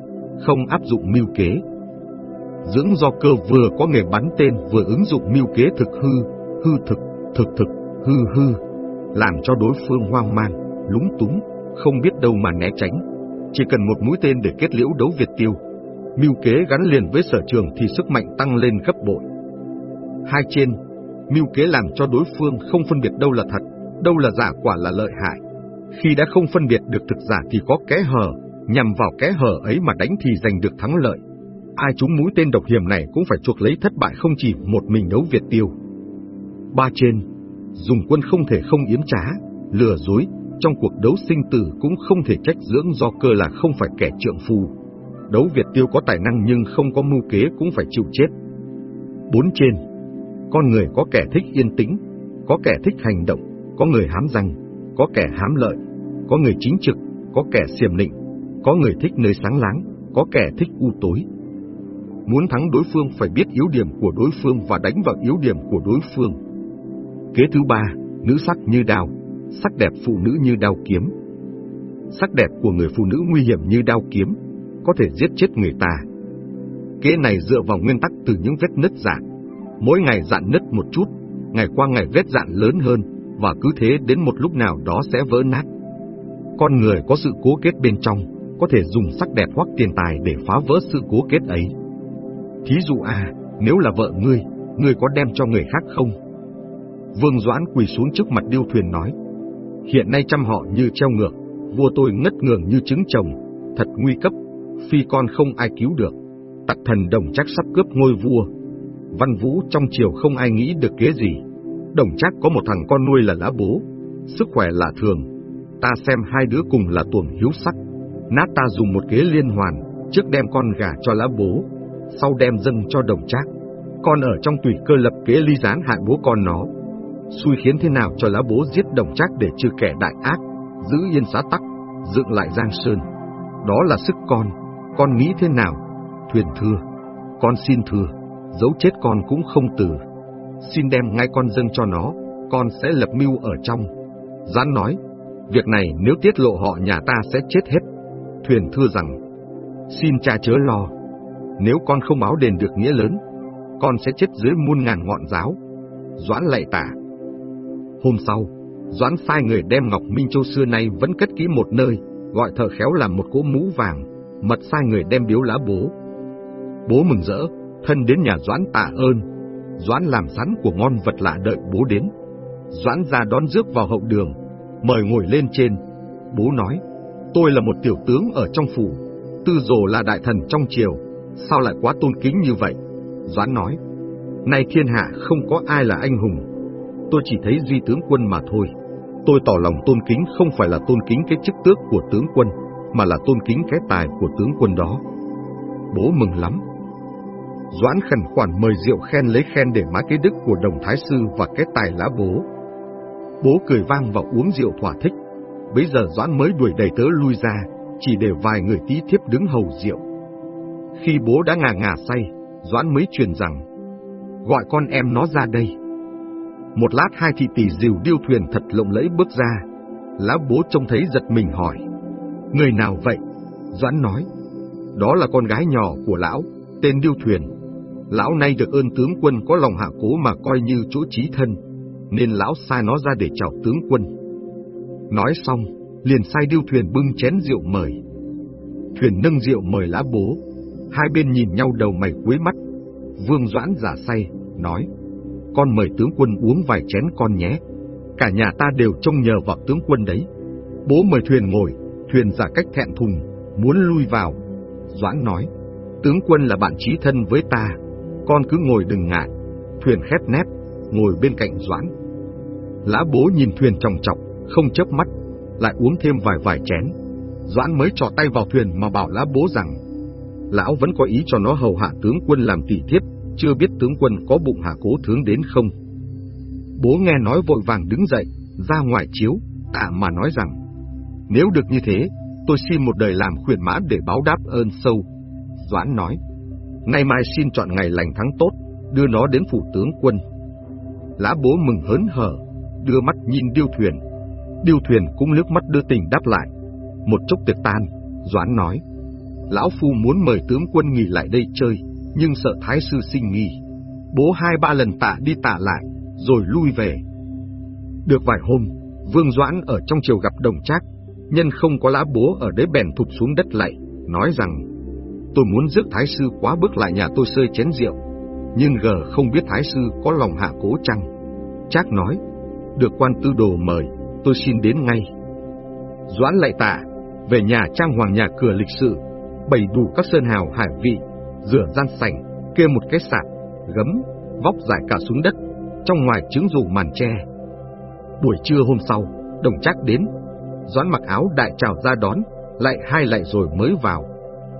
không áp dụng mưu kế. Dưỡng do cơ vừa có nghề bắn tên vừa ứng dụng mưu kế thực hư, hư thực, thực thực, hư hư, làm cho đối phương hoang mang, lúng túng, không biết đâu mà né tránh. Chỉ cần một mũi tên để kết liễu đấu Việt tiêu, mưu kế gắn liền với sở trường thì sức mạnh tăng lên gấp bội. Hai trên, mưu kế làm cho đối phương không phân biệt đâu là thật, đâu là giả quả là lợi hại. Khi đã không phân biệt được thực giả thì có kẽ hở, nhằm vào kẽ hở ấy mà đánh thì giành được thắng lợi. Ai trúng mũi tên độc hiểm này cũng phải chuộc lấy thất bại không chỉ một mình đấu Việt tiêu. Ba trên, dùng quân không thể không yếm trá, lừa dối, trong cuộc đấu sinh tử cũng không thể trách dưỡng do cơ là không phải kẻ trượng phu. Đấu Việt tiêu có tài năng nhưng không có mưu kế cũng phải chịu chết. Bốn trên, con người có kẻ thích yên tĩnh, có kẻ thích hành động, có người hám danh, có kẻ hám lợi, có người chính trực, có kẻ siềm nịnh, có người thích nơi sáng láng, có kẻ thích u tối. Muốn thắng đối phương phải biết yếu điểm của đối phương và đánh vào yếu điểm của đối phương. Kế thứ ba, nữ sắc như đao, sắc đẹp phụ nữ như đao kiếm. Sắc đẹp của người phụ nữ nguy hiểm như đao kiếm, có thể giết chết người ta. Kế này dựa vào nguyên tắc từ những vết nứt dạn. Mỗi ngày dạn nứt một chút, ngày qua ngày vết dạn lớn hơn, và cứ thế đến một lúc nào đó sẽ vỡ nát. Con người có sự cố kết bên trong, có thể dùng sắc đẹp hoặc tiền tài để phá vỡ sự cố kết ấy. Thí dụ à, nếu là vợ ngươi, ngươi có đem cho người khác không? Vương Doãn quỳ xuống trước mặt điêu thuyền nói, hiện nay trăm họ như treo ngược, vua tôi ngất ngường như trứng chồng, thật nguy cấp, phi con không ai cứu được, tặc thần đồng chắc sắp cướp ngôi vua. Văn vũ trong triều không ai nghĩ được kế gì, đồng chắc có một thằng con nuôi là lá bố, sức khỏe là thường, ta xem hai đứa cùng là tuồng hiếu sắc, nát ta dùng một kế liên hoàn, trước đem con gà cho lá bố, sau đem dâng cho đồng trác. Con ở trong tùy cơ lập kế ly gián hại bố con nó. Xui khiến thế nào cho lá bố giết đồng trác để trừ kẻ đại ác, giữ yên xá tắc, dựng lại Giang Sơn. Đó là sức con, con nghĩ thế nào? Thuyền thưa, con xin thưa, dấu chết con cũng không từ. Xin đem ngay con dâng cho nó, con sẽ lập mưu ở trong. Gián nói, việc này nếu tiết lộ họ nhà ta sẽ chết hết. Thuyền thưa rằng, xin cha chớ lo, nếu con không báo đền được nghĩa lớn, con sẽ chết dưới muôn ngàn ngọn giáo. Doãn lạy tả. Hôm sau, Doãn sai người đem Ngọc Minh Châu xưa nay vẫn cất kỹ một nơi, gọi thợ khéo làm một cỗ mũ vàng, mật sai người đem biếu lá bố. Bố mừng rỡ, thân đến nhà Doãn tạ ơn. Doãn làm sẵn của ngon vật lạ đợi bố đến. Doãn ra đón rước vào hậu đường, mời ngồi lên trên. Bố nói, tôi là một tiểu tướng ở trong phủ, tư dồ là đại thần trong triều, sao lại quá tôn kính như vậy? Doãn nói, nay thiên hạ không có ai là anh hùng, tôi chỉ thấy duy tướng quân mà thôi. Tôi tỏ lòng tôn kính không phải là tôn kính cái chức tước của tướng quân, mà là tôn kính cái tài của tướng quân đó. Bố mừng lắm. Doãn khẩn khoản mời rượu khen lấy khen để má cái đức của đồng thái sư và cái tài lá bố. Bố cười vang và uống rượu thỏa thích. Bây giờ Doãn mới đuổi đầy tớ lui ra, chỉ để vài người tí thiếp đứng hầu rượu. Khi bố đã ngà ngà say, Doãn mới truyền rằng, gọi con em nó ra đây. Một lát hai thị tỷ dìu điêu thuyền thật lộng lẫy bước ra, Lá bố trông thấy giật mình hỏi. Người nào vậy? Doãn nói. Đó là con gái nhỏ của lão, tên điêu thuyền. Lão nay được ơn tướng quân có lòng hạ cố mà coi như chỗ trí thân, nên lão sai nó ra để chào tướng quân. Nói xong, liền sai điêu thuyền bưng chén rượu mời. Thuyền nâng rượu mời lá bố, hai bên nhìn nhau đầu mày cuối mắt. Vương Doãn giả say, nói, con mời tướng quân uống vài chén con nhé. Cả nhà ta đều trông nhờ vào tướng quân đấy. Bố mời thuyền ngồi, thuyền giả cách thẹn thùng, muốn lui vào. Doãn nói, tướng quân là bạn trí thân với ta, con cứ ngồi đừng ngại. Thuyền khép nép, ngồi bên cạnh Doãn. Lã bố nhìn thuyền trọng trọng, không chớp mắt, lại uống thêm vài vài chén. Doãn mới trò tay vào thuyền mà bảo lã bố rằng, lão vẫn có ý cho nó hầu hạ tướng quân làm tỷ thiếp, chưa biết tướng quân có bụng hạ cố tướng đến không. Bố nghe nói vội vàng đứng dậy, ra ngoài chiếu, tạ mà nói rằng, nếu được như thế, tôi xin một đời làm khuyển mã để báo đáp ơn sâu. Doãn nói, ngày mai xin chọn ngày lành tháng tốt, đưa nó đến phủ tướng quân. Lã bố mừng hớn hở, đưa mắt nhìn điêu thuyền. Điêu thuyền cũng nước mắt đưa tình đáp lại. Một chốc tiệc tan, Doãn nói, Lão Phu muốn mời tướng quân nghỉ lại đây chơi, nhưng sợ Thái Sư sinh nghi. Bố hai ba lần tạ đi tạ lại, rồi lui về. Được vài hôm, Vương Doãn ở trong triều gặp đồng trác, nhân không có lã bố ở đấy bèn thụp xuống đất lạy, nói rằng, tôi muốn rước Thái Sư quá bước lại nhà tôi sơi chén rượu, nhưng gờ không biết Thái Sư có lòng hạ cố chăng. Trác nói, được quan tư đồ mời, tôi xin đến ngay. Doãn lại tạ, về nhà trang hoàng nhà cửa lịch sự, bày đủ các sơn hào hải vị, rửa gian sảnh, kê một cái sạp, gấm, vóc dài cả xuống đất, trong ngoài trứng rủ màn tre. Buổi trưa hôm sau, đồng trác đến, doãn mặc áo đại trào ra đón, lại hai lại rồi mới vào.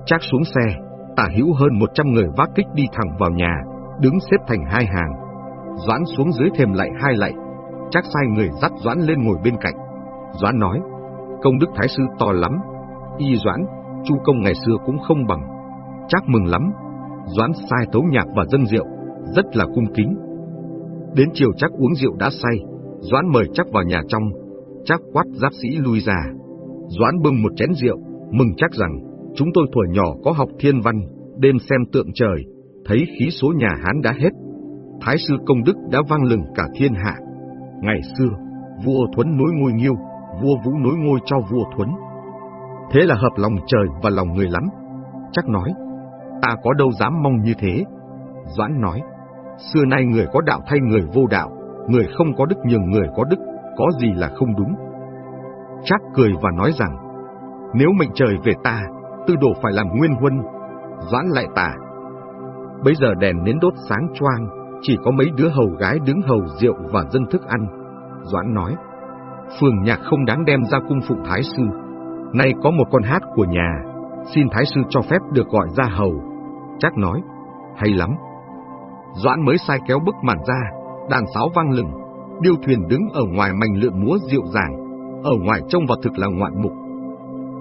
Trác xuống xe, tả hữu hơn một trăm người vác kích đi thẳng vào nhà, đứng xếp thành hai hàng. Doãn xuống dưới thêm lại hai lạy, Trác sai người dắt Doãn lên ngồi bên cạnh. Doãn nói, công đức thái sư to lắm, y Doãn, chu công ngày xưa cũng không bằng. Trác mừng lắm, Doãn sai tấu nhạc và dân rượu, rất là cung kính. Đến chiều chắc uống rượu đã say, Doãn mời chắc vào nhà trong, chắc quát giáp sĩ lui ra. Doãn bưng một chén rượu, mừng chắc rằng, chúng tôi tuổi nhỏ có học thiên văn, đêm xem tượng trời, thấy khí số nhà Hán đã hết. Thái sư công đức đã vang lừng cả thiên hạ. Ngày xưa, vua Thuấn nối ngôi nghiêu, vua Vũ nối ngôi cho vua Thuấn. Thế là hợp lòng trời và lòng người lắm. Chắc nói, ta có đâu dám mong như thế. Doãn nói, xưa nay người có đạo thay người vô đạo, người không có đức nhường người có đức, có gì là không đúng. Chắc cười và nói rằng, nếu mệnh trời về ta, tư đồ phải làm nguyên huân, doãn lại tả. Bây giờ đèn nến đốt sáng choang, chỉ có mấy đứa hầu gái đứng hầu rượu và dân thức ăn. Doãn nói, phường nhạc không đáng đem ra cung phụng thái sư. Nay có một con hát của nhà, xin thái sư cho phép được gọi ra hầu. Chắc nói, hay lắm. Doãn mới sai kéo bức màn ra, đàn sáo vang lừng, điêu thuyền đứng ở ngoài mảnh lượn múa dịu dàng, ở ngoài trông vào thực là ngoạn mục.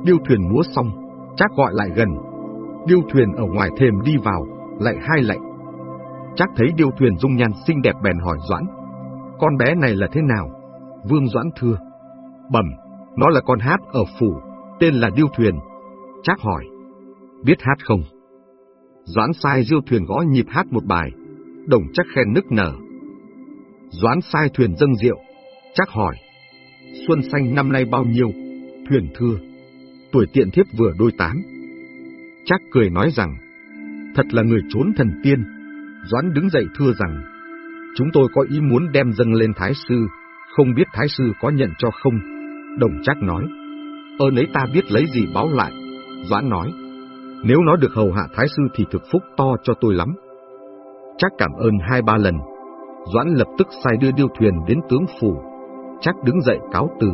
Điêu thuyền múa xong, chắc gọi lại gần. Điêu thuyền ở ngoài thềm đi vào, lại hai lạnh. Chắc thấy điêu thuyền dung nhan xinh đẹp bèn hỏi Doãn. Con bé này là thế nào? Vương Doãn thưa. Bẩm, nó là con hát ở phủ, tên là điêu thuyền. Chắc hỏi. Biết hát không? Doãn sai diêu thuyền gõ nhịp hát một bài, đồng chắc khen nức nở. Doãn sai thuyền dâng rượu, chắc hỏi. Xuân xanh năm nay bao nhiêu? Thuyền thưa. Tuổi tiện thiếp vừa đôi tám. Chắc cười nói rằng, thật là người trốn thần tiên. Doãn đứng dậy thưa rằng, chúng tôi có ý muốn đem dâng lên Thái Sư, không biết Thái Sư có nhận cho không. Đồng chắc nói, ơn ấy ta biết lấy gì báo lại. Doãn nói, nếu nó được hầu hạ Thái Sư thì thực phúc to cho tôi lắm. Chắc cảm ơn hai ba lần. Doãn lập tức sai đưa điêu thuyền đến tướng phủ. Chắc đứng dậy cáo từ.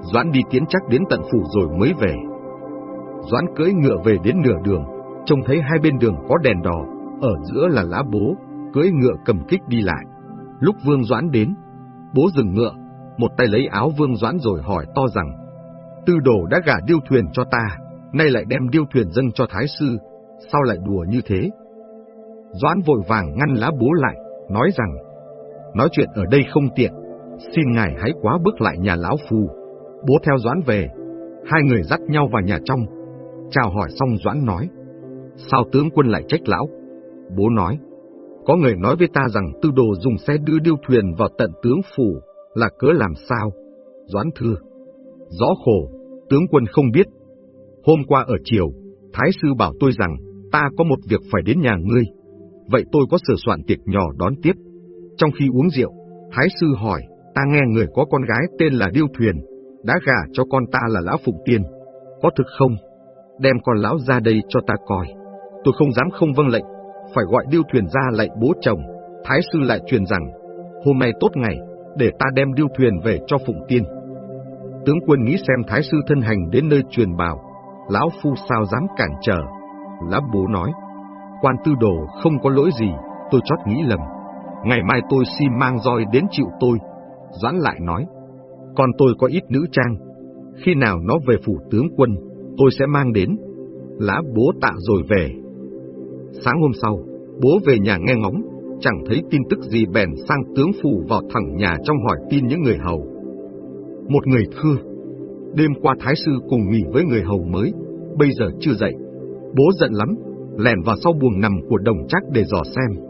Doãn đi tiến chắc đến tận phủ rồi mới về. Doãn cưỡi ngựa về đến nửa đường, trông thấy hai bên đường có đèn đỏ, ở giữa là lá bố, cưỡi ngựa cầm kích đi lại. Lúc Vương Doãn đến, bố dừng ngựa, một tay lấy áo Vương Doãn rồi hỏi to rằng, Tư đồ đã gả điêu thuyền cho ta, nay lại đem điêu thuyền dâng cho Thái Sư, sao lại đùa như thế? Doãn vội vàng ngăn lá bố lại, nói rằng, nói chuyện ở đây không tiện, xin ngài hãy quá bước lại nhà lão phù. Bố theo Doãn về, hai người dắt nhau vào nhà trong, chào hỏi xong Doãn nói, sao tướng quân lại trách lão? Bố nói, có người nói với ta rằng tư đồ dùng xe đưa điêu thuyền vào tận tướng phủ, là cớ làm sao? Doãn thưa, rõ khổ, tướng quân không biết. Hôm qua ở chiều, Thái sư bảo tôi rằng, ta có một việc phải đến nhà ngươi. Vậy tôi có sửa soạn tiệc nhỏ đón tiếp. Trong khi uống rượu, Thái sư hỏi, ta nghe người có con gái tên là Điêu Thuyền, đã gả cho con ta là Lão Phụng Tiên. Có thực không? Đem con lão ra đây cho ta coi. Tôi không dám không vâng lệnh, phải gọi Điêu Thuyền ra lệnh bố chồng. Thái sư lại truyền rằng, hôm nay tốt ngày, để ta đem Điêu Thuyền về cho Phụng Tiên. Tướng quân nghĩ xem Thái sư thân hành đến nơi truyền bảo, lão phu sao dám cản trở. Lão bố nói, quan tư đồ không có lỗi gì, tôi chót nghĩ lầm. Ngày mai tôi xin mang roi đến chịu tôi. Doãn lại nói, còn tôi có ít nữ trang, khi nào nó về phủ tướng quân, tôi sẽ mang đến. Lá bố tạ rồi về. Sáng hôm sau, bố về nhà nghe ngóng, chẳng thấy tin tức gì bèn sang tướng phủ vào thẳng nhà trong hỏi tin những người hầu. Một người thưa, đêm qua thái sư cùng nghỉ với người hầu mới, bây giờ chưa dậy. Bố giận lắm, lèn vào sau buồng nằm của đồng trác để dò xem.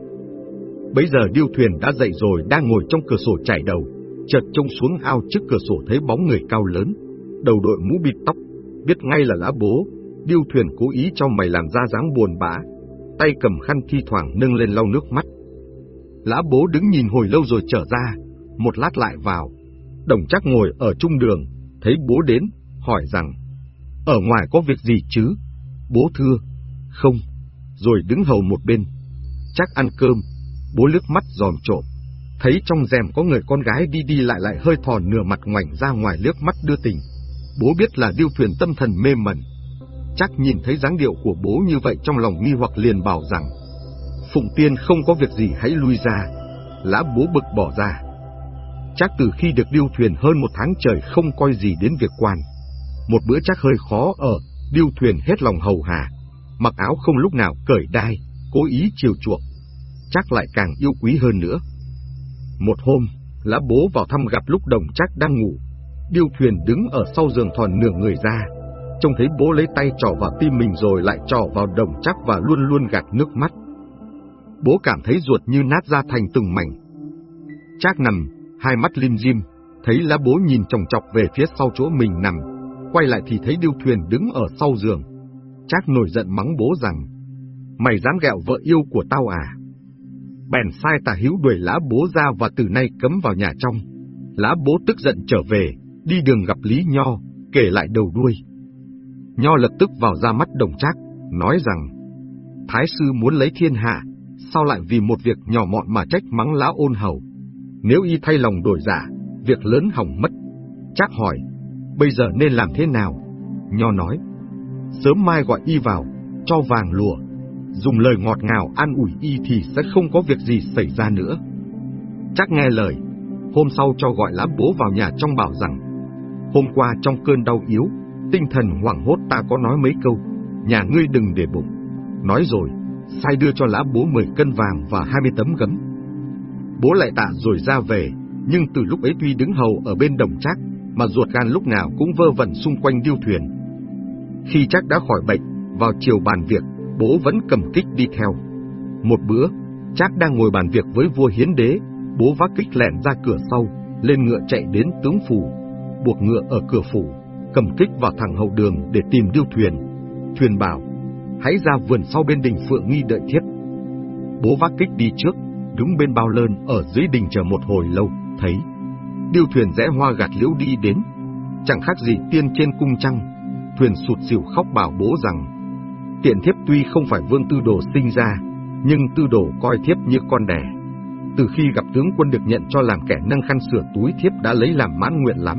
Bây giờ điêu thuyền đã dậy rồi đang ngồi trong cửa sổ chảy đầu, chợt trông xuống ao trước cửa sổ thấy bóng người cao lớn, đầu đội mũ bịt tóc, biết ngay là lá bố, điêu thuyền cố ý cho mày làm ra dáng buồn bã, tay cầm khăn thi thoảng nâng lên lau nước mắt. Lã bố đứng nhìn hồi lâu rồi trở ra, một lát lại vào. Đồng chắc ngồi ở trung đường, thấy bố đến, hỏi rằng, ở ngoài có việc gì chứ? Bố thưa, không, rồi đứng hầu một bên. Chắc ăn cơm, bố lướt mắt dòm trộm, thấy trong rèm có người con gái đi đi lại lại hơi thò nửa mặt ngoảnh ra ngoài liếc mắt đưa tình. Bố biết là điêu thuyền tâm thần mê mẩn. Chắc nhìn thấy dáng điệu của bố như vậy trong lòng nghi hoặc liền bảo rằng, Phụng Tiên không có việc gì hãy lui ra. Lã bố bực bỏ ra. Chắc từ khi được điêu thuyền hơn một tháng trời không coi gì đến việc quan. Một bữa chắc hơi khó ở, điêu thuyền hết lòng hầu hà. Mặc áo không lúc nào cởi đai, cố ý chiều chuộng. Chắc lại càng yêu quý hơn nữa. Một hôm, lá bố vào thăm gặp lúc đồng chắc đang ngủ. Điêu thuyền đứng ở sau giường thòn nửa người ra. Trông thấy bố lấy tay trỏ vào tim mình rồi lại trỏ vào đồng chắc và luôn luôn gạt nước mắt. Bố cảm thấy ruột như nát ra thành từng mảnh. Trác nằm, hai mắt lim dim, thấy lá bố nhìn chồng chọc về phía sau chỗ mình nằm, quay lại thì thấy điêu thuyền đứng ở sau giường. Trác nổi giận mắng bố rằng, mày dám gẹo vợ yêu của tao à? Bèn sai tà hiếu đuổi lá bố ra và từ nay cấm vào nhà trong. Lá bố tức giận trở về, đi đường gặp Lý Nho, kể lại đầu đuôi. Nho lập tức vào ra mắt đồng trác, nói rằng, Thái sư muốn lấy thiên hạ, sao lại vì một việc nhỏ mọn mà trách mắng lá ôn hầu. Nếu y thay lòng đổi giả, việc lớn hỏng mất. Chắc hỏi, bây giờ nên làm thế nào? Nho nói, sớm mai gọi y vào, cho vàng lùa, dùng lời ngọt ngào an ủi y thì sẽ không có việc gì xảy ra nữa. Chắc nghe lời, hôm sau cho gọi lá bố vào nhà trong bảo rằng, hôm qua trong cơn đau yếu, tinh thần hoảng hốt ta có nói mấy câu, nhà ngươi đừng để bụng. Nói rồi, sai đưa cho lã bố 10 cân vàng và 20 tấm gấm. Bố lại tạ rồi ra về, nhưng từ lúc ấy tuy đứng hầu ở bên đồng trác, mà ruột gan lúc nào cũng vơ vẩn xung quanh điêu thuyền. Khi chắc đã khỏi bệnh, vào chiều bàn việc, bố vẫn cầm kích đi theo. Một bữa, chắc đang ngồi bàn việc với vua hiến đế, bố vác kích lẹn ra cửa sau, lên ngựa chạy đến tướng phủ, buộc ngựa ở cửa phủ, cầm kích vào thẳng hậu đường để tìm điêu thuyền. Thuyền bảo, hãy ra vườn sau bên đình Phượng Nghi đợi thiếp. Bố vác kích đi trước, đứng bên bao lơn ở dưới đình chờ một hồi lâu, thấy. Điêu thuyền rẽ hoa gạt liễu đi đến, chẳng khác gì tiên trên cung trăng. Thuyền sụt xỉu khóc bảo bố rằng, tiện thiếp tuy không phải vương tư đồ sinh ra, nhưng tư đồ coi thiếp như con đẻ. Từ khi gặp tướng quân được nhận cho làm kẻ nâng khăn sửa túi thiếp đã lấy làm mãn nguyện lắm.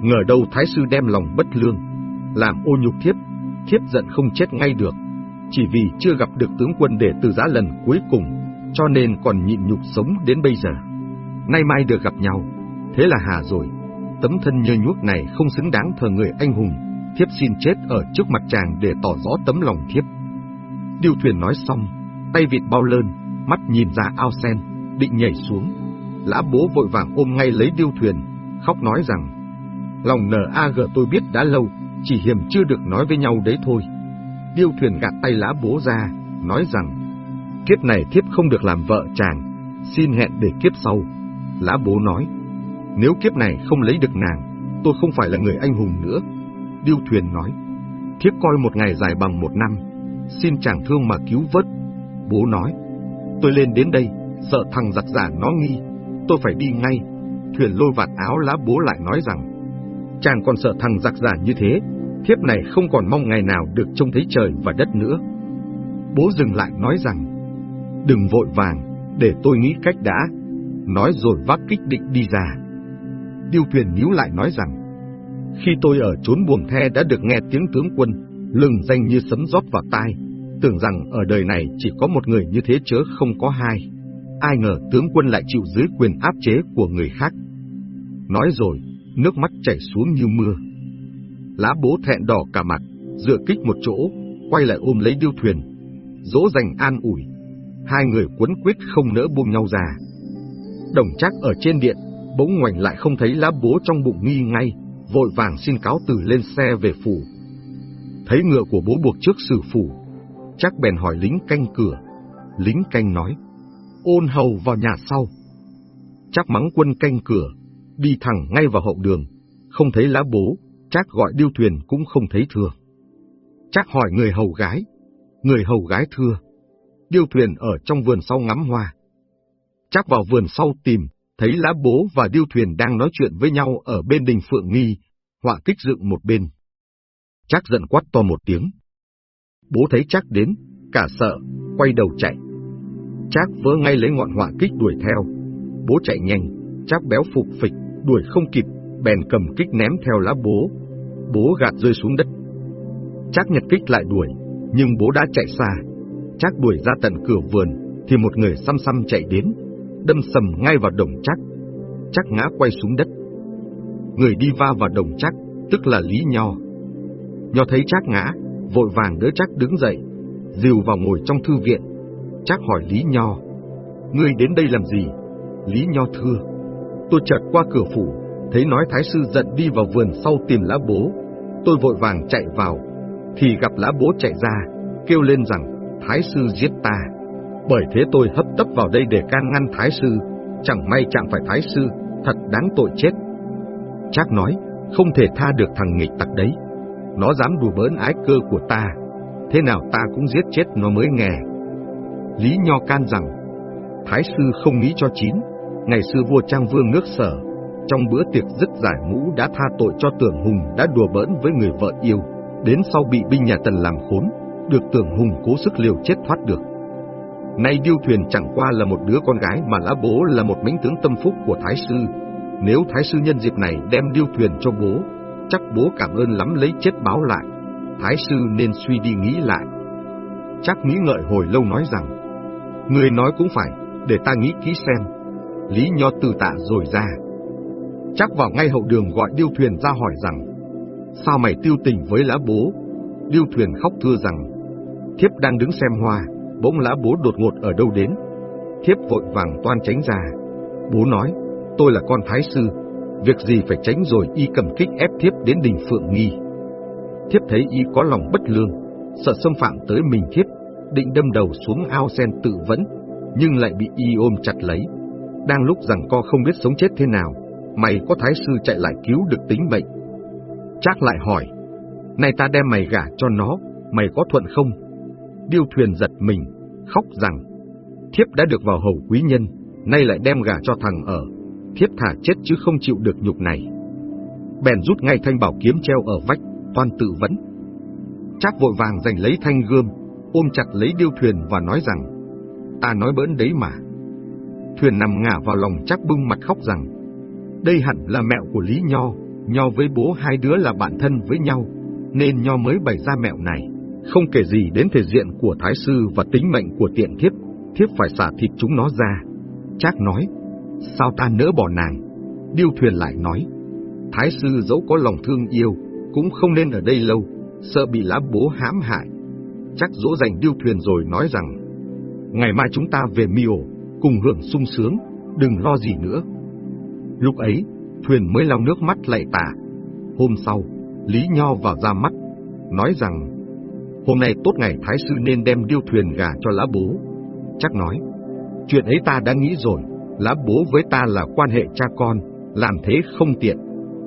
Ngờ đâu thái sư đem lòng bất lương, làm ô nhục thiếp thiếp giận không chết ngay được, chỉ vì chưa gặp được tướng quân để từ giá lần cuối cùng, cho nên còn nhịn nhục sống đến bây giờ. Nay mai được gặp nhau, thế là hà rồi, tấm thân nhơ nhuốc này không xứng đáng thờ người anh hùng, thiếp xin chết ở trước mặt chàng để tỏ rõ tấm lòng thiếp. Điêu thuyền nói xong, tay vịt bao lơn, mắt nhìn ra ao sen, định nhảy xuống. Lã bố vội vàng ôm ngay lấy điêu thuyền, khóc nói rằng, lòng NAG tôi biết đã lâu, chỉ hiểm chưa được nói với nhau đấy thôi. Điêu thuyền gạt tay lã bố ra, nói rằng, kiếp này thiếp không được làm vợ chàng, xin hẹn để kiếp sau. Lã bố nói, nếu kiếp này không lấy được nàng, tôi không phải là người anh hùng nữa. Điêu thuyền nói, thiếp coi một ngày dài bằng một năm, xin chàng thương mà cứu vớt. Bố nói, tôi lên đến đây, sợ thằng giặc giả nó nghi, tôi phải đi ngay. Thuyền lôi vạt áo lá bố lại nói rằng, chàng còn sợ thằng giặc giả như thế, thiếp này không còn mong ngày nào được trông thấy trời và đất nữa. Bố dừng lại nói rằng, đừng vội vàng, để tôi nghĩ cách đã. Nói rồi vác kích định đi ra. Điêu thuyền níu lại nói rằng, khi tôi ở chốn buồng the đã được nghe tiếng tướng quân, lừng danh như sấm rót vào tai, tưởng rằng ở đời này chỉ có một người như thế chớ không có hai. Ai ngờ tướng quân lại chịu dưới quyền áp chế của người khác. Nói rồi, nước mắt chảy xuống như mưa. Lá bố thẹn đỏ cả mặt, dựa kích một chỗ, quay lại ôm lấy điêu thuyền, dỗ dành an ủi. Hai người quấn quyết không nỡ buông nhau ra. Đồng chắc ở trên điện, bỗng ngoảnh lại không thấy lá bố trong bụng nghi ngay, vội vàng xin cáo từ lên xe về phủ. Thấy ngựa của bố buộc trước sử phủ, chắc bèn hỏi lính canh cửa. Lính canh nói, ôn hầu vào nhà sau. Chắc mắng quân canh cửa, đi thẳng ngay vào hậu đường, không thấy lá bố, chắc gọi điêu thuyền cũng không thấy thưa. Chắc hỏi người hầu gái, người hầu gái thưa, điêu thuyền ở trong vườn sau ngắm hoa. Chắc vào vườn sau tìm, thấy lá bố và điêu thuyền đang nói chuyện với nhau ở bên đình Phượng Nghi, họa kích dựng một bên. Chắc giận quát to một tiếng. Bố thấy chắc đến, cả sợ, quay đầu chạy. Chắc vỡ ngay lấy ngọn họa kích đuổi theo. Bố chạy nhanh, chắc béo phục phịch, đuổi không kịp, bèn cầm kích ném theo lá bố. Bố gạt rơi xuống đất. Chắc nhặt kích lại đuổi, nhưng bố đã chạy xa. Chắc đuổi ra tận cửa vườn, thì một người xăm xăm chạy đến, đâm sầm ngay vào đồng chắc. Chắc ngã quay xuống đất. Người đi va vào đồng chắc, tức là Lý Nho. Nho thấy chắc ngã, vội vàng đỡ chắc đứng dậy, dìu vào ngồi trong thư viện. Chắc hỏi Lý Nho, ngươi đến đây làm gì? Lý Nho thưa, tôi chợt qua cửa phủ, thấy nói thái sư giận đi vào vườn sau tìm lá bố. Tôi vội vàng chạy vào, thì gặp lá bố chạy ra, kêu lên rằng, thái sư giết ta. Bởi thế tôi hấp tấp vào đây để can ngăn thái sư, chẳng may chạm phải thái sư, thật đáng tội chết. Trác nói, không thể tha được thằng nghịch tặc đấy. Nó dám đùa bỡn ái cơ của ta, thế nào ta cũng giết chết nó mới nghe. Lý Nho can rằng, Thái sư không nghĩ cho chín, ngày xưa vua Trang Vương nước sở, trong bữa tiệc dứt giải ngũ đã tha tội cho tưởng hùng đã đùa bỡn với người vợ yêu, đến sau bị binh nhà Tần làm khốn, được tưởng hùng cố sức liều chết thoát được. Nay điêu thuyền chẳng qua là một đứa con gái mà lá bố là một mãnh tướng tâm phúc của Thái sư. Nếu Thái sư nhân dịp này đem điêu thuyền cho bố, chắc bố cảm ơn lắm lấy chết báo lại. Thái sư nên suy đi nghĩ lại. Chắc nghĩ ngợi hồi lâu nói rằng, người nói cũng phải, để ta nghĩ kỹ xem. Lý Nho từ tạ rồi ra. Chắc vào ngay hậu đường gọi điêu thuyền ra hỏi rằng, sao mày tiêu tình với lá bố? Điêu thuyền khóc thưa rằng, thiếp đang đứng xem hoa, bỗng lá bố đột ngột ở đâu đến. Thiếp vội vàng toan tránh ra. Bố nói, tôi là con thái sư, việc gì phải tránh rồi y cầm kích ép thiếp đến đình Phượng Nghi. Thiếp thấy y có lòng bất lương, sợ xâm phạm tới mình thiếp, định đâm đầu xuống ao sen tự vẫn, nhưng lại bị y ôm chặt lấy. Đang lúc rằng co không biết sống chết thế nào, mày có thái sư chạy lại cứu được tính mệnh. Trác lại hỏi, nay ta đem mày gả cho nó, mày có thuận không? Điêu thuyền giật mình, khóc rằng, thiếp đã được vào hầu quý nhân, nay lại đem gà cho thằng ở, thiếp thả chết chứ không chịu được nhục này. Bèn rút ngay thanh bảo kiếm treo ở vách, toàn tự vấn. Trác vội vàng giành lấy thanh gươm, ôm chặt lấy điêu thuyền và nói rằng, ta nói bỡn đấy mà. Thuyền nằm ngả vào lòng chắc bưng mặt khóc rằng, đây hẳn là mẹo của Lý Nho, Nho với bố hai đứa là bạn thân với nhau, nên Nho mới bày ra mẹo này. Không kể gì đến thể diện của Thái Sư và tính mệnh của tiện thiếp, thiếp phải xả thịt chúng nó ra. Trác nói, sao ta nỡ bỏ nàng? Điêu thuyền lại nói, Thái Sư dẫu có lòng thương yêu, cũng không nên ở đây lâu, sợ bị lá bố hãm hại. Chắc dỗ dành điêu thuyền rồi nói rằng, ngày mai chúng ta về miổ, cùng hưởng sung sướng, đừng lo gì nữa. Lúc ấy, thuyền mới lau nước mắt lạy tạ. Hôm sau, Lý Nho vào ra mắt, nói rằng, hôm nay tốt ngày Thái Sư nên đem điêu thuyền gà cho lá bố. Chắc nói, chuyện ấy ta đã nghĩ rồi, lá bố với ta là quan hệ cha con, làm thế không tiện.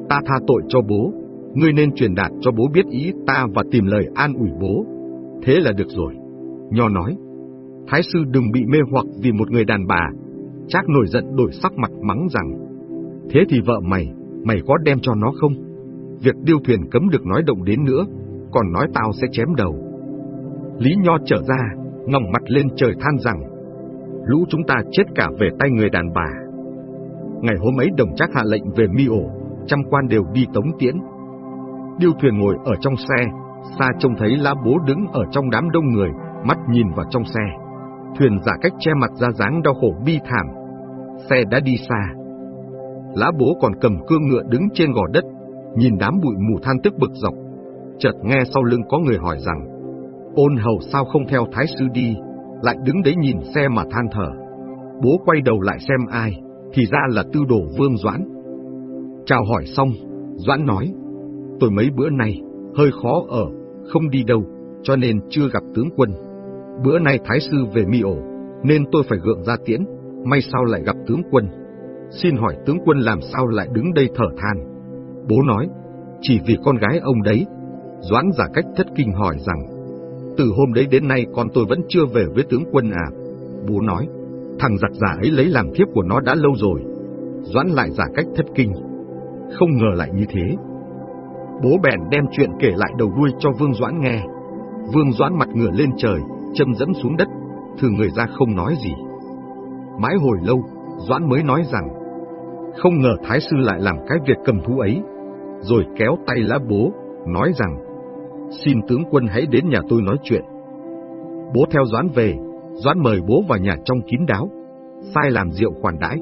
Ta tha tội cho bố, ngươi nên truyền đạt cho bố biết ý ta và tìm lời an ủi bố. Thế là được rồi. Nho nói, Thái sư đừng bị mê hoặc vì một người đàn bà. Trác nổi giận đổi sắc mặt mắng rằng, thế thì vợ mày, mày có đem cho nó không? Việc điêu thuyền cấm được nói động đến nữa, còn nói tao sẽ chém đầu. Lý Nho trở ra, ngẩng mặt lên trời than rằng, lũ chúng ta chết cả về tay người đàn bà. Ngày hôm ấy đồng trác hạ lệnh về mi ổ, trăm quan đều đi tống tiễn. Điêu thuyền ngồi ở trong xe, xa trông thấy lá bố đứng ở trong đám đông người, mắt nhìn vào trong xe. Thuyền giả cách che mặt ra dáng đau khổ bi thảm. Xe đã đi xa. Lá bố còn cầm cương ngựa đứng trên gò đất, nhìn đám bụi mù than tức bực dọc. Chợt nghe sau lưng có người hỏi rằng, ôn hầu sao không theo thái sư đi, lại đứng đấy nhìn xe mà than thở. Bố quay đầu lại xem ai, thì ra là tư đồ vương Doãn. Chào hỏi xong, Doãn nói, tôi mấy bữa nay, hơi khó ở, không đi đâu, cho nên chưa gặp tướng quân. Bữa nay thái sư về mi ổ, nên tôi phải gượng ra tiễn, may sao lại gặp tướng quân. Xin hỏi tướng quân làm sao lại đứng đây thở than. Bố nói, chỉ vì con gái ông đấy. Doãn giả cách thất kinh hỏi rằng, từ hôm đấy đến nay con tôi vẫn chưa về với tướng quân à? Bố nói, thằng giặc giả ấy lấy làm thiếp của nó đã lâu rồi. Doãn lại giả cách thất kinh. Không ngờ lại như thế. Bố bèn đem chuyện kể lại đầu đuôi cho Vương Doãn nghe. Vương Doãn mặt ngửa lên trời, châm dẫm xuống đất, thử người ra không nói gì. Mãi hồi lâu, Doãn mới nói rằng, không ngờ Thái Sư lại làm cái việc cầm thú ấy, rồi kéo tay lá bố, nói rằng, xin tướng quân hãy đến nhà tôi nói chuyện. Bố theo Doãn về, Doãn mời bố vào nhà trong kín đáo, sai làm rượu khoản đãi.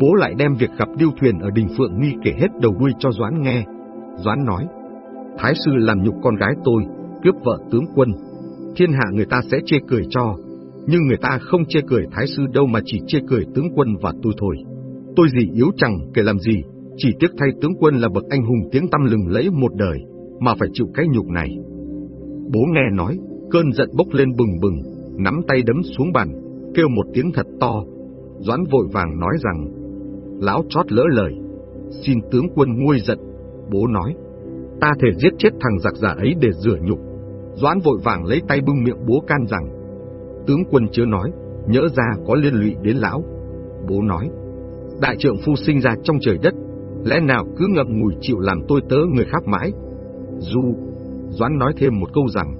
Bố lại đem việc gặp điêu thuyền ở đình Phượng Nghi kể hết đầu đuôi cho Doãn nghe. Doãn nói, Thái sư làm nhục con gái tôi, cướp vợ tướng quân. Thiên hạ người ta sẽ chê cười cho, nhưng người ta không chê cười Thái sư đâu mà chỉ chê cười tướng quân và tôi thôi. Tôi gì yếu chẳng kể làm gì, chỉ tiếc thay tướng quân là bậc anh hùng tiếng tăm lừng lẫy một đời, mà phải chịu cái nhục này. Bố nghe nói, cơn giận bốc lên bừng bừng, nắm tay đấm xuống bàn, kêu một tiếng thật to. Doãn vội vàng nói rằng, lão chót lỡ lời, xin tướng quân nguôi giận. Bố nói, ta thể giết chết thằng giặc giả ấy để rửa nhục. Doãn vội vàng lấy tay bưng miệng bố can rằng, tướng quân chưa nói, nhỡ ra có liên lụy đến lão. Bố nói, đại trượng phu sinh ra trong trời đất, lẽ nào cứ ngậm ngùi chịu làm tôi tớ người khác mãi. Du, Doãn nói thêm một câu rằng,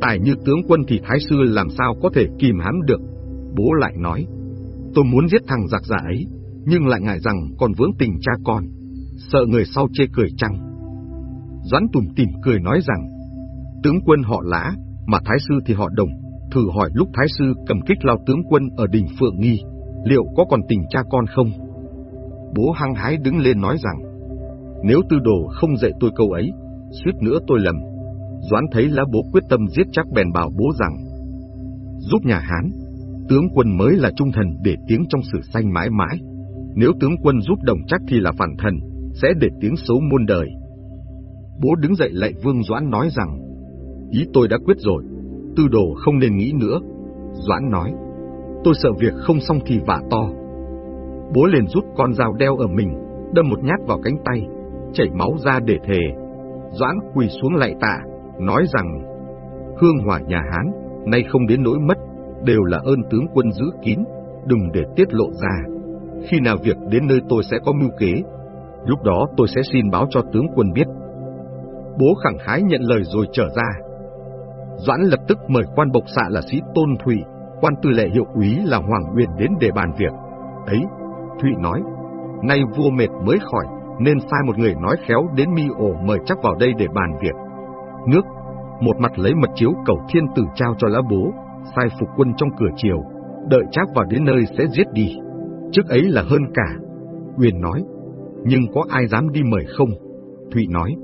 tài như tướng quân thì thái sư làm sao có thể kìm hãm được. Bố lại nói, tôi muốn giết thằng giặc giả ấy, nhưng lại ngại rằng còn vướng tình cha con, sợ người sau chê cười chăng. Doãn tùm tìm cười nói rằng, tướng quân họ lã, mà thái sư thì họ đồng, thử hỏi lúc thái sư cầm kích lao tướng quân ở đình Phượng Nghi, liệu có còn tình cha con không? Bố hăng hái đứng lên nói rằng, nếu tư đồ không dạy tôi câu ấy, suýt nữa tôi lầm. Doãn thấy lá bố quyết tâm giết chắc bèn bảo bố rằng, giúp nhà Hán, tướng quân mới là trung thần để tiếng trong sử xanh mãi mãi. Nếu tướng quân giúp đồng chắc thì là phản thần, sẽ để tiếng xấu muôn đời. Bố đứng dậy lạy Vương Doãn nói rằng, ý tôi đã quyết rồi, tư đồ không nên nghĩ nữa. Doãn nói, tôi sợ việc không xong thì vả to. Bố liền rút con dao đeo ở mình, đâm một nhát vào cánh tay, chảy máu ra để thề. Doãn quỳ xuống lạy tạ, nói rằng, hương hỏa nhà Hán, nay không đến nỗi mất, đều là ơn tướng quân giữ kín, đừng để tiết lộ ra. Khi nào việc đến nơi tôi sẽ có mưu kế, lúc đó tôi sẽ xin báo cho tướng quân biết. Bố khẳng khái nhận lời rồi trở ra. Doãn lập tức mời quan bộc xạ là sĩ Tôn Thụy, quan tư lệ hiệu úy là Hoàng Uyển đến để bàn việc. Ấy, Thụy nói, nay vua mệt mới khỏi, nên sai một người nói khéo đến mi ổ mời chắc vào đây để bàn việc. Nước, một mặt lấy mật chiếu cầu thiên tử trao cho lá bố, sai phục quân trong cửa chiều, đợi chắc vào đến nơi sẽ giết đi. Trước ấy là hơn cả. Uyên nói, nhưng có ai dám đi mời không? Thụy nói,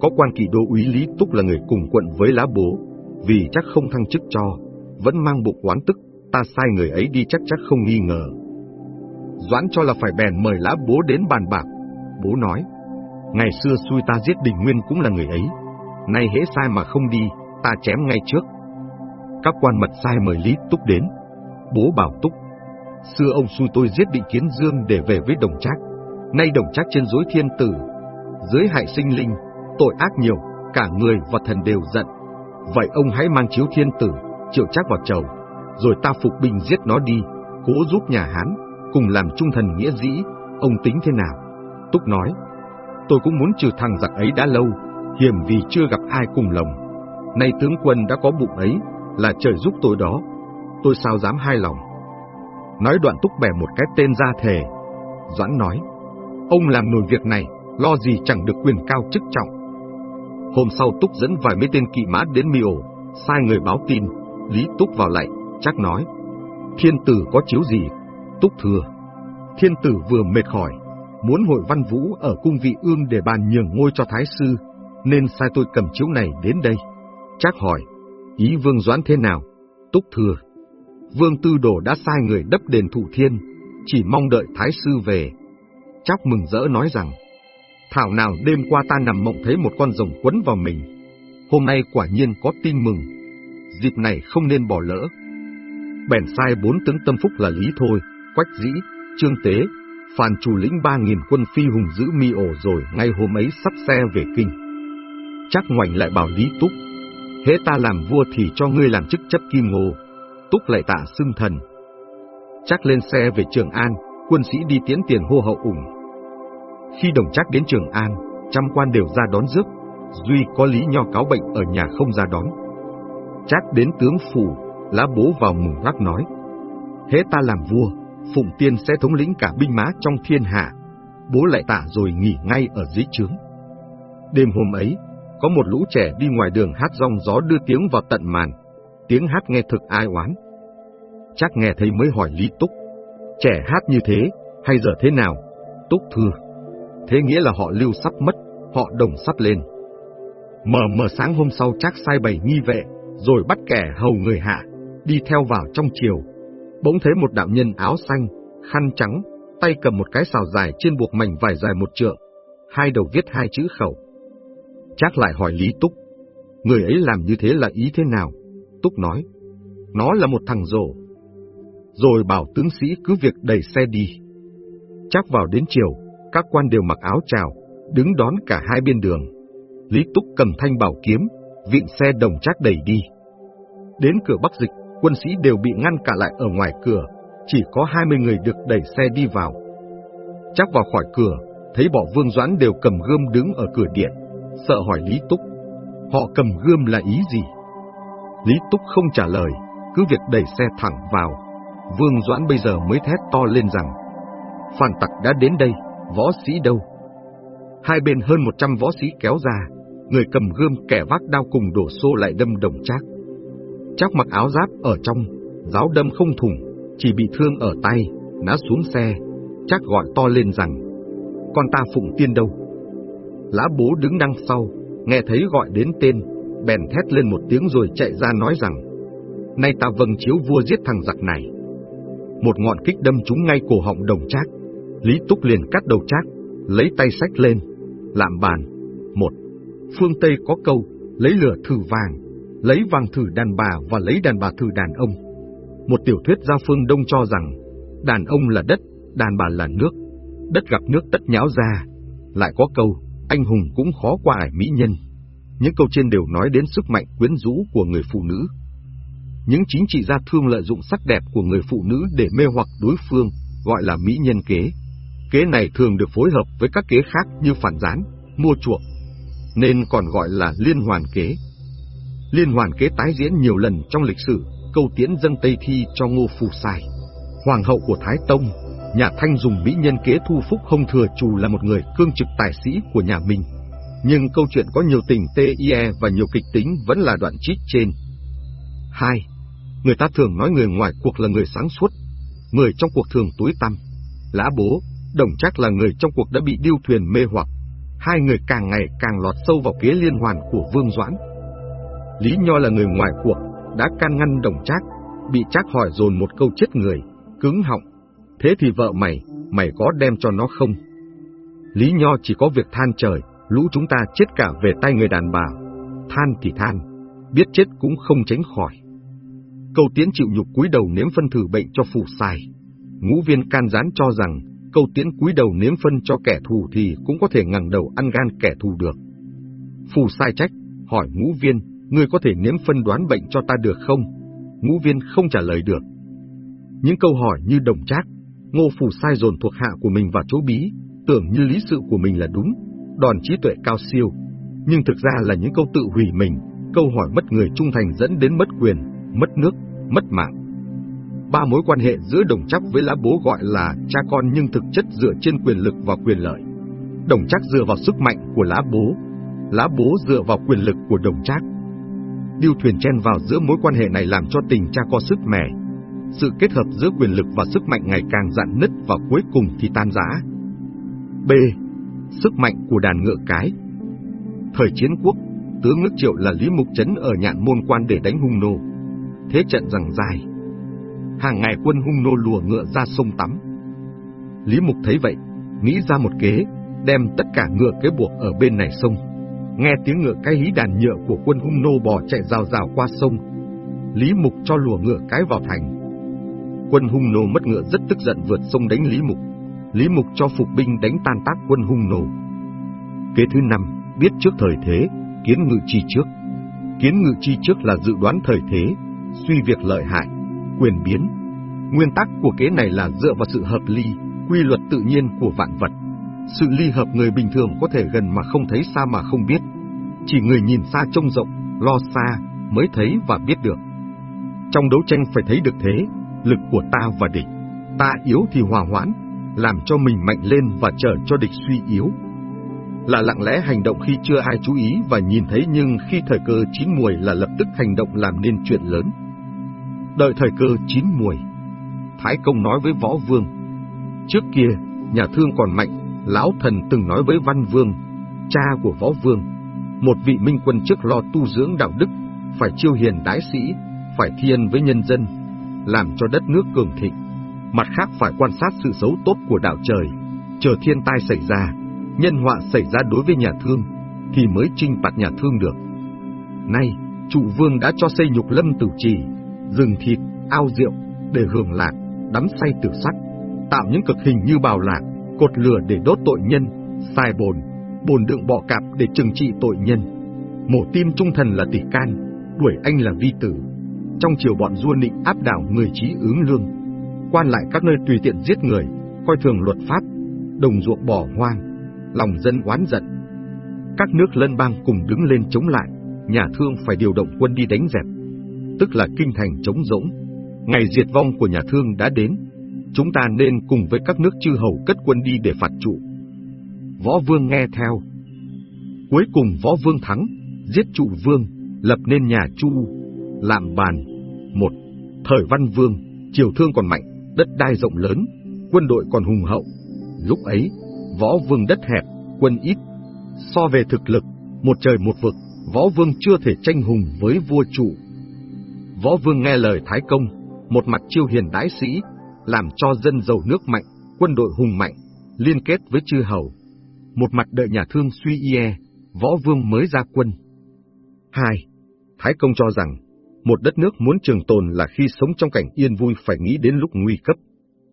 có quan kỳ đô úy Lý Túc là người cùng quận với lá bố, vì chắc không thăng chức cho, vẫn mang bụng oán tức, ta sai người ấy đi chắc chắc không nghi ngờ. Doãn cho là phải bèn mời lá bố đến bàn bạc. Bố nói, ngày xưa xui ta giết đình nguyên cũng là người ấy. Nay hễ sai mà không đi, ta chém ngay trước. Các quan mật sai mời Lý Túc đến. Bố bảo Túc, xưa ông xui tôi giết định kiến dương để về với đồng trác. Nay đồng trác trên dối thiên tử, dưới hại sinh linh, tội ác nhiều, cả người và thần đều giận. Vậy ông hãy mang chiếu thiên tử, triệu trác vào chầu, rồi ta phục binh giết nó đi, cố giúp nhà Hán, cùng làm trung thần nghĩa dĩ, ông tính thế nào? Túc nói, tôi cũng muốn trừ thằng giặc ấy đã lâu, hiểm vì chưa gặp ai cùng lòng. Nay tướng quân đã có bụng ấy, là trời giúp tôi đó, tôi sao dám hai lòng. Nói đoạn Túc bẻ một cái tên ra thề. Doãn nói, ông làm nổi việc này, lo gì chẳng được quyền cao chức trọng. Hôm sau Túc dẫn vài mấy tên kỵ mã đến mi ổ, sai người báo tin, Lý Túc vào lại, chắc nói, thiên tử có chiếu gì? Túc thừa, thiên tử vừa mệt khỏi, muốn hội văn vũ ở cung vị ương để bàn nhường ngôi cho thái sư, nên sai tôi cầm chiếu này đến đây. Trác hỏi, ý vương doãn thế nào? Túc thừa, vương tư đồ đã sai người đắp đền thủ thiên, chỉ mong đợi thái sư về. Trác mừng rỡ nói rằng, thảo nào đêm qua ta nằm mộng thấy một con rồng quấn vào mình. Hôm nay quả nhiên có tin mừng, dịp này không nên bỏ lỡ. Bèn sai bốn tướng tâm phúc là Lý Thôi, Quách Dĩ, Trương Tế, Phan chủ lĩnh ba nghìn quân phi hùng giữ mi ổ rồi ngay hôm ấy sắp xe về kinh. Chắc ngoảnh lại bảo Lý Túc, hễ ta làm vua thì cho ngươi làm chức chấp kim ngô. Túc lại tạ xưng thần. Chắc lên xe về Trường An, quân sĩ đi tiến tiền hô hậu ủng. Khi đồng chắc đến Trường An, trăm quan đều ra đón rước, Duy có lý nho cáo bệnh ở nhà không ra đón. Chắc đến tướng phủ, lá bố vào mừng gác nói. Hễ ta làm vua, Phụng Tiên sẽ thống lĩnh cả binh mã trong thiên hạ. Bố lại tạ rồi nghỉ ngay ở dưới trướng. Đêm hôm ấy, có một lũ trẻ đi ngoài đường hát rong gió đưa tiếng vào tận màn. Tiếng hát nghe thực ai oán. Chắc nghe thấy mới hỏi Lý Túc. Trẻ hát như thế, hay giờ thế nào? Túc thưa. Thế nghĩa là họ lưu sắp mất, họ đồng sắp lên. Mờ mờ sáng hôm sau chắc sai bày nghi vệ, rồi bắt kẻ hầu người hạ, đi theo vào trong chiều. Bỗng thấy một đạo nhân áo xanh, khăn trắng, tay cầm một cái xào dài trên buộc mảnh vải dài một trượng, hai đầu viết hai chữ khẩu. Chắc lại hỏi Lý Túc, người ấy làm như thế là ý thế nào? Túc nói, nó là một thằng rổ. Rồi bảo tướng sĩ cứ việc đẩy xe đi. Chắc vào đến chiều, các quan đều mặc áo trào, đứng đón cả hai bên đường. Lý Túc cầm thanh bảo kiếm, vịn xe đồng chắc đẩy đi. Đến cửa Bắc Dịch, quân sĩ đều bị ngăn cả lại ở ngoài cửa, chỉ có 20 người được đẩy xe đi vào. Chắc vào khỏi cửa, thấy bọn Vương Doãn đều cầm gươm đứng ở cửa điện, sợ hỏi Lý Túc. Họ cầm gươm là ý gì? Lý Túc không trả lời, cứ việc đẩy xe thẳng vào. Vương Doãn bây giờ mới thét to lên rằng, phản tặc đã đến đây, võ sĩ đâu? Hai bên hơn 100 võ sĩ kéo ra, người cầm gươm kẻ vác đao cùng đổ xô lại đâm đồng trác. Chóc mặc áo giáp ở trong, giáo đâm không thủng, chỉ bị thương ở tay, ngã xuống xe. chắc gọi to lên rằng, con ta phụng tiên đâu? Lã bố đứng đằng sau, nghe thấy gọi đến tên, bèn thét lên một tiếng rồi chạy ra nói rằng, nay ta vâng chiếu vua giết thằng giặc này. Một ngọn kích đâm trúng ngay cổ họng đồng trác, Lý Túc liền cắt đầu trác, lấy tay sách lên, làm bàn. Một, phương Tây có câu, lấy lửa thử vàng, lấy vàng thử đàn bà và lấy đàn bà thử đàn ông. Một tiểu thuyết gia phương Đông cho rằng, đàn ông là đất, đàn bà là nước, đất gặp nước tất nháo ra. Lại có câu, anh hùng cũng khó qua ải mỹ nhân. Những câu trên đều nói đến sức mạnh quyến rũ của người phụ nữ. Những chính trị gia thương lợi dụng sắc đẹp của người phụ nữ để mê hoặc đối phương, gọi là mỹ nhân kế. Kế này thường được phối hợp với các kế khác như phản gián, mua chuộc, nên còn gọi là liên hoàn kế. Liên hoàn kế tái diễn nhiều lần trong lịch sử, câu tiễn dân Tây Thi cho Ngô Phù Sai. Hoàng hậu của Thái Tông, nhà Thanh dùng mỹ nhân kế thu phúc không thừa chủ là một người cương trực tài sĩ của nhà mình. Nhưng câu chuyện có nhiều tình TIE và nhiều kịch tính vẫn là đoạn trích trên. 2. Người ta thường nói người ngoài cuộc là người sáng suốt, người trong cuộc thường tối tăm. Lã bố, đồng chắc là người trong cuộc đã bị điêu thuyền mê hoặc. Hai người càng ngày càng lọt sâu vào kế liên hoàn của Vương Doãn. Lý Nho là người ngoài cuộc, đã can ngăn đồng trác, bị trác hỏi dồn một câu chết người, cứng họng. Thế thì vợ mày, mày có đem cho nó không? Lý Nho chỉ có việc than trời, lũ chúng ta chết cả về tay người đàn bà. Than thì than, biết chết cũng không tránh khỏi. Câu tiễn chịu nhục cúi đầu nếm phân thử bệnh cho phù sai. Ngũ viên can gián cho rằng, câu tiễn cúi đầu nếm phân cho kẻ thù thì cũng có thể ngẩng đầu ăn gan kẻ thù được. Phù sai trách, hỏi ngũ viên, ngươi có thể nếm phân đoán bệnh cho ta được không? Ngũ viên không trả lời được. Những câu hỏi như đồng trác, ngô phù sai dồn thuộc hạ của mình vào chỗ bí, tưởng như lý sự của mình là đúng, đòn trí tuệ cao siêu, nhưng thực ra là những câu tự hủy mình, câu hỏi mất người trung thành dẫn đến mất quyền, mất nước, mất mạng. Ba mối quan hệ giữa đồng chắc với lá bố gọi là cha con nhưng thực chất dựa trên quyền lực và quyền lợi. Đồng chắc dựa vào sức mạnh của lá bố, lá bố dựa vào quyền lực của đồng chắc. Điêu thuyền chen vào giữa mối quan hệ này làm cho tình cha co sức mẻ. Sự kết hợp giữa quyền lực và sức mạnh ngày càng dạn nứt và cuối cùng thì tan rã. B. Sức mạnh của đàn ngựa cái Thời chiến quốc, tướng nước triệu là Lý Mục Trấn ở nhạn môn quan để đánh hung nô. Thế trận rằng dài. Hàng ngày quân hung nô lùa ngựa ra sông tắm. Lý Mục thấy vậy, nghĩ ra một kế, đem tất cả ngựa kế buộc ở bên này sông. Nghe tiếng ngựa cái hí đàn nhựa của quân hung nô bò chạy rào rào qua sông. Lý Mục cho lùa ngựa cái vào thành. Quân hung nô mất ngựa rất tức giận vượt sông đánh Lý Mục. Lý Mục cho phục binh đánh tan tác quân hung nô. Kế thứ năm, biết trước thời thế, kiến ngự chi trước. Kiến ngự chi trước là dự đoán thời thế, suy việc lợi hại, quyền biến. Nguyên tắc của kế này là dựa vào sự hợp lý, quy luật tự nhiên của vạn vật. Sự ly hợp người bình thường có thể gần mà không thấy xa mà không biết. Chỉ người nhìn xa trông rộng, lo xa, mới thấy và biết được. Trong đấu tranh phải thấy được thế, lực của ta và địch. Ta yếu thì hòa hoãn, làm cho mình mạnh lên và chờ cho địch suy yếu. Là lặng lẽ hành động khi chưa ai chú ý và nhìn thấy nhưng khi thời cơ chín muồi là lập tức hành động làm nên chuyện lớn. Đợi thời cơ chín muồi Thái Công nói với Võ Vương. Trước kia, nhà thương còn mạnh, Lão Thần từng nói với Văn Vương, cha của Võ Vương, một vị minh quân trước lo tu dưỡng đạo đức, phải chiêu hiền đái sĩ, phải thiên với nhân dân, làm cho đất nước cường thịnh mặt khác phải quan sát sự xấu tốt của đạo trời, chờ thiên tai xảy ra, nhân họa xảy ra đối với nhà thương, thì mới trinh phạt nhà thương được. Nay, trụ vương đã cho xây nhục lâm tử trì, rừng thịt, ao rượu, để hưởng lạc, đắm say tử sắc, tạo những cực hình như bào lạc, cột lửa để đốt tội nhân, xài bồn, bồn đựng bọ cạp để trừng trị tội nhân. Mổ tim trung thần là tỷ can, đuổi anh là vi tử. Trong chiều bọn du nịnh áp đảo người trí ứng lương, quan lại các nơi tùy tiện giết người, coi thường luật pháp, đồng ruộng bỏ hoang, lòng dân oán giận. Các nước lân bang cùng đứng lên chống lại, nhà thương phải điều động quân đi đánh dẹp, tức là kinh thành chống rỗng. Ngày diệt vong của nhà thương đã đến, chúng ta nên cùng với các nước chư hầu cất quân đi để phạt trụ. Võ Vương nghe theo. Cuối cùng Võ Vương thắng, giết trụ Vương, lập nên nhà Chu, làm bàn. Một, thời Văn Vương, triều thương còn mạnh, đất đai rộng lớn, quân đội còn hùng hậu. Lúc ấy, võ vương đất hẹp, quân ít. So về thực lực, một trời một vực, võ vương chưa thể tranh hùng với vua chủ. Võ vương nghe lời Thái Công, một mặt chiêu hiền đái sĩ, làm cho dân giàu nước mạnh, quân đội hùng mạnh, liên kết với chư hầu. Một mặt đợi nhà thương suy ie, võ vương mới ra quân. 2. Thái Công cho rằng, một đất nước muốn trường tồn là khi sống trong cảnh yên vui phải nghĩ đến lúc nguy cấp.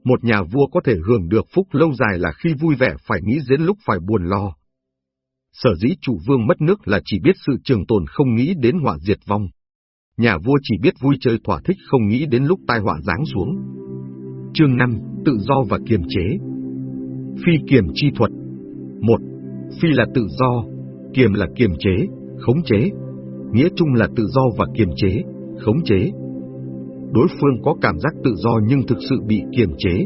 Một nhà vua có thể hưởng được phúc lâu dài là khi vui vẻ phải nghĩ đến lúc phải buồn lo. Sở dĩ chủ vương mất nước là chỉ biết sự trường tồn không nghĩ đến họa diệt vong. Nhà vua chỉ biết vui chơi thỏa thích không nghĩ đến lúc tai họa giáng xuống. Chương 5. Tự do và kiềm chế Phi kiềm chi thuật 1. Phi là tự do, kiềm là kiềm chế, khống chế. Nghĩa chung là tự do và kiềm chế, khống chế. Đối phương có cảm giác tự do nhưng thực sự bị kiềm chế.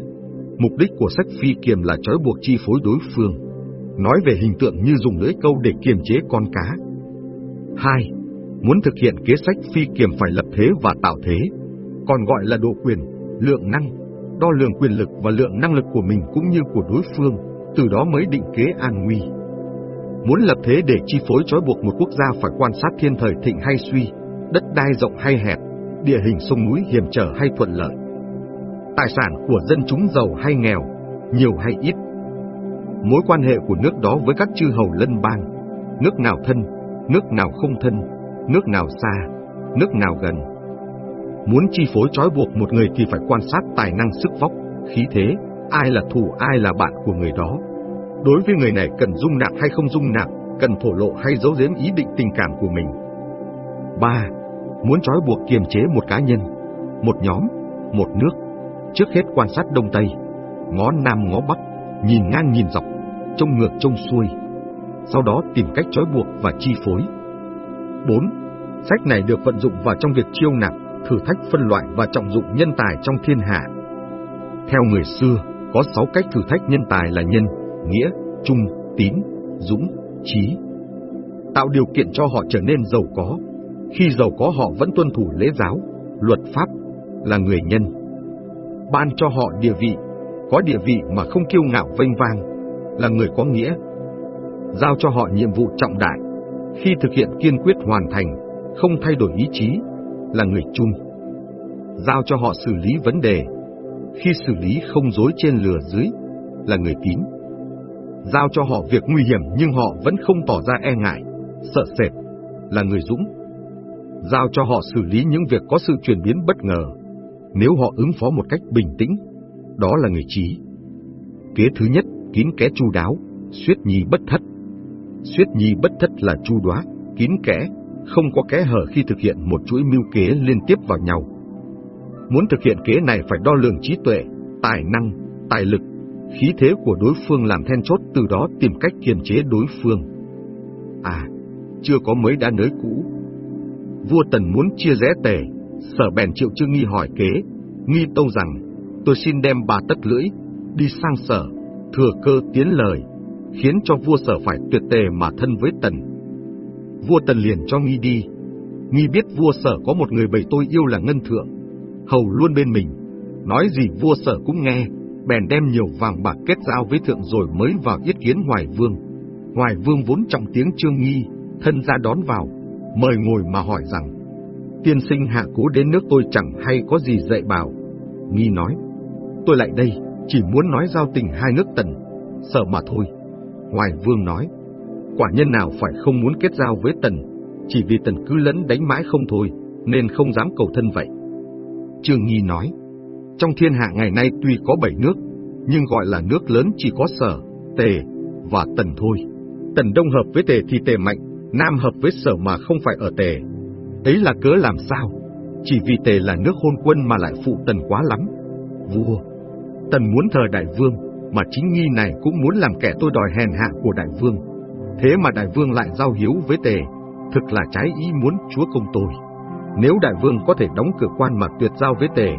Mục đích của sách phi kiềm là trói buộc chi phối đối phương. Nói về hình tượng như dùng lưỡi câu để kiềm chế con cá. 2. Muốn thực hiện kế sách phi kiềm phải lập thế và tạo thế, còn gọi là độ quyền, lượng năng, đo lường quyền lực và lượng năng lực của mình cũng như của đối phương, từ đó mới định kế an nguy. Muốn lập thế để chi phối trói buộc một quốc gia phải quan sát thiên thời thịnh hay suy, đất đai rộng hay hẹp, địa hình sông núi hiểm trở hay thuận lợi. Tài sản của dân chúng giàu hay nghèo, nhiều hay ít. Mối quan hệ của nước đó với các chư hầu lân bang, nước nào thân, nước nào không thân, nước nào xa, nước nào gần. Muốn chi phối trói buộc một người thì phải quan sát tài năng sức vóc, khí thế, ai là thù ai là bạn của người đó. Đối với người này cần dung nạp hay không dung nạp, cần thổ lộ hay giấu giếm ý định tình cảm của mình. 3. Muốn trói buộc kiềm chế một cá nhân, một nhóm, một nước, trước hết quan sát đông tây, ngó nam ngó bắc, nhìn ngang nhìn dọc, trông ngược trông xuôi, sau đó tìm cách trói buộc và chi phối. 4. Sách này được vận dụng vào trong việc chiêu nạp, thử thách phân loại và trọng dụng nhân tài trong thiên hạ. Theo người xưa, có 6 cách thử thách nhân tài là nhân, nghĩa, trung, tín, dũng, trí. Tạo điều kiện cho họ trở nên giàu có. Khi giàu có họ vẫn tuân thủ lễ giáo, luật pháp, là người nhân. Ban cho họ địa vị, có địa vị mà không kiêu ngạo vênh vang, là người có nghĩa. Giao cho họ nhiệm vụ trọng đại, khi thực hiện kiên quyết hoàn thành, không thay đổi ý chí, là người trung. Giao cho họ xử lý vấn đề, khi xử lý không dối trên lừa dưới, là người tín. Giao cho họ việc nguy hiểm nhưng họ vẫn không tỏ ra e ngại, sợ sệt, là người dũng. Giao cho họ xử lý những việc có sự chuyển biến bất ngờ, nếu họ ứng phó một cách bình tĩnh, đó là người trí. Kế thứ nhất, kín kẽ chu đáo, suyết nhi bất thất. Suyết nhi bất thất là chu đoá, kín kẽ, không có kẽ hở khi thực hiện một chuỗi mưu kế liên tiếp vào nhau. Muốn thực hiện kế này phải đo lường trí tuệ, tài năng, tài lực, khí thế của đối phương làm then chốt từ đó tìm cách kiềm chế đối phương. À, chưa có mới đã nới cũ. Vua Tần muốn chia rẽ tề, sở bèn triệu trương nghi hỏi kế, nghi tâu rằng, tôi xin đem bà tất lưỡi, đi sang sở, thừa cơ tiến lời, khiến cho vua sở phải tuyệt tề mà thân với Tần. Vua Tần liền cho nghi đi, nghi biết vua sở có một người bầy tôi yêu là Ngân Thượng, hầu luôn bên mình, nói gì vua sở cũng nghe, bèn đem nhiều vàng bạc kết giao với thượng rồi mới vào yết kiến Hoài Vương. Hoài Vương vốn trọng tiếng trương nghi, thân ra đón vào, mời ngồi mà hỏi rằng, tiên sinh hạ cố đến nước tôi chẳng hay có gì dạy bảo. Nghi nói, tôi lại đây, chỉ muốn nói giao tình hai nước tần, sợ mà thôi. Hoài Vương nói, quả nhân nào phải không muốn kết giao với tần, chỉ vì tần cứ lẫn đánh mãi không thôi, nên không dám cầu thân vậy. Trương Nghi nói, trong thiên hạ ngày nay tuy có bảy nước, nhưng gọi là nước lớn chỉ có sở, tề và tần thôi. Tần đông hợp với tề thì tề mạnh, nam hợp với sở mà không phải ở tề. Ấy là cớ làm sao? Chỉ vì tề là nước hôn quân mà lại phụ tần quá lắm. Vua, tần muốn thờ đại vương, mà chính nghi này cũng muốn làm kẻ tôi đòi hèn hạ của đại vương. Thế mà đại vương lại giao hiếu với tề, thực là trái ý muốn chúa công tôi. Nếu đại vương có thể đóng cửa quan mà tuyệt giao với tề,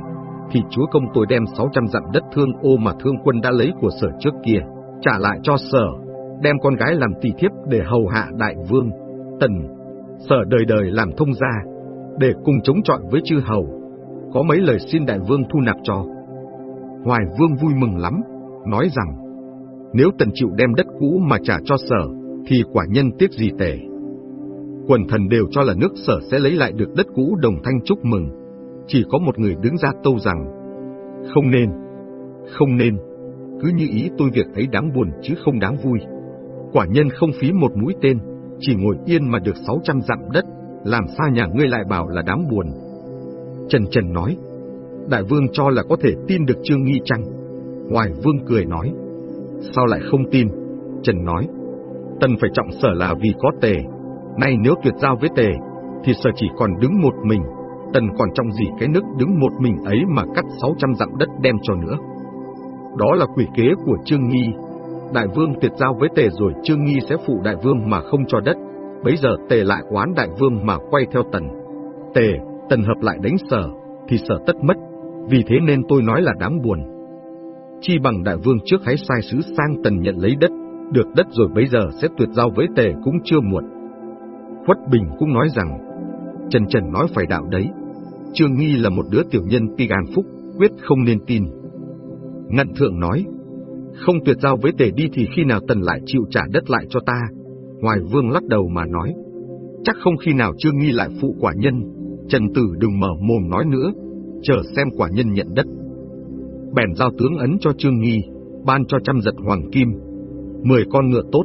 thì chúa công tôi đem 600 dặm đất thương ô mà thương quân đã lấy của sở trước kia, trả lại cho sở, đem con gái làm tỷ thiếp để hầu hạ đại vương, tần, sở đời đời làm thông gia, để cùng chống chọi với chư hầu, có mấy lời xin đại vương thu nạp cho. Hoài vương vui mừng lắm, nói rằng, nếu tần chịu đem đất cũ mà trả cho sở, thì quả nhân tiếc gì tể. Quần thần đều cho là nước sở sẽ lấy lại được đất cũ đồng thanh chúc mừng, chỉ có một người đứng ra tâu rằng, không nên, không nên, cứ như ý tôi việc ấy đáng buồn chứ không đáng vui. Quả nhân không phí một mũi tên, chỉ ngồi yên mà được 600 dặm đất, làm sao nhà ngươi lại bảo là đáng buồn. Trần Trần nói, đại vương cho là có thể tin được Trương Nghi chăng? Hoài vương cười nói, sao lại không tin? Trần nói, tần phải trọng sở là vì có tề, nay nếu tuyệt giao với tề, thì sở chỉ còn đứng một mình, tần còn trong gì cái nước đứng một mình ấy mà cắt 600 dặm đất đem cho nữa. Đó là quỷ kế của Trương Nghi. Đại vương tuyệt giao với tề rồi Trương Nghi sẽ phụ đại vương mà không cho đất. Bấy giờ tề lại oán đại vương mà quay theo tần. Tề, tần hợp lại đánh sở, thì sở tất mất. Vì thế nên tôi nói là đáng buồn. Chi bằng đại vương trước hãy sai sứ sang tần nhận lấy đất, được đất rồi bấy giờ sẽ tuyệt giao với tề cũng chưa muộn. Khuất Bình cũng nói rằng, Trần Trần nói phải đạo đấy. Trương Nghi là một đứa tiểu nhân ti gan phúc, quyết không nên tin. Ngận Thượng nói, không tuyệt giao với tề đi thì khi nào tần lại chịu trả đất lại cho ta. Hoài Vương lắc đầu mà nói, chắc không khi nào Trương Nghi lại phụ quả nhân, Trần Tử đừng mở mồm nói nữa, chờ xem quả nhân nhận đất. Bèn giao tướng ấn cho Trương Nghi, ban cho trăm giật hoàng kim, mười con ngựa tốt,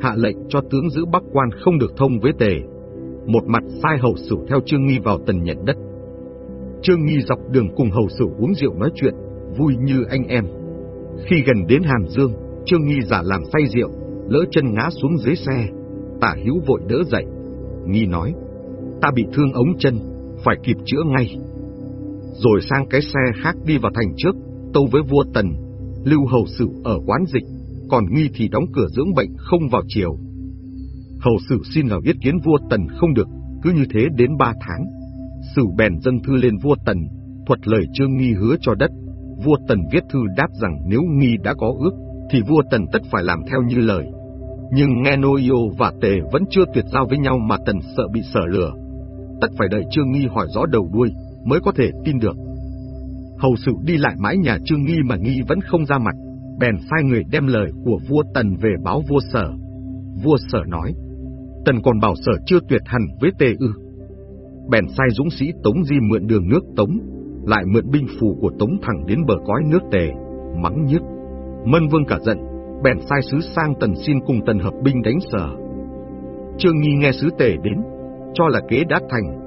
hạ lệnh cho tướng giữ bắc quan không được thông với tề. Một mặt sai hầu sửu theo Trương Nghi vào tần nhận đất. Trương Nghi dọc đường cùng hầu sửu uống rượu nói chuyện, vui như anh em. Khi gần đến Hàm Dương, Trương Nghi giả làm say rượu, lỡ chân ngã xuống dưới xe. Tả hữu vội đỡ dậy. Nghi nói, ta bị thương ống chân, phải kịp chữa ngay. Rồi sang cái xe khác đi vào thành trước, tâu với vua Tần, lưu hầu sử ở quán dịch, còn Nghi thì đóng cửa dưỡng bệnh không vào chiều. Hầu sử xin vào yết kiến vua Tần không được, cứ như thế đến ba tháng. Sử bèn dâng thư lên vua Tần, thuật lời Trương Nghi hứa cho đất. Vua Tần viết thư đáp rằng nếu Nghi đã có ước, thì vua Tần tất phải làm theo như lời. Nhưng nghe Noio và Tề vẫn chưa tuyệt giao với nhau mà Tần sợ bị sở lừa. Tất phải đợi Trương Nghi hỏi rõ đầu đuôi, mới có thể tin được. Hầu sự đi lại mãi nhà Trương Nghi mà Nghi vẫn không ra mặt, bèn sai người đem lời của vua Tần về báo vua sở. Vua sở nói, Tần còn bảo sở chưa tuyệt hẳn với Tề ư. Bèn sai dũng sĩ Tống Di mượn đường nước Tống, lại mượn binh phù của Tống thẳng đến bờ cõi nước Tề, mắng nhức. Mân Vương cả giận, bèn sai sứ sang Tần xin cùng Tần hợp binh đánh sở. Trương Nghi nghe sứ Tề đến, cho là kế đã thành,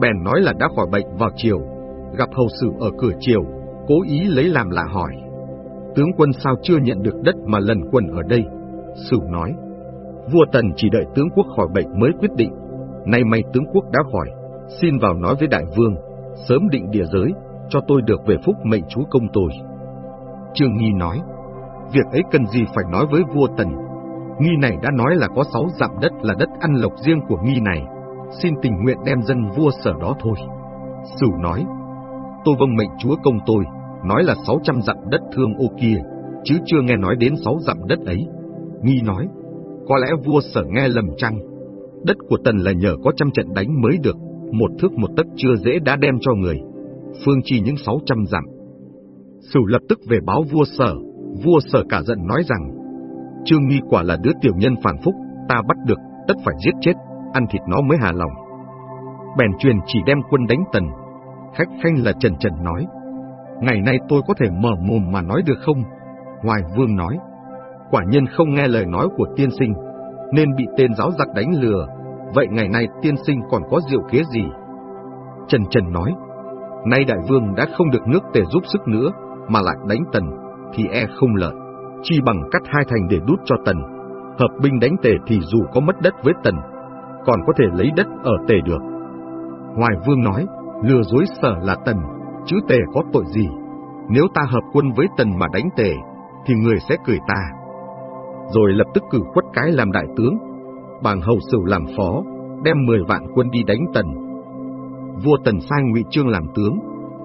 bèn nói là đã khỏi bệnh vào chiều, gặp hầu sử ở cửa chiều, cố ý lấy làm lạ hỏi. Tướng quân sao chưa nhận được đất mà lần quân ở đây? Sửu nói, vua Tần chỉ đợi tướng quốc khỏi bệnh mới quyết định, nay may tướng quốc đã khỏi, xin vào nói với đại vương, sớm định địa giới, cho tôi được về phúc mệnh chúa công tôi. Trương Nghi nói, việc ấy cần gì phải nói với vua Tần. Nghi này đã nói là có sáu dặm đất là đất ăn lộc riêng của Nghi này, xin tình nguyện đem dân vua sở đó thôi. Sửu nói, tôi vâng mệnh chúa công tôi, nói là sáu trăm dặm đất thương ô kia, chứ chưa nghe nói đến sáu dặm đất ấy. Nghi nói, có lẽ vua sở nghe lầm chăng? Đất của Tần là nhờ có trăm trận đánh mới được, một thước một tấc chưa dễ đã đem cho người. Phương chi những sáu trăm dặm. Sửu lập tức về báo vua sở, vua sở cả giận nói rằng, Trương Nghi quả là đứa tiểu nhân phản phúc, ta bắt được, tất phải giết chết, ăn thịt nó mới hà lòng. Bèn truyền chỉ đem quân đánh tần. Khách khanh là Trần Trần nói, ngày nay tôi có thể mở mồm mà nói được không? Hoài Vương nói, quả nhân không nghe lời nói của tiên sinh, nên bị tên giáo giặc đánh lừa, vậy ngày nay tiên sinh còn có diệu kế gì? Trần Trần nói, nay đại vương đã không được nước tề giúp sức nữa, mà lại đánh tần, thì e không lợi, chi bằng cắt hai thành để đút cho tần. Hợp binh đánh tề thì dù có mất đất với tần, còn có thể lấy đất ở tề được. Hoài Vương nói, lừa dối sở là tần, chứ tề có tội gì. Nếu ta hợp quân với tần mà đánh tề, thì người sẽ cười ta. Rồi lập tức cử khuất cái làm đại tướng, bàng hầu sửu làm phó, đem 10 vạn quân đi đánh tần. Vua tần sai ngụy Trương làm tướng,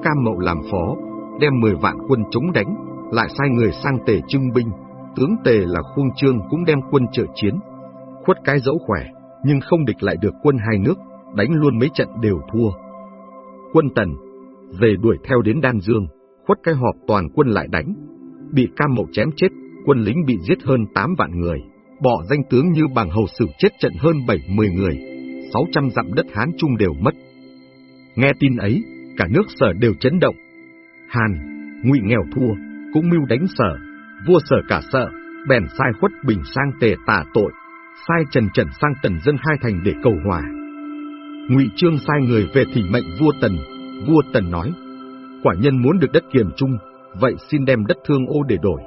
Cam Mậu làm phó, đem 10 vạn quân chống đánh, lại sai người sang tề trưng binh, tướng tề là khuông trương cũng đem quân trợ chiến. Khuất cái dẫu khỏe, nhưng không địch lại được quân hai nước, đánh luôn mấy trận đều thua. Quân Tần về đuổi theo đến Đan Dương, khuất cái họp toàn quân lại đánh, bị Cam Mậu chém chết, quân lính bị giết hơn 8 vạn người, bỏ danh tướng như bằng hầu sử chết trận hơn 7-10 người, 600 dặm đất Hán Trung đều mất. Nghe tin ấy, cả nước sở đều chấn động. Hàn, ngụy nghèo thua, cũng mưu đánh sở, vua sở cả sợ, bèn sai khuất bình sang tề tả tội, sai Trần Trần sang tần dân hai thành để cầu hòa. Ngụy Trương sai người về thỉnh mệnh vua Tần, vua Tần nói, quả nhân muốn được đất kiềm trung, vậy xin đem đất thương ô để đổi,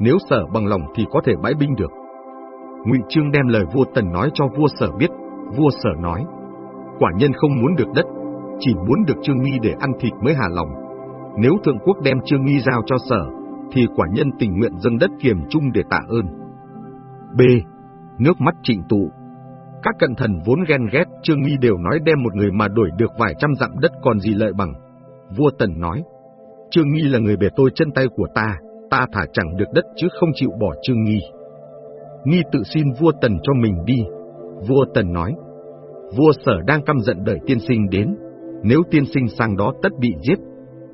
nếu sở bằng lòng thì có thể bãi binh được. Ngụy Trương đem lời vua Tần nói cho vua sở biết, vua sở nói, quả nhân không muốn được đất, chỉ muốn được Trương Nghi để ăn thịt mới hà lòng. Nếu thượng quốc đem Trương Nghi giao cho sở, thì quả nhân tình nguyện dâng đất kiềm trung để tạ ơn. B nước mắt trịnh tụ. Các cận thần vốn ghen ghét, Trương Nghi đều nói đem một người mà đổi được vài trăm dặm đất còn gì lợi bằng. Vua Tần nói, Trương Nghi là người bề tôi chân tay của ta, ta thả chẳng được đất chứ không chịu bỏ Trương Nghi. Nghi tự xin vua Tần cho mình đi. Vua Tần nói, vua sở đang căm giận đợi tiên sinh đến, nếu tiên sinh sang đó tất bị giết,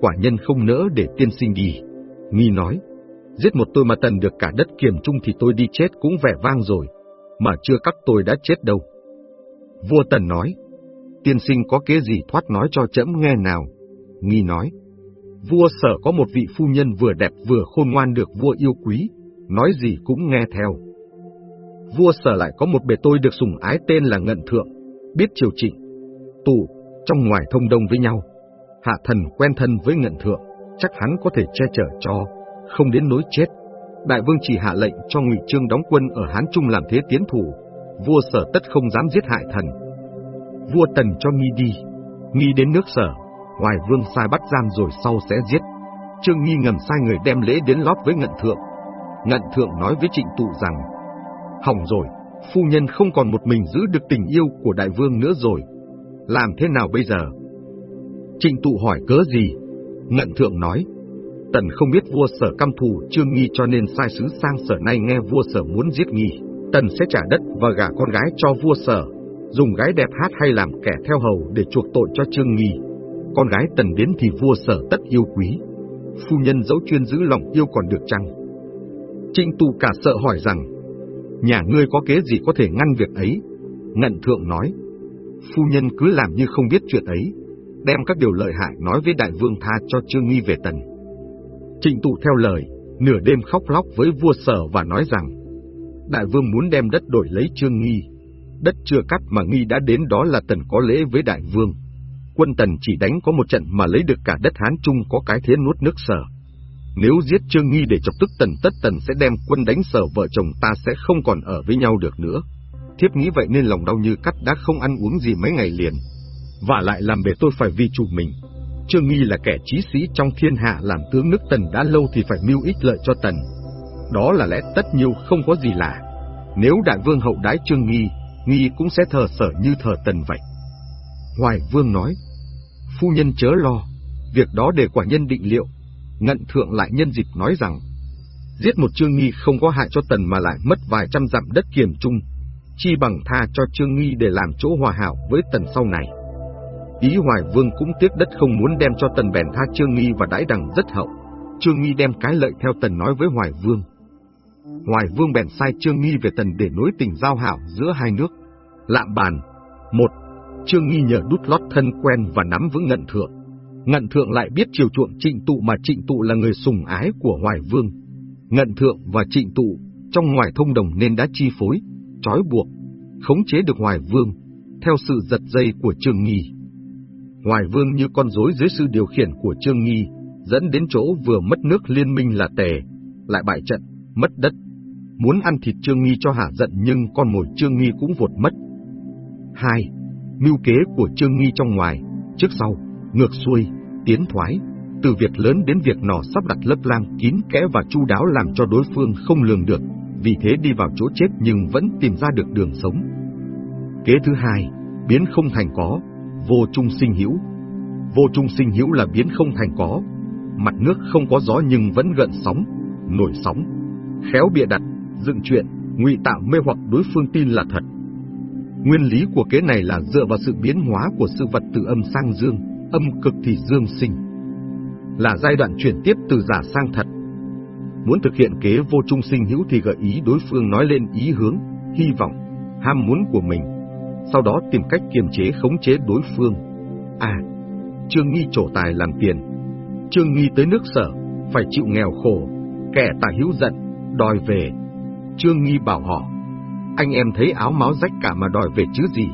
quả nhân không nỡ để tiên sinh đi. Nghi nói, giết một tôi mà Tần được cả đất kiềm trung thì tôi đi chết cũng vẻ vang rồi, mà chưa các tôi đã chết đâu. Vua Tần nói, tiên sinh có kế gì thoát nói cho trẫm nghe nào. Nghi nói, vua sở có một vị phu nhân vừa đẹp vừa khôn ngoan được vua yêu quý, nói gì cũng nghe theo. Vua sở lại có một bề tôi được sủng ái tên là Ngận Thượng, biết triều trị, tù, trong ngoài thông đồng với nhau. Hạ thần quen thân với Ngận Thượng, chắc hắn có thể che chở cho, không đến nỗi chết. Đại vương chỉ hạ lệnh cho Ngụy Trương đóng quân ở Hán Trung làm thế tiến thủ, vua sở tất không dám giết hại thần. Vua tần cho nghi đi, nghi đến nước sở, ngoài vương sai bắt giam rồi sau sẽ giết. Trương Nghi ngầm sai người đem lễ đến lót với Ngận Thượng. Ngận Thượng nói với trịnh tụ rằng, hỏng rồi, phu nhân không còn một mình giữ được tình yêu của đại vương nữa rồi. Làm thế nào bây giờ? Trịnh tụ hỏi cớ gì? Ngận Thượng nói, Tần không biết vua sở căm thù Trương Nghi cho nên sai sứ sang sở nay nghe vua sở muốn giết Nghi. Tần sẽ trả đất và gả con gái cho vua sở, dùng gái đẹp hát hay làm kẻ theo hầu để chuộc tội cho Trương Nghi. Con gái Tần đến thì vua sở tất yêu quý. Phu nhân dẫu chuyên giữ lòng yêu còn được chăng? Trịnh tu cả sợ hỏi rằng, nhà ngươi có kế gì có thể ngăn việc ấy? Ngận thượng nói, phu nhân cứ làm như không biết chuyện ấy, đem các điều lợi hại nói với đại vương tha cho Trương Nghi về Tần. Trịnh tụ theo lời, nửa đêm khóc lóc với vua sở và nói rằng, đại vương muốn đem đất đổi lấy Trương Nghi. Đất chưa cắt mà Nghi đã đến đó là Tần có lễ với đại vương. Quân Tần chỉ đánh có một trận mà lấy được cả đất Hán Trung có cái thế nuốt nước sở. Nếu giết Trương Nghi để chọc tức Tần tất Tần sẽ đem quân đánh sở vợ chồng ta sẽ không còn ở với nhau được nữa. Thiếp nghĩ vậy nên lòng đau như cắt đã không ăn uống gì mấy ngày liền. Và lại làm bề tôi phải vì chủ mình. Trương Nghi là kẻ trí sĩ trong thiên hạ làm tướng nước Tần đã lâu thì phải mưu ích lợi cho Tần. Đó là lẽ tất nhiêu không có gì lạ. Nếu đại vương hậu đái Trương Nghi, Nghi cũng sẽ thờ sở như thờ Tần vậy. Hoài vương nói, phu nhân chớ lo, việc đó để quả nhân định liệu. Ngận thượng lại nhân dịp nói rằng, giết một Trương Nghi không có hại cho Tần mà lại mất vài trăm dặm đất kiềm chung, chi bằng tha cho Trương Nghi để làm chỗ hòa hảo với Tần sau này. Ý Hoài Vương cũng tiếc đất không muốn đem cho Tần bèn tha Trương Nghi và đãi đằng rất hậu. Trương Nghi đem cái lợi theo Tần nói với Hoài Vương. Hoài Vương bèn sai Trương Nghi về Tần để nối tình giao hảo giữa hai nước. Lạm bàn. Một, Trương Nghi nhờ đút lót thân quen và nắm vững ngận thượng. Ngận thượng lại biết chiều chuộng trịnh tụ mà trịnh tụ là người sùng ái của Hoài Vương. Ngận thượng và trịnh tụ trong ngoài thông đồng nên đã chi phối, trói buộc, khống chế được Hoài Vương, theo sự giật dây của Trương Nghi. Hoài Vương như con rối dưới sự điều khiển của Trương Nghi, dẫn đến chỗ vừa mất nước liên minh là tề, lại bại trận, mất đất. Muốn ăn thịt Trương Nghi cho hả giận nhưng con mồi Trương Nghi cũng vụt mất. 2. Mưu kế của Trương Nghi trong ngoài, trước sau, ngược xuôi, tiến thoái, từ việc lớn đến việc nhỏ sắp đặt lấp lang kín kẽ và chu đáo làm cho đối phương không lường được, vì thế đi vào chỗ chết nhưng vẫn tìm ra được đường sống. Kế thứ hai, biến không thành có, vô trung sinh hữu. Vô trung sinh hữu là biến không thành có, mặt nước không có gió nhưng vẫn gợn sóng, nổi sóng, khéo bịa đặt, dựng chuyện, ngụy tạo mê hoặc đối phương tin là thật. Nguyên lý của kế này là dựa vào sự biến hóa của sự vật từ âm sang dương, âm cực thì dương sinh. Là giai đoạn chuyển tiếp từ giả sang thật. Muốn thực hiện kế vô trung sinh hữu thì gợi ý đối phương nói lên ý hướng, hy vọng, ham muốn của mình sau đó tìm cách kiềm chế khống chế đối phương. À, Trương Nghi trổ tài làm tiền. Trương Nghi tới nước sở, phải chịu nghèo khổ, kẻ tà hữu giận, đòi về. Trương Nghi bảo họ, anh em thấy áo máu rách cả mà đòi về chứ gì.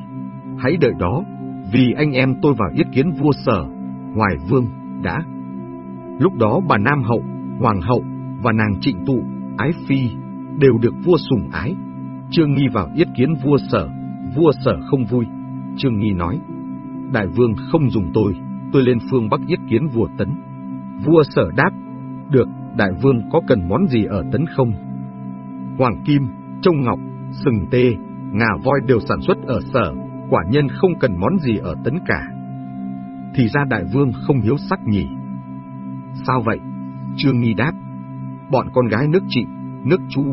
Hãy đợi đó, vì anh em tôi vào yết kiến vua sở, Hoài Vương, đã. Lúc đó bà Nam Hậu, Hoàng Hậu và nàng trịnh tụ, Ái Phi, đều được vua sủng ái. Trương Nghi vào yết kiến vua sở, Vua sở không vui, Trương Nghi nói, Đại vương không dùng tôi, tôi lên phương Bắc yết kiến vua Tấn. Vua sở đáp, được, đại vương có cần món gì ở Tấn không? Hoàng Kim, Trông Ngọc, Sừng Tê, Ngà Voi đều sản xuất ở sở, quả nhân không cần món gì ở Tấn cả. Thì ra đại vương không hiếu sắc nhỉ. Sao vậy? Trương Nghi đáp, bọn con gái nước chị, nước chu,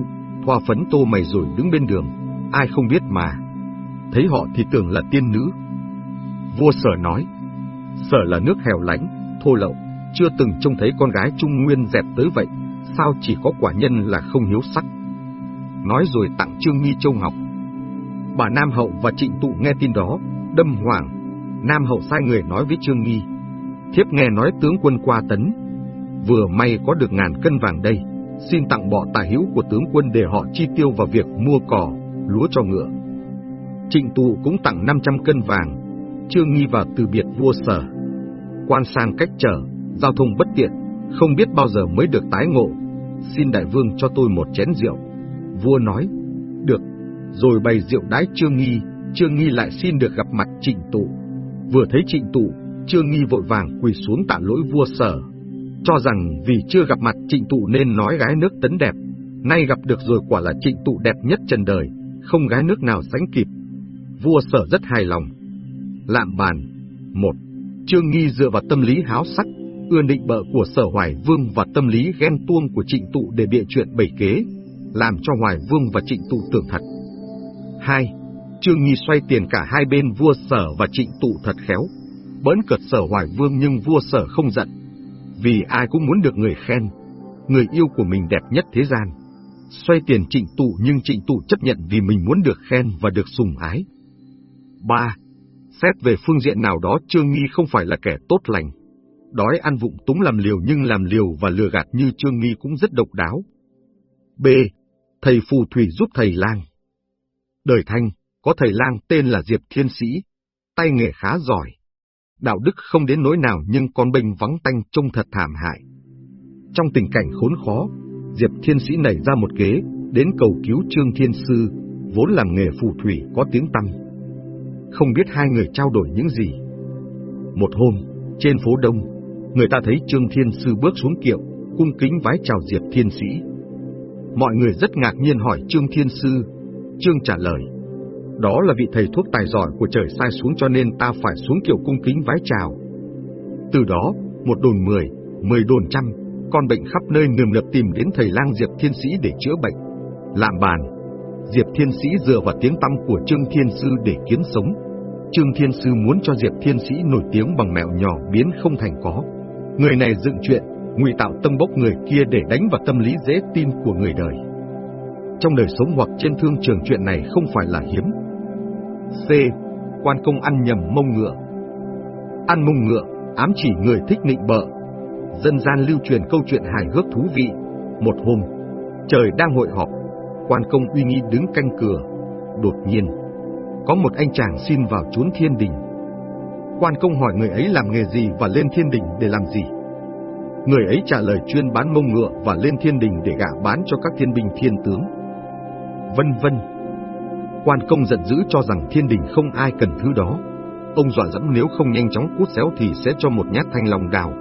thoa phấn tô mày rồi đứng bên đường, ai không biết mà thấy họ thì tưởng là tiên nữ. Vua sở nói, sở là nước hẻo lánh, thô lậu, chưa từng trông thấy con gái trung nguyên dẹp tới vậy, sao chỉ có quả nhân là không hiếu sắc. Nói rồi tặng Trương Nghi Châu Ngọc. Bà Nam Hậu và Trịnh Tụ nghe tin đó, đâm hoàng, Nam Hậu sai người nói với Trương Nghi. Thiếp nghe nói tướng quân qua tấn. Vừa may có được ngàn cân vàng đây, xin tặng bọ tài hữu của tướng quân để họ chi tiêu vào việc mua cỏ, lúa cho ngựa. Trịnh tụ cũng tặng 500 cân vàng, Trương Nghi vào từ biệt vua sở. Quan sang cách trở, giao thông bất tiện, không biết bao giờ mới được tái ngộ. Xin đại vương cho tôi một chén rượu. Vua nói, được, rồi bày rượu đái Trương Nghi, Trương Nghi lại xin được gặp mặt trịnh tụ. Vừa thấy trịnh tụ, Trương Nghi vội vàng quỳ xuống tạ lỗi vua sở, cho rằng vì chưa gặp mặt trịnh tụ nên nói gái nước tấn đẹp, nay gặp được rồi quả là trịnh tụ đẹp nhất trần đời, không gái nước nào sánh kịp. Vua sở rất hài lòng. Lạm bàn một Trương Nghi dựa vào tâm lý háo sắc, ưa định bợ của sở hoài vương và tâm lý ghen tuông của trịnh tụ để bịa chuyện bày kế, làm cho hoài vương và trịnh tụ tưởng thật. 2. Trương Nghi xoay tiền cả hai bên vua sở và trịnh tụ thật khéo. Bỡn cợt sở hoài vương nhưng vua sở không giận. Vì ai cũng muốn được người khen. Người yêu của mình đẹp nhất thế gian. Xoay tiền trịnh tụ nhưng trịnh tụ chấp nhận vì mình muốn được khen và được sùng ái. 3. Xét về phương diện nào đó Trương Nghi không phải là kẻ tốt lành. Đói ăn vụng túng làm liều nhưng làm liều và lừa gạt như Trương Nghi cũng rất độc đáo. B. Thầy phù thủy giúp thầy lang. Đời Thanh, có thầy lang tên là Diệp Thiên Sĩ, tay nghề khá giỏi. Đạo đức không đến nỗi nào nhưng con bênh vắng tanh trông thật thảm hại. Trong tình cảnh khốn khó, Diệp Thiên Sĩ nảy ra một kế, đến cầu cứu Trương Thiên Sư, vốn làm nghề phù thủy có tiếng tăm. Không biết hai người trao đổi những gì. Một hôm, trên phố Đông, người ta thấy Trương Thiên Sư bước xuống kiệu, cung kính vái chào Diệp Thiên Sĩ. Mọi người rất ngạc nhiên hỏi Trương Thiên Sư. Trương trả lời, đó là vị thầy thuốc tài giỏi của trời sai xuống cho nên ta phải xuống kiệu cung kính vái chào. Từ đó, một đồn mười, mười đồn trăm, con bệnh khắp nơi nườm nượp tìm đến thầy lang Diệp Thiên Sĩ để chữa bệnh. Làm bàn, Diệp Thiên Sĩ dựa vào tiếng tăm của Trương Thiên Sư để kiếm sống. Trương Thiên Sư muốn cho Diệp Thiên Sĩ nổi tiếng bằng mẹo nhỏ biến không thành có. Người này dựng chuyện, ngụy tạo tâm bốc người kia để đánh vào tâm lý dễ tin của người đời. Trong đời sống hoặc trên thương trường chuyện này không phải là hiếm. C. Quan công ăn nhầm mông ngựa Ăn mông ngựa, ám chỉ người thích nịnh bợ. Dân gian lưu truyền câu chuyện hài hước thú vị. Một hôm, trời đang hội họp, quan công uy nghi đứng canh cửa. Đột nhiên, có một anh chàng xin vào trốn thiên đình. Quan công hỏi người ấy làm nghề gì và lên thiên đình để làm gì. Người ấy trả lời chuyên bán mông ngựa và lên thiên đình để gả bán cho các thiên binh thiên tướng. Vân vân. Quan công giận dữ cho rằng thiên đình không ai cần thứ đó. Ông dọa dẫm nếu không nhanh chóng cút xéo thì sẽ cho một nhát thanh lòng đào.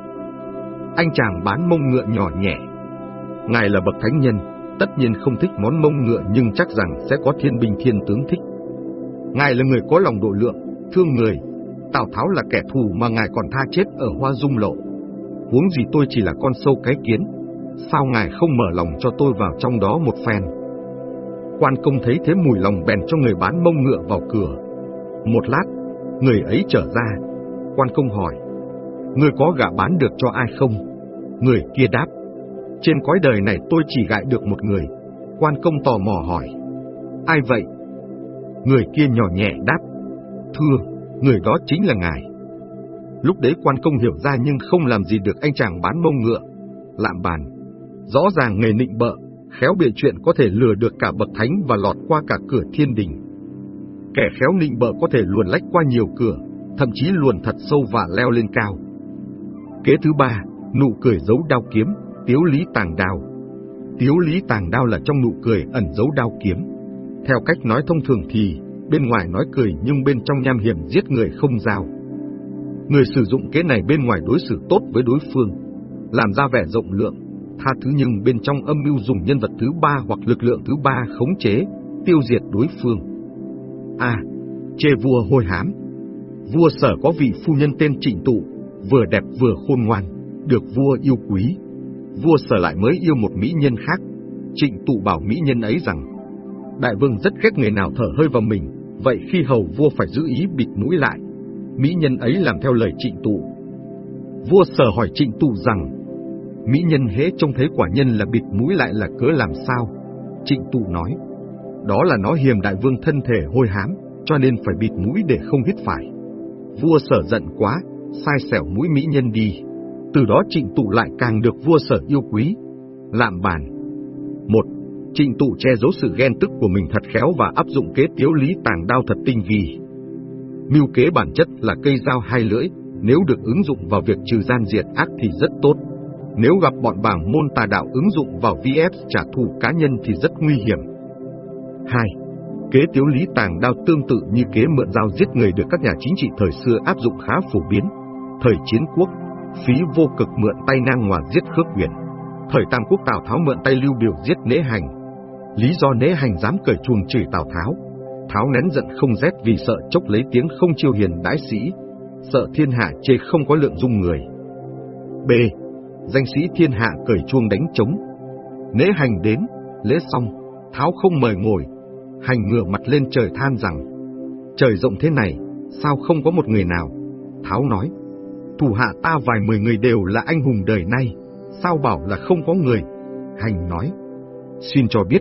Anh chàng bán mông ngựa nhỏ nhẹ. Ngài là bậc thánh nhân, tất nhiên không thích món mông ngựa nhưng chắc rằng sẽ có thiên binh thiên tướng thích. Ngài là người có lòng độ lượng, thương người. Tào Tháo là kẻ thù mà ngài còn tha chết ở hoa dung lộ. Huống gì tôi chỉ là con sâu cái kiến. Sao ngài không mở lòng cho tôi vào trong đó một phen? Quan công thấy thế mùi lòng bèn cho người bán mông ngựa vào cửa. Một lát, người ấy trở ra. Quan công hỏi, người có gạ bán được cho ai không? Người kia đáp, trên cõi đời này tôi chỉ gại được một người. Quan công tò mò hỏi, ai vậy? Người kia nhỏ nhẹ đáp, thưa, người đó chính là ngài. Lúc đấy quan công hiểu ra nhưng không làm gì được anh chàng bán mông ngựa. Lạm bàn, rõ ràng nghề nịnh bợ, khéo bịa chuyện có thể lừa được cả bậc thánh và lọt qua cả cửa thiên đình. Kẻ khéo nịnh bợ có thể luồn lách qua nhiều cửa, thậm chí luồn thật sâu và leo lên cao. Kế thứ ba, nụ cười giấu đao kiếm, tiếu lý tàng đao. Tiếu lý tàng đao là trong nụ cười ẩn giấu đao kiếm. Theo cách nói thông thường thì, bên ngoài nói cười nhưng bên trong nham hiểm giết người không giao. Người sử dụng kế này bên ngoài đối xử tốt với đối phương, làm ra vẻ rộng lượng, tha thứ nhưng bên trong âm mưu dùng nhân vật thứ ba hoặc lực lượng thứ ba khống chế, tiêu diệt đối phương. A. À, chê vua hôi hám Vua sở có vị phu nhân tên trịnh tụ, vừa đẹp vừa khôn ngoan, được vua yêu quý. Vua sở lại mới yêu một mỹ nhân khác. Trịnh tụ bảo mỹ nhân ấy rằng, đại vương rất ghét người nào thở hơi vào mình, vậy khi hầu vua phải giữ ý bịt mũi lại. Mỹ nhân ấy làm theo lời trịnh tụ. Vua sở hỏi trịnh tụ rằng, Mỹ nhân hễ trông thấy quả nhân là bịt mũi lại là cớ làm sao? Trịnh tụ nói, đó là nó hiềm đại vương thân thể hôi hám, cho nên phải bịt mũi để không hít phải. vua sở giận quá, sai xẻo mũi mỹ nhân đi. Từ đó trịnh tụ lại càng được vua sở yêu quý. Lạm bàn. Một, trịnh tụ che giấu sự ghen tức của mình thật khéo và áp dụng kế tiếu lý tàng đao thật tinh vi. Mưu kế bản chất là cây dao hai lưỡi, nếu được ứng dụng vào việc trừ gian diệt ác thì rất tốt. Nếu gặp bọn bảng môn tà đạo ứng dụng vào VF trả thù cá nhân thì rất nguy hiểm. 2. Kế tiếu lý tàng đao tương tự như kế mượn dao giết người được các nhà chính trị thời xưa áp dụng khá phổ biến. Thời chiến quốc, phí vô cực mượn tay nang ngoà giết khước quyền. Thời tam quốc Tào Tháo mượn tay lưu biểu giết nễ hành. Lý do nễ hành dám cởi chuồng chửi Tào Tháo. Tháo nén giận không rét vì sợ chốc lấy tiếng không chiêu hiền đái sĩ, sợ thiên hạ chê không có lượng dung người. B. Danh sĩ thiên hạ cởi chuông đánh trống. Nễ hành đến, lễ xong, Tháo không mời ngồi, hành ngửa mặt lên trời than rằng, trời rộng thế này, sao không có một người nào? Tháo nói, thủ hạ ta vài mười người đều là anh hùng đời nay, sao bảo là không có người? Hành nói, xin cho biết.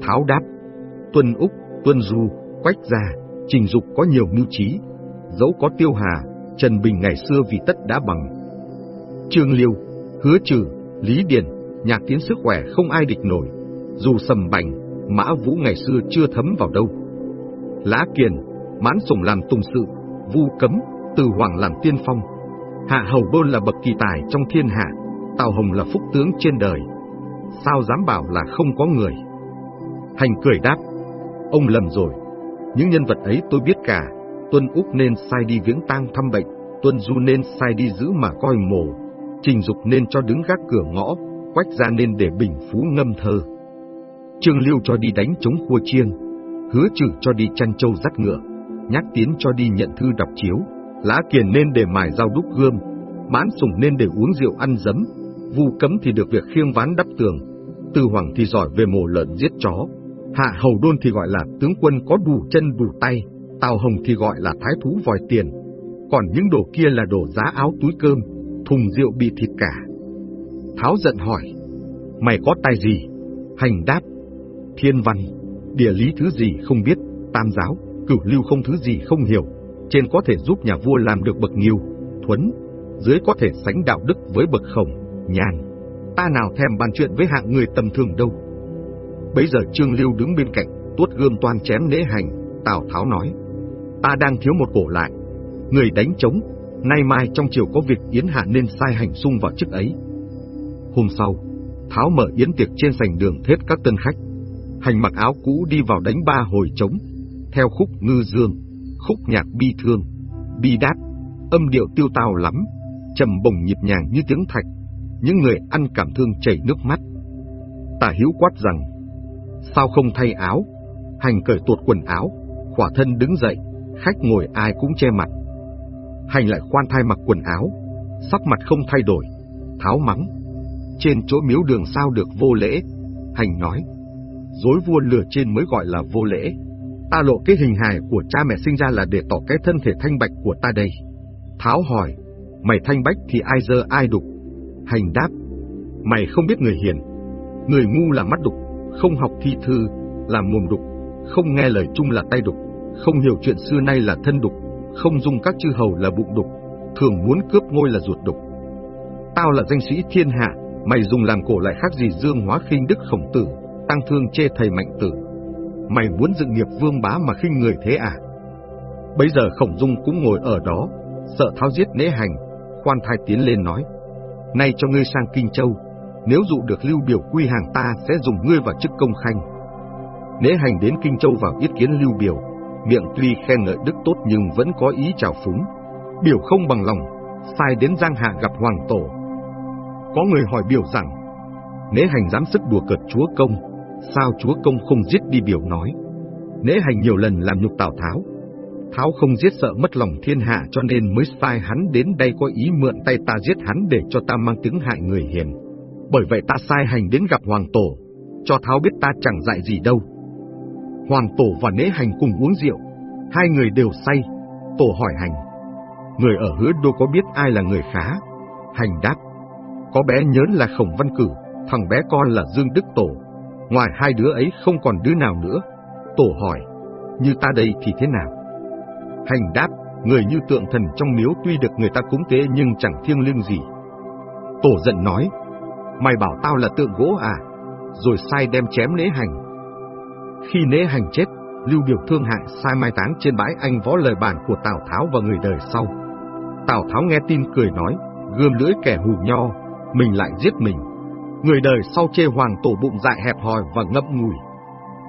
Tháo đáp, Tuân Úc, Tuân Du, Quách Gia, Trình Dục có nhiều mưu trí, dẫu có Tiêu Hà, Trần Bình ngày xưa vì tất đã bằng. Trương Liêu, Hứa Trừ, Lý Điền, nhạc tiến sức khỏe không ai địch nổi, dù sầm bành, mã vũ ngày xưa chưa thấm vào đâu. Lã Kiền, mãn sủng làm tùng sự, vu cấm, từ hoàng làm tiên phong. Hạ Hầu Đôn là bậc kỳ tài trong thiên hạ, Tào Hồng là phúc tướng trên đời. Sao dám bảo là không có người? Hành cười đáp, ông lầm rồi, những nhân vật ấy tôi biết cả, Tuân Úc nên sai đi viếng tang thăm bệnh, Tuân Du nên sai đi giữ mà coi mồ, Trình Dục nên cho đứng gác cửa ngõ, Quách ra nên để bình phú ngâm thơ. Trương Liêu cho đi đánh chống khua chiêng, hứa trừ cho đi chăn trâu dắt ngựa, nhắc tiến cho đi nhận thư đọc chiếu, lá kiền nên để mài dao đúc gươm, mãn sùng nên để uống rượu ăn dấm, vu cấm thì được việc khiêng ván đắp tường, tư hoàng thì giỏi về mổ lợn giết chó, hạ hầu đôn thì gọi là tướng quân có đủ chân đủ tay, tào hồng thì gọi là thái thú vòi tiền, còn những đồ kia là đồ giá áo túi cơm, thùng rượu bị thịt cả. Tháo giận hỏi, mày có tài gì? Hành đáp, thiên văn, địa lý thứ gì không biết, tam giáo, cửu lưu không thứ gì không hiểu, trên có thể giúp nhà vua làm được bậc nghiêu, thuấn, dưới có thể sánh đạo đức với bậc khổng, nhàn. Ta nào thèm bàn chuyện với hạng người tầm thường đâu. Bấy giờ Trương Lưu đứng bên cạnh, tuốt gươm toan chém nễ hành, Tào Tháo nói, ta đang thiếu một cổ lại, người đánh trống, nay mai trong chiều có việc Yến Hạ nên sai hành sung vào chức ấy. Hôm sau, Tháo mở yến tiệc trên sành đường thết các tân khách. Hành mặc áo cũ đi vào đánh ba hồi trống, theo khúc ngư dương, khúc nhạc bi thương, bi đát, âm điệu tiêu tao lắm, trầm bồng nhịp nhàng như tiếng thạch, những người ăn cảm thương chảy nước mắt. Tả hiếu quát rằng, sao không thay áo, hành cởi tuột quần áo, khỏa thân đứng dậy, khách ngồi ai cũng che mặt. Hành lại khoan thai mặc quần áo, sắc mặt không thay đổi, tháo mắng. Trên chỗ miếu đường sao được vô lễ, hành nói. Dối vua lừa trên mới gọi là vô lễ. Ta lộ cái hình hài của cha mẹ sinh ra là để tỏ cái thân thể thanh bạch của ta đây. Tháo hỏi, mày thanh bạch thì ai dơ ai đục? Hành đáp, mày không biết người hiền. Người ngu là mắt đục, không học thi thư, là mồm đục, không nghe lời chung là tay đục, không hiểu chuyện xưa nay là thân đục, không dung các chư hầu là bụng đục, thường muốn cướp ngôi là ruột đục. Tao là danh sĩ thiên hạ, mày dùng làm cổ lại khác gì dương hóa khinh đức khổng tử, tăng thương chê thầy mạnh tử. Mày muốn dựng nghiệp vương bá mà khinh người thế à? Bây giờ khổng dung cũng ngồi ở đó, sợ tháo giết nễ hành, khoan thai tiến lên nói. Nay cho ngươi sang Kinh Châu, nếu dụ được lưu biểu quy hàng ta sẽ dùng ngươi vào chức công khanh. Nễ hành đến Kinh Châu vào yết kiến lưu biểu, miệng tuy khen ngợi đức tốt nhưng vẫn có ý trào phúng. Biểu không bằng lòng, sai đến Giang Hạ gặp Hoàng Tổ. Có người hỏi biểu rằng, Nễ hành dám sức đùa cợt chúa công, sao chúa công không giết đi biểu nói. Nễ hành nhiều lần làm nhục Tào Tháo. Tháo không giết sợ mất lòng thiên hạ cho nên mới sai hắn đến đây có ý mượn tay ta giết hắn để cho ta mang tiếng hại người hiền. Bởi vậy ta sai hành đến gặp Hoàng Tổ, cho Tháo biết ta chẳng dạy gì đâu. Hoàng Tổ và Nễ Hành cùng uống rượu, hai người đều say. Tổ hỏi Hành, người ở hứa đô có biết ai là người khá? Hành đáp, có bé nhớ là Khổng Văn Cử, thằng bé con là Dương Đức Tổ. Ngoài hai đứa ấy không còn đứa nào nữa. Tổ hỏi, như ta đây thì thế nào? Hành đáp, người như tượng thần trong miếu tuy được người ta cúng tế nhưng chẳng thiêng liêng gì. Tổ giận nói, mày bảo tao là tượng gỗ à, rồi sai đem chém nễ hành. Khi nễ hành chết, Lưu Biểu thương hại sai mai táng trên bãi anh võ lời bàn của Tào Tháo và người đời sau. Tào Tháo nghe tin cười nói, gươm lưỡi kẻ hù nho, mình lại giết mình. Người đời sau chê hoàng tổ bụng dạ hẹp hòi và ngậm ngùi.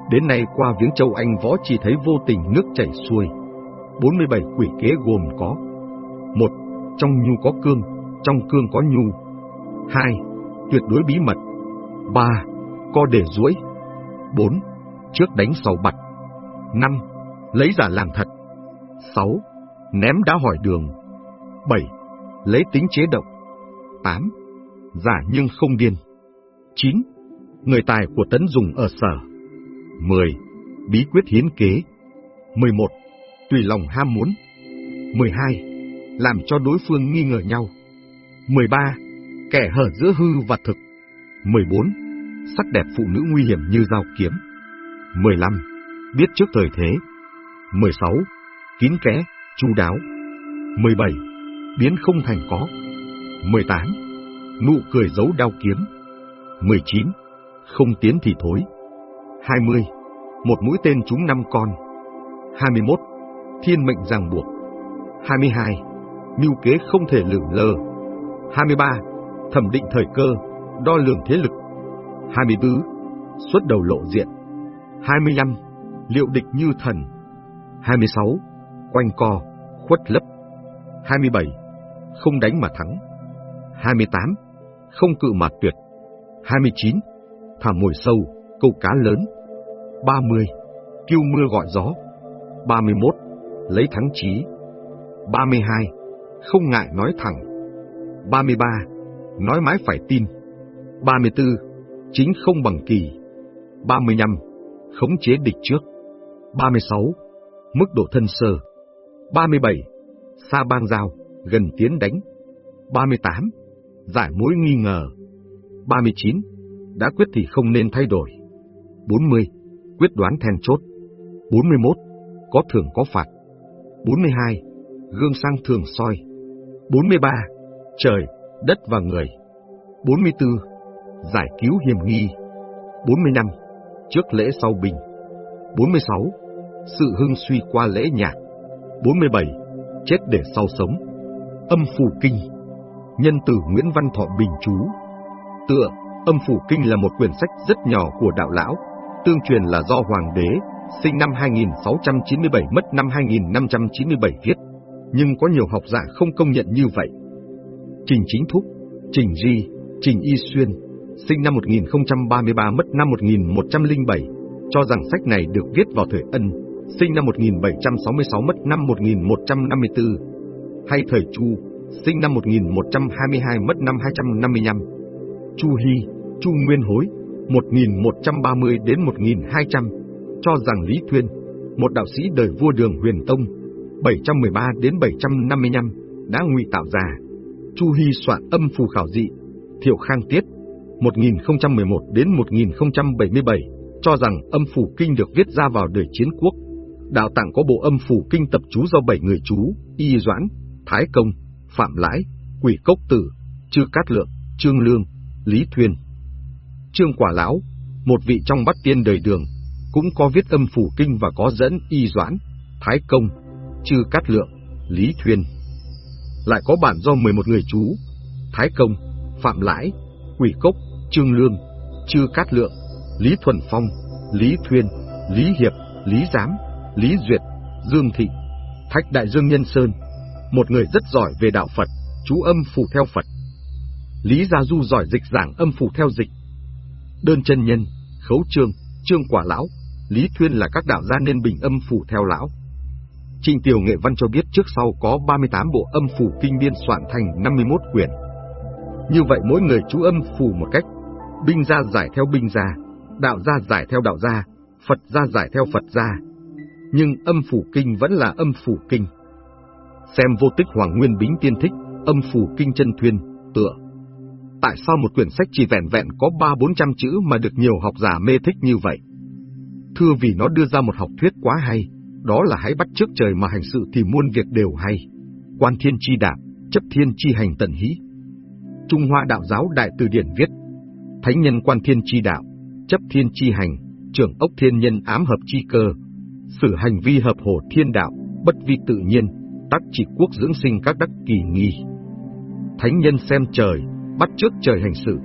Đến nay qua viếng châu Anh võ chỉ thấy vô tình nước chảy xuôi. 47 quỷ kế gồm có một Trong nhu có cương, trong cương có nhu. hai Tuyệt đối bí mật. ba Co để duỗi. bốn Trước đánh sau bặt. năm Lấy giả làm thật. sáu Ném đá hỏi đường. bảy Lấy tính chế động. tám Giả nhưng không điên. 9. Người tài của Tấn dùng ở sở. 10. Bí quyết hiến kế 11. Tùy lòng ham muốn 12. Làm cho đối phương nghi ngờ nhau 13. Kẻ hở giữa hư và thực 14. Sắc đẹp phụ nữ nguy hiểm như dao kiếm 15. Biết trước thời thế 16. Kín kẽ, chu đáo 17. Biến không thành có 18. Nụ cười giấu đao kiếm 19. Không tiến thì thối 20. Một mũi tên trúng năm con. 21. Thiên mệnh ràng buộc. 22. Mưu kế không thể lửng lờ. 23. Thẩm định thời cơ, đo lường thế lực. 24. Xuất đầu lộ diện. 25. Liệu địch như thần. 26. Quanh co, khuất lấp. 27. Không đánh mà thắng. 28. Không cự mà tuyệt. 29. Thả mồi sâu, câu cá lớn. 30. Kêu mưa gọi gió. 31. Lấy thắng chí. 32. Không ngại nói thẳng. 33. Nói mãi phải tin. 34. Chính không bằng kỳ. 35. Khống chế địch trước. 36. Mức độ thân sơ. 37. Xa bang giao, gần tiến đánh. 38. Giải mối nghi ngờ. 39. Đã quyết thì không nên thay đổi. 40. Quyết đoán then chốt. 41. Có thưởng có phạt. 42. Gương sang thường soi. 43. Trời, đất và người. 44. Giải cứu hiểm nghi. 45. Trước lễ sau bình. 46. Sự hưng suy qua lễ nhạc. 47. Chết để sau sống. Âm phù kinh. Nhân tử Nguyễn Văn Thọ Bình Chú. Tựa, âm phủ kinh là một quyển sách rất nhỏ của đạo lão, tương truyền là do Hoàng đế, sinh năm 2697 mất năm 2597 viết, nhưng có nhiều học giả không công nhận như vậy. Trình Chính Thúc, Trình Di, Trình Y Xuyên, sinh năm 1033 mất năm 1107, cho rằng sách này được viết vào thời Ân, sinh năm 1766 mất năm 1154, hay thời Chu, sinh năm 1122 mất năm 255. Chu Hy, Chu Nguyên Hối, 1130 đến 1200, cho rằng Lý Thuyên, một đạo sĩ đời vua đường huyền tông, 713 đến 755, đã ngụy tạo ra. Chu Hy soạn âm phù khảo dị, Thiệu Khang Tiết, 1011 đến 1077, cho rằng âm phủ kinh được viết ra vào đời chiến quốc. Đạo tạng có bộ âm phủ kinh tập chú do bảy người chú, Y Doãn, Thái Công, Phạm Lãi, Quỷ Cốc Tử, Chư Cát Lượng, Trương Lương, Lý Thuyên. Trương Quả Lão, một vị trong bắt tiên đời đường, cũng có viết âm phủ kinh và có dẫn y doãn, thái công, chư cát lượng, lý thuyên. Lại có bản do 11 người chú, thái công, phạm lãi, quỷ cốc, trương lương, chư cát lượng, lý thuần phong, lý thuyên, lý hiệp, lý giám, lý duyệt, dương thị, thạch đại dương nhân sơn, một người rất giỏi về đạo Phật, chú âm phủ theo Phật. Lý Gia Du giỏi dịch giảng âm phủ theo dịch, Đơn chân nhân, khấu trương, trương quả lão, Lý Thuyên là các đạo gia nên bình âm phủ theo lão. Trình Tiểu Nghệ Văn cho biết trước sau có 38 bộ âm phủ kinh biên soạn thành 51 quyển. Như vậy mỗi người chú âm phủ một cách, binh gia giải theo binh gia, đạo gia giải theo đạo gia, Phật gia giải theo Phật gia. Nhưng âm phủ kinh vẫn là âm phủ kinh. Xem vô tích Hoàng Nguyên Bính tiên thích, âm phủ kinh chân thuyên, tựa tại sao một quyển sách chỉ vẹn vẹn có ba bốn trăm chữ mà được nhiều học giả mê thích như vậy? Thưa vì nó đưa ra một học thuyết quá hay, đó là hãy bắt trước trời mà hành sự thì muôn việc đều hay. Quan thiên chi đạo, chấp thiên chi hành tận hí. Trung Hoa Đạo giáo Đại Từ Điển viết, Thánh nhân quan thiên chi đạo, chấp thiên chi hành, trưởng ốc thiên nhân ám hợp chi cơ, sử hành vi hợp hồ thiên đạo, bất vi tự nhiên, tác chỉ quốc dưỡng sinh các đắc kỳ nghi. Thánh nhân xem trời, bắt trước trời hành sự.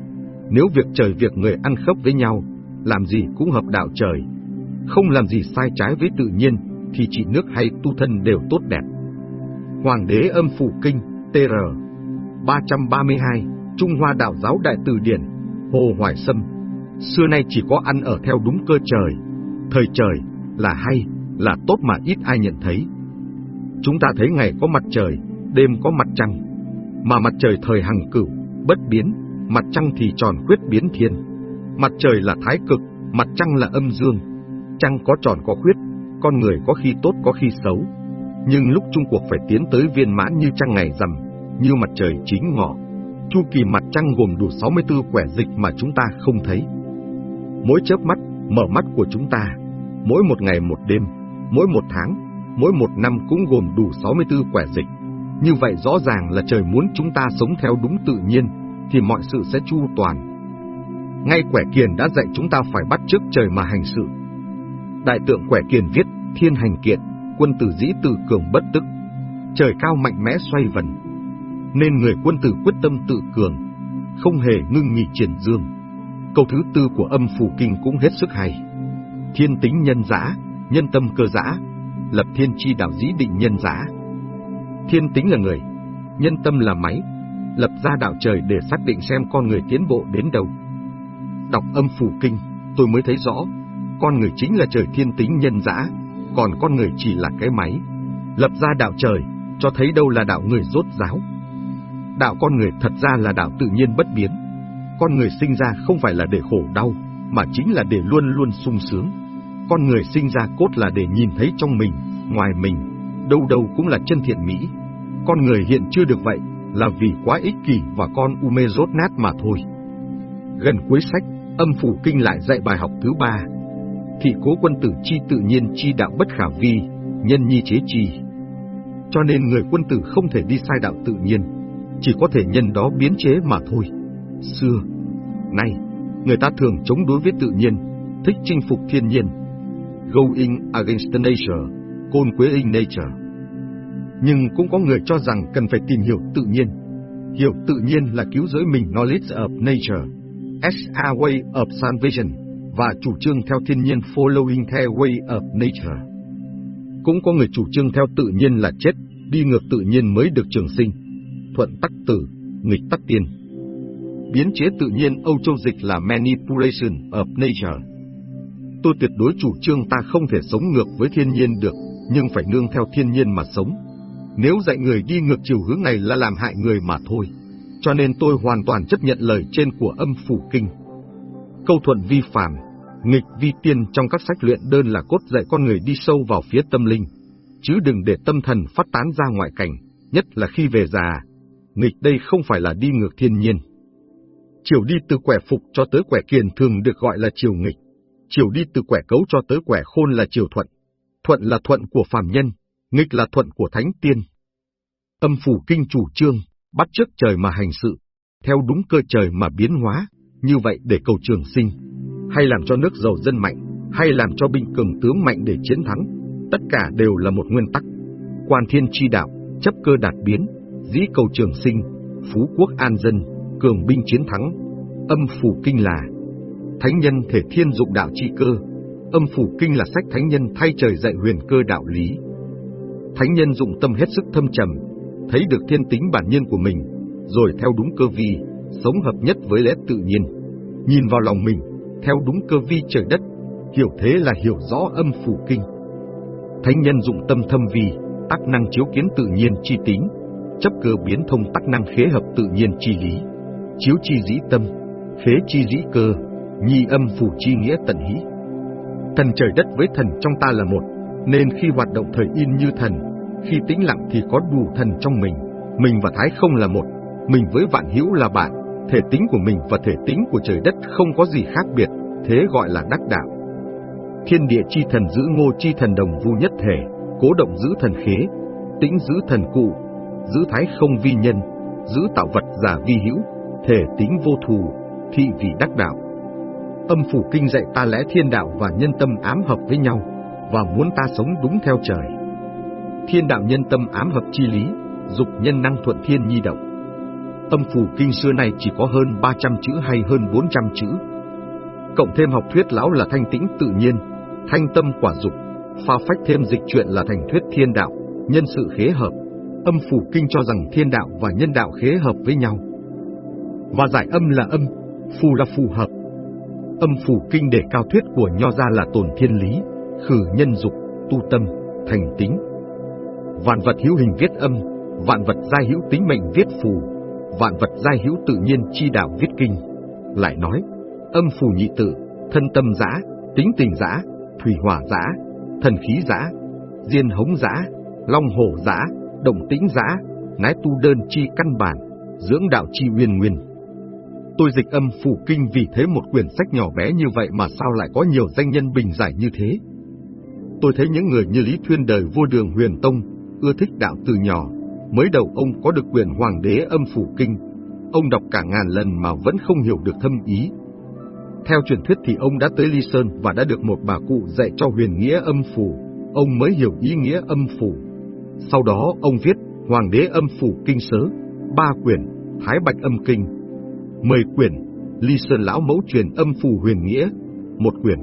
Nếu việc trời việc người ăn khớp với nhau, làm gì cũng hợp đạo trời. Không làm gì sai trái với tự nhiên, thì trị nước hay tu thân đều tốt đẹp. Hoàng đế âm phủ kinh, TR 332, Trung Hoa Đạo giáo Đại Từ Điển, Hồ Hoài Sâm. Xưa nay chỉ có ăn ở theo đúng cơ trời. Thời trời, là hay, là tốt mà ít ai nhận thấy. Chúng ta thấy ngày có mặt trời, đêm có mặt trăng. Mà mặt trời thời hằng cửu, bất biến, mặt trăng thì tròn quyết biến thiên. Mặt trời là thái cực, mặt trăng là âm dương. Trăng có tròn có khuyết, con người có khi tốt có khi xấu. Nhưng lúc chung cuộc phải tiến tới viên mãn như trăng ngày rằm, như mặt trời chính ngọ. Chu kỳ mặt trăng gồm đủ 64 quẻ dịch mà chúng ta không thấy. Mỗi chớp mắt, mở mắt của chúng ta, mỗi một ngày một đêm, mỗi một tháng, mỗi một năm cũng gồm đủ 64 quẻ dịch. Như vậy rõ ràng là trời muốn chúng ta sống theo đúng tự nhiên, thì mọi sự sẽ chu toàn. Ngay quẻ kiền đã dạy chúng ta phải bắt trước trời mà hành sự. Đại tượng quẻ kiền viết, thiên hành kiện, quân tử dĩ tự cường bất tức. Trời cao mạnh mẽ xoay vần. Nên người quân tử quyết tâm tự cường, không hề ngưng nghỉ triển dương. Câu thứ tư của âm phủ kinh cũng hết sức hay. Thiên tính nhân giã, nhân tâm cơ giã, lập thiên chi đạo dĩ định nhân giã. Thiên tính là người, nhân tâm là máy, lập ra đạo trời để xác định xem con người tiến bộ đến đâu. Đọc âm phủ kinh, tôi mới thấy rõ, con người chính là trời thiên tính nhân dã, còn con người chỉ là cái máy. Lập ra đạo trời, cho thấy đâu là đạo người rốt ráo. Đạo con người thật ra là đạo tự nhiên bất biến. Con người sinh ra không phải là để khổ đau, mà chính là để luôn luôn sung sướng. Con người sinh ra cốt là để nhìn thấy trong mình, ngoài mình, đâu đâu cũng là chân thiện mỹ. Con người hiện chưa được vậy, là vì quá ích kỷ và con u mê rốt nát mà thôi. Gần cuối sách, âm phủ kinh lại dạy bài học thứ ba. Thị cố quân tử chi tự nhiên chi đạo bất khả vi, nhân nhi chế chi. Cho nên người quân tử không thể đi sai đạo tự nhiên, chỉ có thể nhân đó biến chế mà thôi. Xưa, nay, người ta thường chống đối với tự nhiên, thích chinh phục thiên nhiên. Going against the nature, côn quế in nature nhưng cũng có người cho rằng cần phải tìm hiểu tự nhiên. Hiểu tự nhiên là cứu giới mình knowledge of nature, SA a way of salvation, và chủ trương theo thiên nhiên following the way of nature. Cũng có người chủ trương theo tự nhiên là chết, đi ngược tự nhiên mới được trường sinh, thuận tắc tử, nghịch tắc tiên. Biến chế tự nhiên Âu Châu Dịch là manipulation of nature. Tôi tuyệt đối chủ trương ta không thể sống ngược với thiên nhiên được, nhưng phải nương theo thiên nhiên mà sống. Nếu dạy người đi ngược chiều hướng này là làm hại người mà thôi. Cho nên tôi hoàn toàn chấp nhận lời trên của âm phủ kinh. Câu thuận vi phàm, nghịch vi tiên trong các sách luyện đơn là cốt dạy con người đi sâu vào phía tâm linh, chứ đừng để tâm thần phát tán ra ngoại cảnh, nhất là khi về già. Nghịch đây không phải là đi ngược thiên nhiên. Chiều đi từ quẻ phục cho tới quẻ kiền thường được gọi là chiều nghịch. Chiều đi từ quẻ cấu cho tới quẻ khôn là chiều thuận. Thuận là thuận của phàm nhân, nghịch là thuận của thánh tiên. Âm phủ kinh chủ trương, bắt trước trời mà hành sự, theo đúng cơ trời mà biến hóa, như vậy để cầu trường sinh, hay làm cho nước giàu dân mạnh, hay làm cho binh cường tướng mạnh để chiến thắng, tất cả đều là một nguyên tắc. Quan thiên chi đạo, chấp cơ đạt biến, dĩ cầu trường sinh, phú quốc an dân, cường binh chiến thắng. Âm phủ kinh là Thánh nhân thể thiên dụng đạo chi cơ. Âm phủ kinh là sách thánh nhân thay trời dạy huyền cơ đạo lý. Thánh nhân dụng tâm hết sức thâm trầm, thấy được thiên tính bản nhân của mình, rồi theo đúng cơ vi, sống hợp nhất với lẽ tự nhiên. Nhìn vào lòng mình, theo đúng cơ vi trời đất, hiểu thế là hiểu rõ âm phủ kinh. Thánh nhân dụng tâm thâm vi, tác năng chiếu kiến tự nhiên chi tính, chấp cơ biến thông tác năng khế hợp tự nhiên chi lý, chiếu chi dĩ tâm, khế chi dĩ cơ, nhi âm phủ chi nghĩa tận hí. Thần trời đất với thần trong ta là một, nên khi hoạt động thời in như thần, khi tĩnh lặng thì có đủ thần trong mình. Mình và Thái không là một, mình với vạn hữu là bạn, thể tính của mình và thể tính của trời đất không có gì khác biệt, thế gọi là đắc đạo. Thiên địa chi thần giữ ngô chi thần đồng vu nhất thể, cố động giữ thần khế, tĩnh giữ thần cụ, giữ thái không vi nhân, giữ tạo vật giả vi hữu, thể tính vô thù, thị vị đắc đạo. Âm phủ kinh dạy ta lẽ thiên đạo và nhân tâm ám hợp với nhau, và muốn ta sống đúng theo trời. Thiên đạo nhân tâm ám hợp chi lý, dục nhân năng thuận thiên nhi động. Âm phủ kinh xưa này chỉ có hơn 300 chữ hay hơn 400 chữ. Cộng thêm học thuyết lão là thanh tĩnh tự nhiên, thanh tâm quả dục, pha phách thêm dịch chuyện là thành thuyết thiên đạo, nhân sự khế hợp. Âm phủ kinh cho rằng thiên đạo và nhân đạo khế hợp với nhau. Và giải âm là âm, phù là phù hợp. Âm phủ kinh để cao thuyết của nho gia là tồn thiên lý, khử nhân dục, tu tâm, thành tính. Vạn vật hữu hình viết âm, vạn vật giai hữu tính mệnh viết phù, vạn vật giai hữu tự nhiên chi đạo viết kinh. Lại nói, âm phù nhị tự, thân tâm giã, tính tình giã, thủy hỏa giã, thần khí giã, diên hống giã, long hổ giã, động tĩnh giã, nái tu đơn chi căn bản, dưỡng đạo chi nguyên nguyên. Tôi dịch âm phủ kinh vì thế một quyển sách nhỏ bé như vậy mà sao lại có nhiều danh nhân bình giải như thế. Tôi thấy những người như Lý Thuyên đời vua đường huyền tông, ưa thích đạo từ nhỏ, mới đầu ông có được quyền hoàng đế âm phủ kinh, ông đọc cả ngàn lần mà vẫn không hiểu được thâm ý. Theo truyền thuyết thì ông đã tới Ly Sơn và đã được một bà cụ dạy cho huyền nghĩa âm phủ, ông mới hiểu ý nghĩa âm phủ. Sau đó ông viết Hoàng đế âm phủ kinh sớ, ba quyển, Thái Bạch âm kinh, mười quyển, Ly Sơn lão mẫu truyền âm phủ huyền nghĩa, một quyển.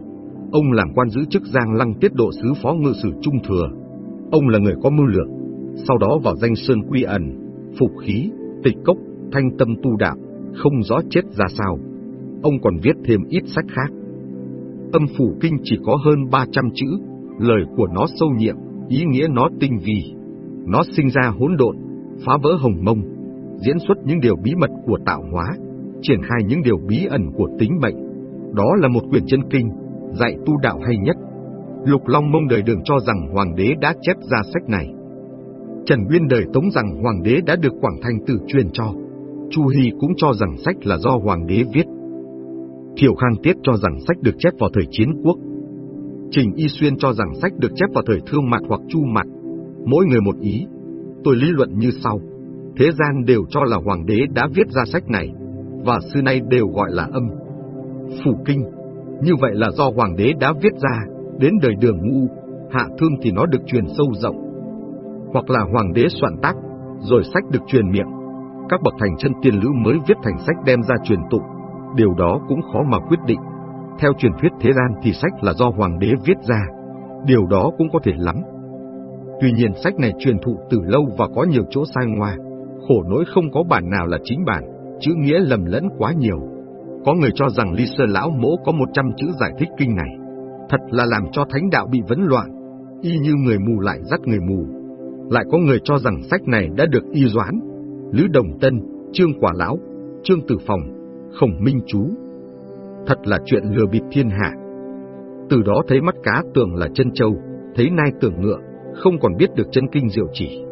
Ông làm quan giữ chức Giang Lăng tiết độ sứ phó ngự sử trung thừa. Ông là người có mưu lược, sau đó vào danh Sơn quy ẩn, phục khí, tịch cốc, thanh tâm tu đạo, không rõ chết ra sao. Ông còn viết thêm ít sách khác. Âm phủ kinh chỉ có hơn 300 chữ, lời của nó sâu nhiệm, ý nghĩa nó tinh vi. Nó sinh ra hỗn độn, phá vỡ hồng mông, diễn xuất những điều bí mật của tạo hóa, triển khai những điều bí ẩn của tính mệnh. Đó là một quyển chân kinh, dạy tu đạo hay nhất. Lục Long mông đời đường cho rằng hoàng đế đã chép ra sách này. Trần Nguyên đời tống rằng hoàng đế đã được Quảng Thanh tử truyền cho. Chu Hy cũng cho rằng sách là do hoàng đế viết. Thiệu Khang Tiết cho rằng sách được chép vào thời chiến quốc. Trình Y Xuyên cho rằng sách được chép vào thời thương mạt hoặc chu mạt. Mỗi người một ý. Tôi lý luận như sau. Thế gian đều cho là hoàng đế đã viết ra sách này, và xưa nay đều gọi là âm. Phủ kinh, như vậy là do hoàng đế đã viết ra, đến đời đường ngũ, hạ thương thì nó được truyền sâu rộng. Hoặc là hoàng đế soạn tác, rồi sách được truyền miệng. Các bậc thành chân tiên lữ mới viết thành sách đem ra truyền tụng, điều đó cũng khó mà quyết định. Theo truyền thuyết thế gian thì sách là do hoàng đế viết ra, điều đó cũng có thể lắm. Tuy nhiên sách này truyền thụ từ lâu và có nhiều chỗ sai ngoa, khổ nỗi không có bản nào là chính bản, chữ nghĩa lầm lẫn quá nhiều. Có người cho rằng Ly Sơ Lão Mỗ có 100 chữ giải thích kinh này. Thật là làm cho thánh đạo bị vấn loạn, y như người mù lại dắt người mù. Lại có người cho rằng sách này đã được y doán, Lữ Đồng Tân, Trương Quả Lão, Trương Tử Phòng, Khổng Minh Chú. Thật là chuyện lừa bịp thiên hạ. Từ đó thấy mắt cá tưởng là chân châu, thấy nai tưởng ngựa, không còn biết được chân kinh diệu chỉ.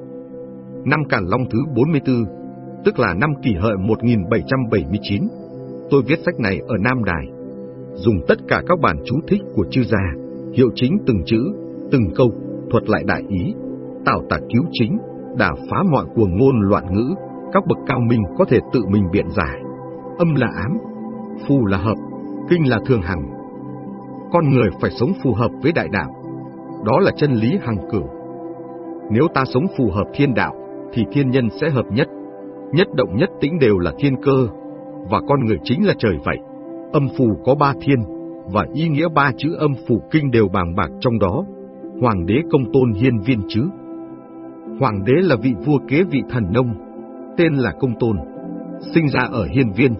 Năm Càn Long thứ 44, tức là năm kỷ hợi 1779, tôi viết sách này ở Nam Đài, dùng tất cả các bản chú thích của chư gia, hiệu chính từng chữ, từng câu, thuật lại đại ý, tạo tả cứu chính, đả phá mọi cuồng ngôn loạn ngữ, các bậc cao minh có thể tự mình biện giải. Âm là ám, phù là hợp, kinh là thường hằng. Con người phải sống phù hợp với đại đạo, đó là chân lý hằng cửu. Nếu ta sống phù hợp thiên đạo, thì thiên nhân sẽ hợp nhất. Nhất động nhất tĩnh đều là thiên cơ, và con người chính là trời vậy. Âm phù có ba thiên, và ý nghĩa ba chữ âm phù kinh đều bàng bạc trong đó. Hoàng đế công tôn hiên viên chứ. Hoàng đế là vị vua kế vị thần nông, tên là công tôn, sinh ra ở hiên viên.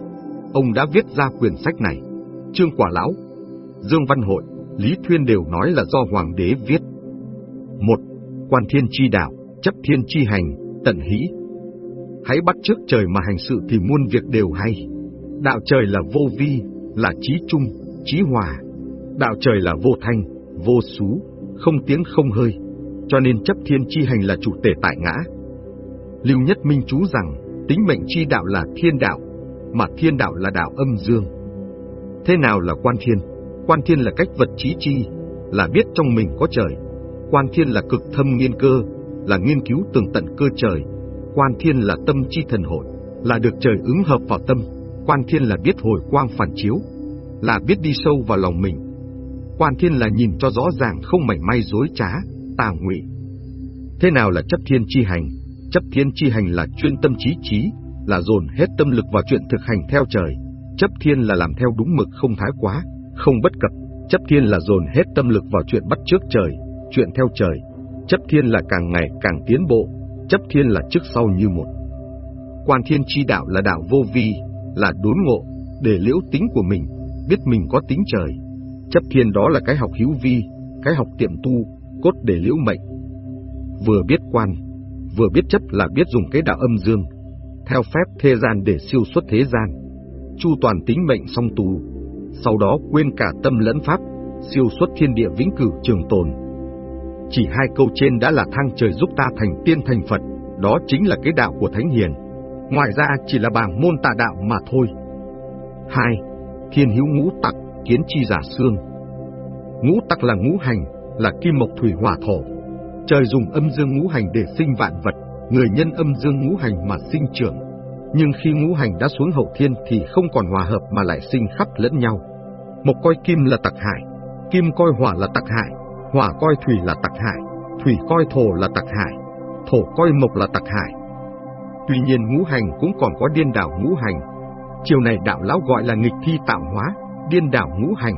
Ông đã viết ra quyển sách này. Trương Quả Lão, Dương Văn Hội, Lý Thuyên đều nói là do Hoàng đế viết. Một, Quan thiên chi đạo, chấp thiên chi hành, tận hỷ. Hãy bắt trước trời mà hành sự thì muôn việc đều hay. Đạo trời là vô vi, là trí trung, trí hòa. Đạo trời là vô thanh, vô xú, không tiếng không hơi. Cho nên chấp thiên chi hành là chủ tể tại ngã. Lưu Nhất Minh chú rằng, tính mệnh chi đạo là thiên đạo, mà thiên đạo là đạo âm dương. Thế nào là quan thiên? Quan thiên là cách vật trí chi, là biết trong mình có trời. Quan thiên là cực thâm nghiên cơ, là nghiên cứu tường tận cơ trời. Quan thiên là tâm chi thần hội, là được trời ứng hợp vào tâm. Quan thiên là biết hồi quang phản chiếu, là biết đi sâu vào lòng mình. Quan thiên là nhìn cho rõ ràng không mảy may dối trá, tà ngụy. Thế nào là chấp thiên chi hành? Chấp thiên chi hành là chuyên tâm trí trí, là dồn hết tâm lực vào chuyện thực hành theo trời. Chấp thiên là làm theo đúng mực không thái quá, không bất cập. Chấp thiên là dồn hết tâm lực vào chuyện bắt trước trời, chuyện theo trời. Chấp thiên là càng ngày càng tiến bộ, chấp thiên là trước sau như một. Quan thiên chi đạo là đạo vô vi, là đốn ngộ, để liễu tính của mình, biết mình có tính trời. Chấp thiên đó là cái học hữu vi, cái học tiệm tu, cốt để liễu mệnh. Vừa biết quan, vừa biết chấp là biết dùng cái đạo âm dương, theo phép thế gian để siêu xuất thế gian. Chu toàn tính mệnh song tu, sau đó quên cả tâm lẫn pháp, siêu xuất thiên địa vĩnh cửu trường tồn. Chỉ hai câu trên đã là thang trời giúp ta thành tiên thành Phật, đó chính là cái đạo của Thánh Hiền. Ngoài ra chỉ là bảng môn tà đạo mà thôi. 2. Thiên hữu ngũ tặc, kiến chi giả xương. Ngũ tặc là ngũ hành, là kim mộc thủy hỏa thổ. Trời dùng âm dương ngũ hành để sinh vạn vật, người nhân âm dương ngũ hành mà sinh trưởng. Nhưng khi ngũ hành đã xuống hậu thiên thì không còn hòa hợp mà lại sinh khắp lẫn nhau. Mộc coi kim là tặc hại, kim coi hỏa là tặc hại, hỏa coi thủy là tặc hại, thủy coi thổ là tặc hại, thổ coi mộc là tặc hại. Tuy nhiên ngũ hành cũng còn có điên đảo ngũ hành. Chiều này đạo lão gọi là nghịch thi tạo hóa, điên đảo ngũ hành.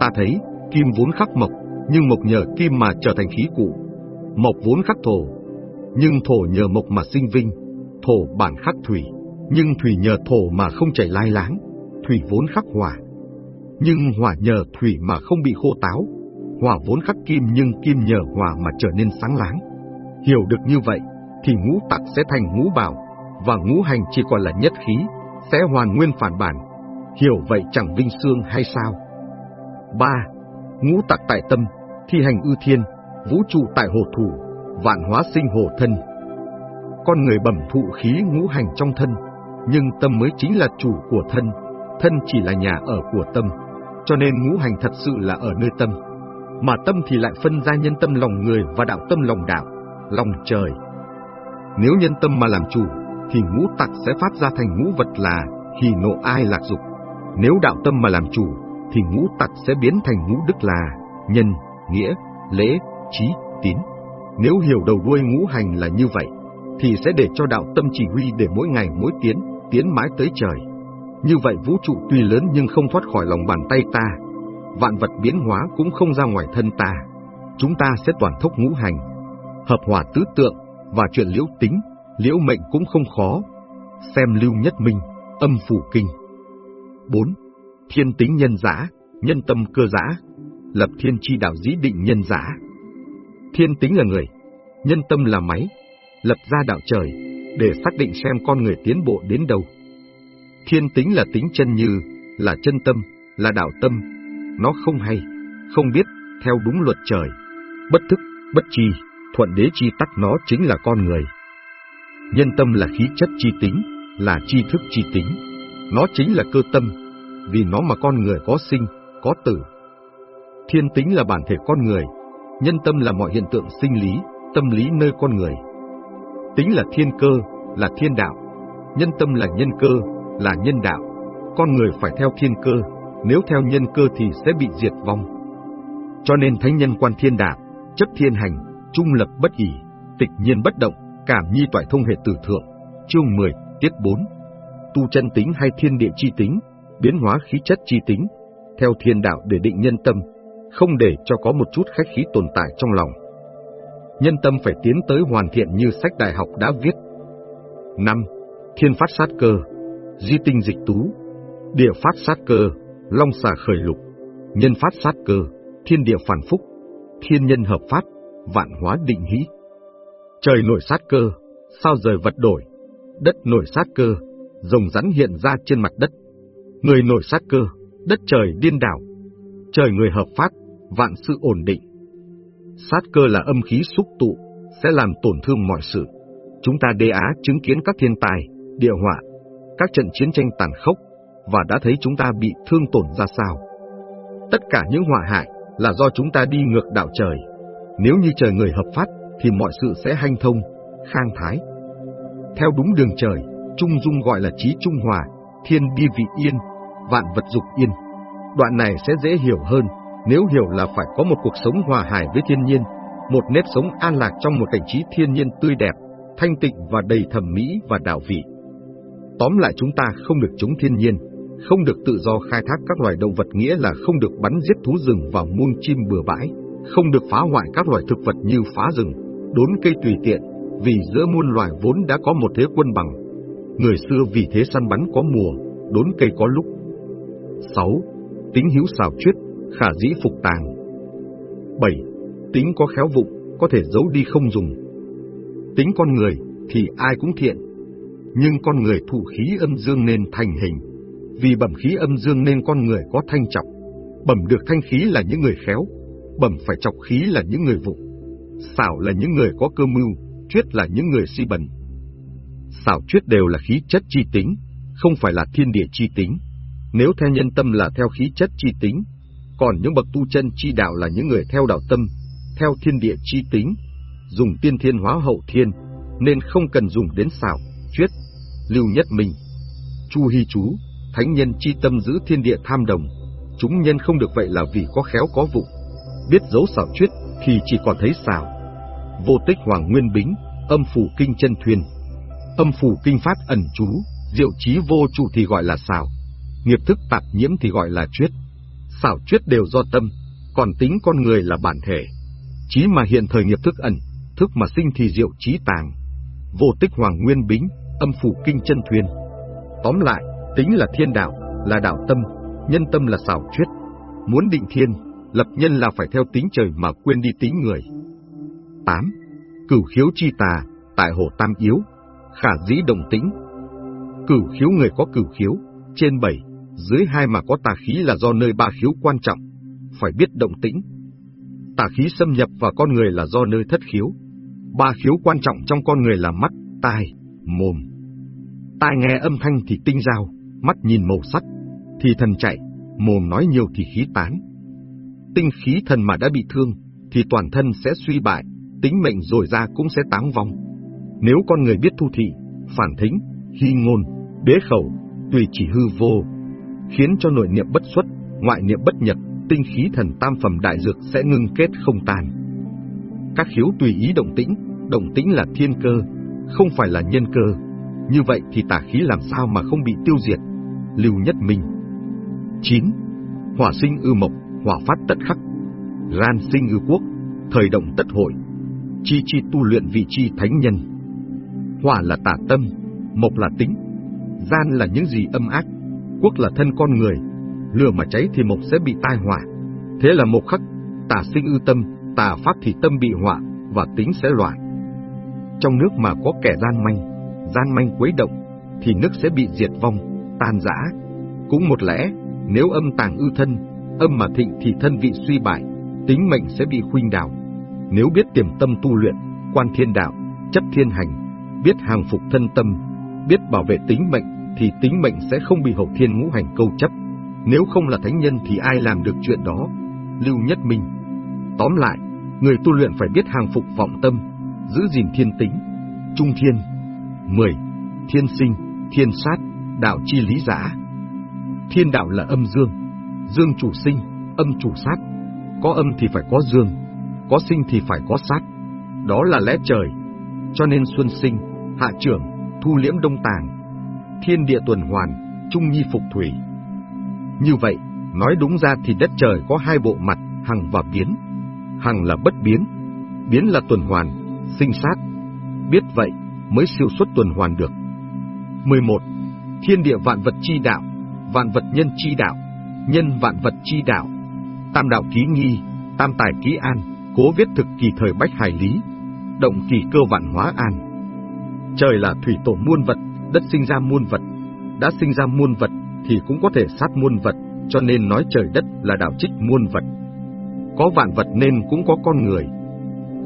Ta thấy, kim vốn khắc mộc, nhưng mộc nhờ kim mà trở thành khí cụ. Mộc vốn khắc thổ, nhưng thổ nhờ mộc mà sinh vinh. Thổ bản khắc thủy, nhưng thủy nhờ thổ mà không chảy lai láng. Thủy vốn khắc hỏa, nhưng hỏa nhờ thủy mà không bị khô táo. Hỏa vốn khắc kim nhưng kim nhờ hỏa mà trở nên sáng láng. Hiểu được như vậy, thì ngũ tặc sẽ thành ngũ bảo, và ngũ hành chỉ còn là nhất khí, sẽ hoàn nguyên phản bản. Hiểu vậy chẳng vinh xương hay sao? 3. Ngũ tặc tại tâm, thi hành ư thiên, vũ trụ tại hồ thủ, vạn hóa sinh hồ thân. Con người bẩm thụ khí ngũ hành trong thân, nhưng tâm mới chính là chủ của thân, thân chỉ là nhà ở của tâm, cho nên ngũ hành thật sự là ở nơi tâm. Mà tâm thì lại phân ra nhân tâm lòng người và đạo tâm lòng đạo, lòng trời. Nếu nhân tâm mà làm chủ, thì ngũ tặc sẽ phát ra thành ngũ vật là hỉ nộ ai lạc dục. Nếu đạo tâm mà làm chủ, thì ngũ tặc sẽ biến thành ngũ đức là nhân, nghĩa, lễ, trí, tín. Nếu hiểu đầu đuôi ngũ hành là như vậy, thì sẽ để cho đạo tâm chỉ huy để mỗi ngày mỗi tiến, tiến mãi tới trời. Như vậy vũ trụ tuy lớn nhưng không thoát khỏi lòng bàn tay ta. Vạn vật biến hóa cũng không ra ngoài thân ta. Chúng ta sẽ toàn thốc ngũ hành, hợp hòa tứ tượng và chuyện liễu tính, liễu mệnh cũng không khó. Xem Lưu Nhất Minh, âm phủ kinh. 4. Thiên tính nhân giả, nhân tâm cơ giả, lập thiên chi đạo dĩ định nhân giả. Thiên tính là người, nhân tâm là máy, lập ra đạo trời, để xác định xem con người tiến bộ đến đâu. Thiên tính là tính chân như, là chân tâm, là đạo tâm, nó không hay, không biết, theo đúng luật trời, bất thức, bất chi, thuận đế chi tắc nó chính là con người. Nhân tâm là khí chất chi tính, là chi thức chi tính, nó chính là cơ tâm, vì nó mà con người có sinh, có tử. Thiên tính là bản thể con người, nhân tâm là mọi hiện tượng sinh lý, tâm lý nơi con người. Tính là thiên cơ, là thiên đạo, nhân tâm là nhân cơ, là nhân đạo. Con người phải theo thiên cơ, nếu theo nhân cơ thì sẽ bị diệt vong. Cho nên thánh nhân quan thiên đạt, chấp thiên hành, trung lập bất ỷ, tịch nhiên bất động, cảm nhi toại thông hệ tử thượng. Chương 10, tiết 4. Tu chân tính hay thiên địa chi tính, biến hóa khí chất chi tính, theo thiên đạo để định nhân tâm, không để cho có một chút khách khí tồn tại trong lòng. Nhân tâm phải tiến tới hoàn thiện như sách đại học đã viết. 5. Thiên phát sát cơ, di tinh dịch tú, địa phát sát cơ, long xà khởi lục, nhân phát sát cơ, thiên địa phản phúc, thiên nhân hợp phát, vạn hóa định hí. Trời nổi sát cơ, sao rời vật đổi, đất nổi sát cơ, rồng rắn hiện ra trên mặt đất. Người nổi sát cơ, đất trời điên đảo, trời người hợp phát, vạn sự ổn định. Sát cơ là âm khí xúc tụ, sẽ làm tổn thương mọi sự. Chúng ta đê á chứng kiến các thiên tài, địa họa, các trận chiến tranh tàn khốc, và đã thấy chúng ta bị thương tổn ra sao. Tất cả những họa hại, là do chúng ta đi ngược đạo trời. Nếu như trời người hợp pháp, thì mọi sự sẽ hanh thông, khang thái. Theo đúng đường trời, Trung Dung gọi là trí trung hòa, thiên đi vị yên, vạn vật dục yên. Đoạn này sẽ dễ hiểu hơn, nếu hiểu là phải có một cuộc sống hòa hài với thiên nhiên, một nếp sống an lạc trong một cảnh trí thiên nhiên tươi đẹp, thanh tịnh và đầy thẩm mỹ và đạo vị. Tóm lại chúng ta không được chống thiên nhiên, không được tự do khai thác các loài động vật nghĩa là không được bắn giết thú rừng và muông chim bừa bãi, không được phá hoại các loài thực vật như phá rừng, đốn cây tùy tiện, vì giữa muôn loài vốn đã có một thế quân bằng. Người xưa vì thế săn bắn có mùa, đốn cây có lúc. 6. Tính hiếu xảo chuyết, khả dĩ phục tàng. 7. Tính có khéo vụng, có thể giấu đi không dùng. Tính con người thì ai cũng thiện, nhưng con người thụ khí âm dương nên thành hình. Vì bẩm khí âm dương nên con người có thanh trọng. Bẩm được thanh khí là những người khéo, bẩm phải chọc khí là những người vụng. Xảo là những người có cơ mưu, chuyết là những người si bẩn. Xảo chuyết đều là khí chất chi tính, không phải là thiên địa chi tính. Nếu theo nhân tâm là theo khí chất chi tính, còn những bậc tu chân chi đạo là những người theo đạo tâm, theo thiên địa chi tính, dùng tiên thiên hóa hậu thiên, nên không cần dùng đến xảo, chuyết, lưu nhất mình Chu Hy Chú, thánh nhân chi tâm giữ thiên địa tham đồng, chúng nhân không được vậy là vì có khéo có vụ, biết giấu xảo chuyết thì chỉ còn thấy xảo. Vô tích hoàng nguyên bính, âm phủ kinh chân thuyền. Âm phủ kinh phát ẩn chú, diệu trí vô trụ thì gọi là xảo, nghiệp thức tạp nhiễm thì gọi là chuyết. Xảo chuyết đều do tâm, còn tính con người là bản thể. Chí mà hiện thời nghiệp thức ẩn, thức mà sinh thì diệu trí tàng. Vô tích hoàng nguyên bính, âm phủ kinh chân thuyền. Tóm lại, tính là thiên đạo, là đạo tâm, nhân tâm là xảo truyết. Muốn định thiên, lập nhân là phải theo tính trời mà quên đi tính người. 8. Cửu khiếu chi tà, tại hồ tam yếu, khả dĩ đồng tĩnh. Cửu khiếu người có cửu khiếu, trên 7, dưới 2 mà có tà khí là do nơi ba khiếu quan trọng, phải biết động tĩnh. Tà khí xâm nhập vào con người là do nơi thất khiếu. Ba khiếu quan trọng trong con người là mắt, tai, mồm. Tai nghe âm thanh thì tinh dao, mắt nhìn màu sắc, thì thần chạy, mồm nói nhiều thì khí tán. Tinh khí thần mà đã bị thương, thì toàn thân sẽ suy bại, tính mệnh rồi ra cũng sẽ táng vong. Nếu con người biết thu thị, phản thính, hy ngôn, bế khẩu, tùy chỉ hư vô, khiến cho nội niệm bất xuất, ngoại niệm bất nhập, tinh khí thần tam phẩm đại dược sẽ ngưng kết không tan. Các khiếu tùy ý động tĩnh, động tĩnh là thiên cơ, không phải là nhân cơ. Như vậy thì tà khí làm sao mà không bị tiêu diệt? Lưu Nhất Minh 9. Hỏa sinh ư mộc, hỏa phát tất khắc. Ran sinh ư quốc, thời động tất hội. Chi chi tu luyện vị chi thánh nhân. Hỏa là tà tâm, mộc là tính. Gian là những gì âm ác. Quốc là thân con người. Lửa mà cháy thì mộc sẽ bị tai hỏa. Thế là mộc khắc, tà sinh ư tâm, tà phát thì tâm bị hỏa, và tính sẽ loạn. Trong nước mà có kẻ gian manh, gian manh quấy động, thì nước sẽ bị diệt vong, tan rã. Cũng một lẽ, nếu âm tàng ư thân, âm mà thịnh thì thân vị suy bại, tính mệnh sẽ bị khuynh đảo. Nếu biết tiềm tâm tu luyện, quan thiên đạo, chấp thiên hành, biết hàng phục thân tâm, biết bảo vệ tính mệnh, thì tính mệnh sẽ không bị hậu thiên ngũ hành câu chấp. Nếu không là thánh nhân thì ai làm được chuyện đó? Lưu Nhất Minh Tóm lại, người tu luyện phải biết hàng phục vọng tâm, giữ gìn thiên tính, trung thiên. 10. Thiên sinh, thiên sát, đạo chi lý giả. Thiên đạo là âm dương, dương chủ sinh, âm chủ sát. Có âm thì phải có dương, có sinh thì phải có sát. Đó là lẽ trời. Cho nên xuân sinh, hạ trưởng, thu liễm đông tàng. Thiên địa tuần hoàn, trung nhi phục thủy. Như vậy, nói đúng ra thì đất trời có hai bộ mặt, hằng và biến. Hằng là bất biến, biến là tuần hoàn, sinh sát. Biết vậy, mới siêu xuất tuần hoàn được. 11. Thiên địa vạn vật chi đạo, vạn vật nhân chi đạo, nhân vạn vật chi đạo. Tam đạo ký nghi, tam tài ký an, cố viết thực kỳ thời bách hải lý, động kỳ cơ vạn hóa an. Trời là thủy tổ muôn vật, đất sinh ra muôn vật, đã sinh ra muôn vật thì cũng có thể sát muôn vật, cho nên nói trời đất là đạo trích muôn vật. Có vạn vật nên cũng có con người.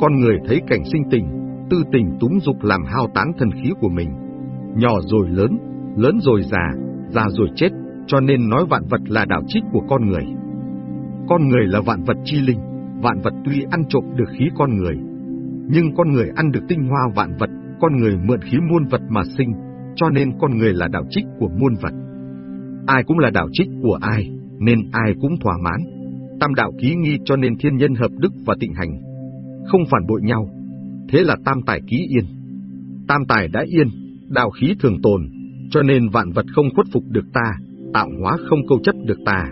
Con người thấy cảnh sinh tình, tư tình túng dục làm hao tán thần khí của mình. Nhỏ rồi lớn, lớn rồi già, già rồi chết, cho nên nói vạn vật là đạo trích của con người. Con người là vạn vật chi linh, vạn vật tuy ăn trộm được khí con người, nhưng con người ăn được tinh hoa vạn vật, con người mượn khí muôn vật mà sinh, cho nên con người là đạo trích của muôn vật. Ai cũng là đạo trích của ai, nên ai cũng thỏa mãn. Tam đạo ký nghi cho nên thiên nhân hợp đức và tịnh hành, không phản bội nhau. Thế là tam tài ký yên. Tam tài đã yên, đạo khí thường tồn, cho nên vạn vật không khuất phục được ta, tạo hóa không câu chấp được ta.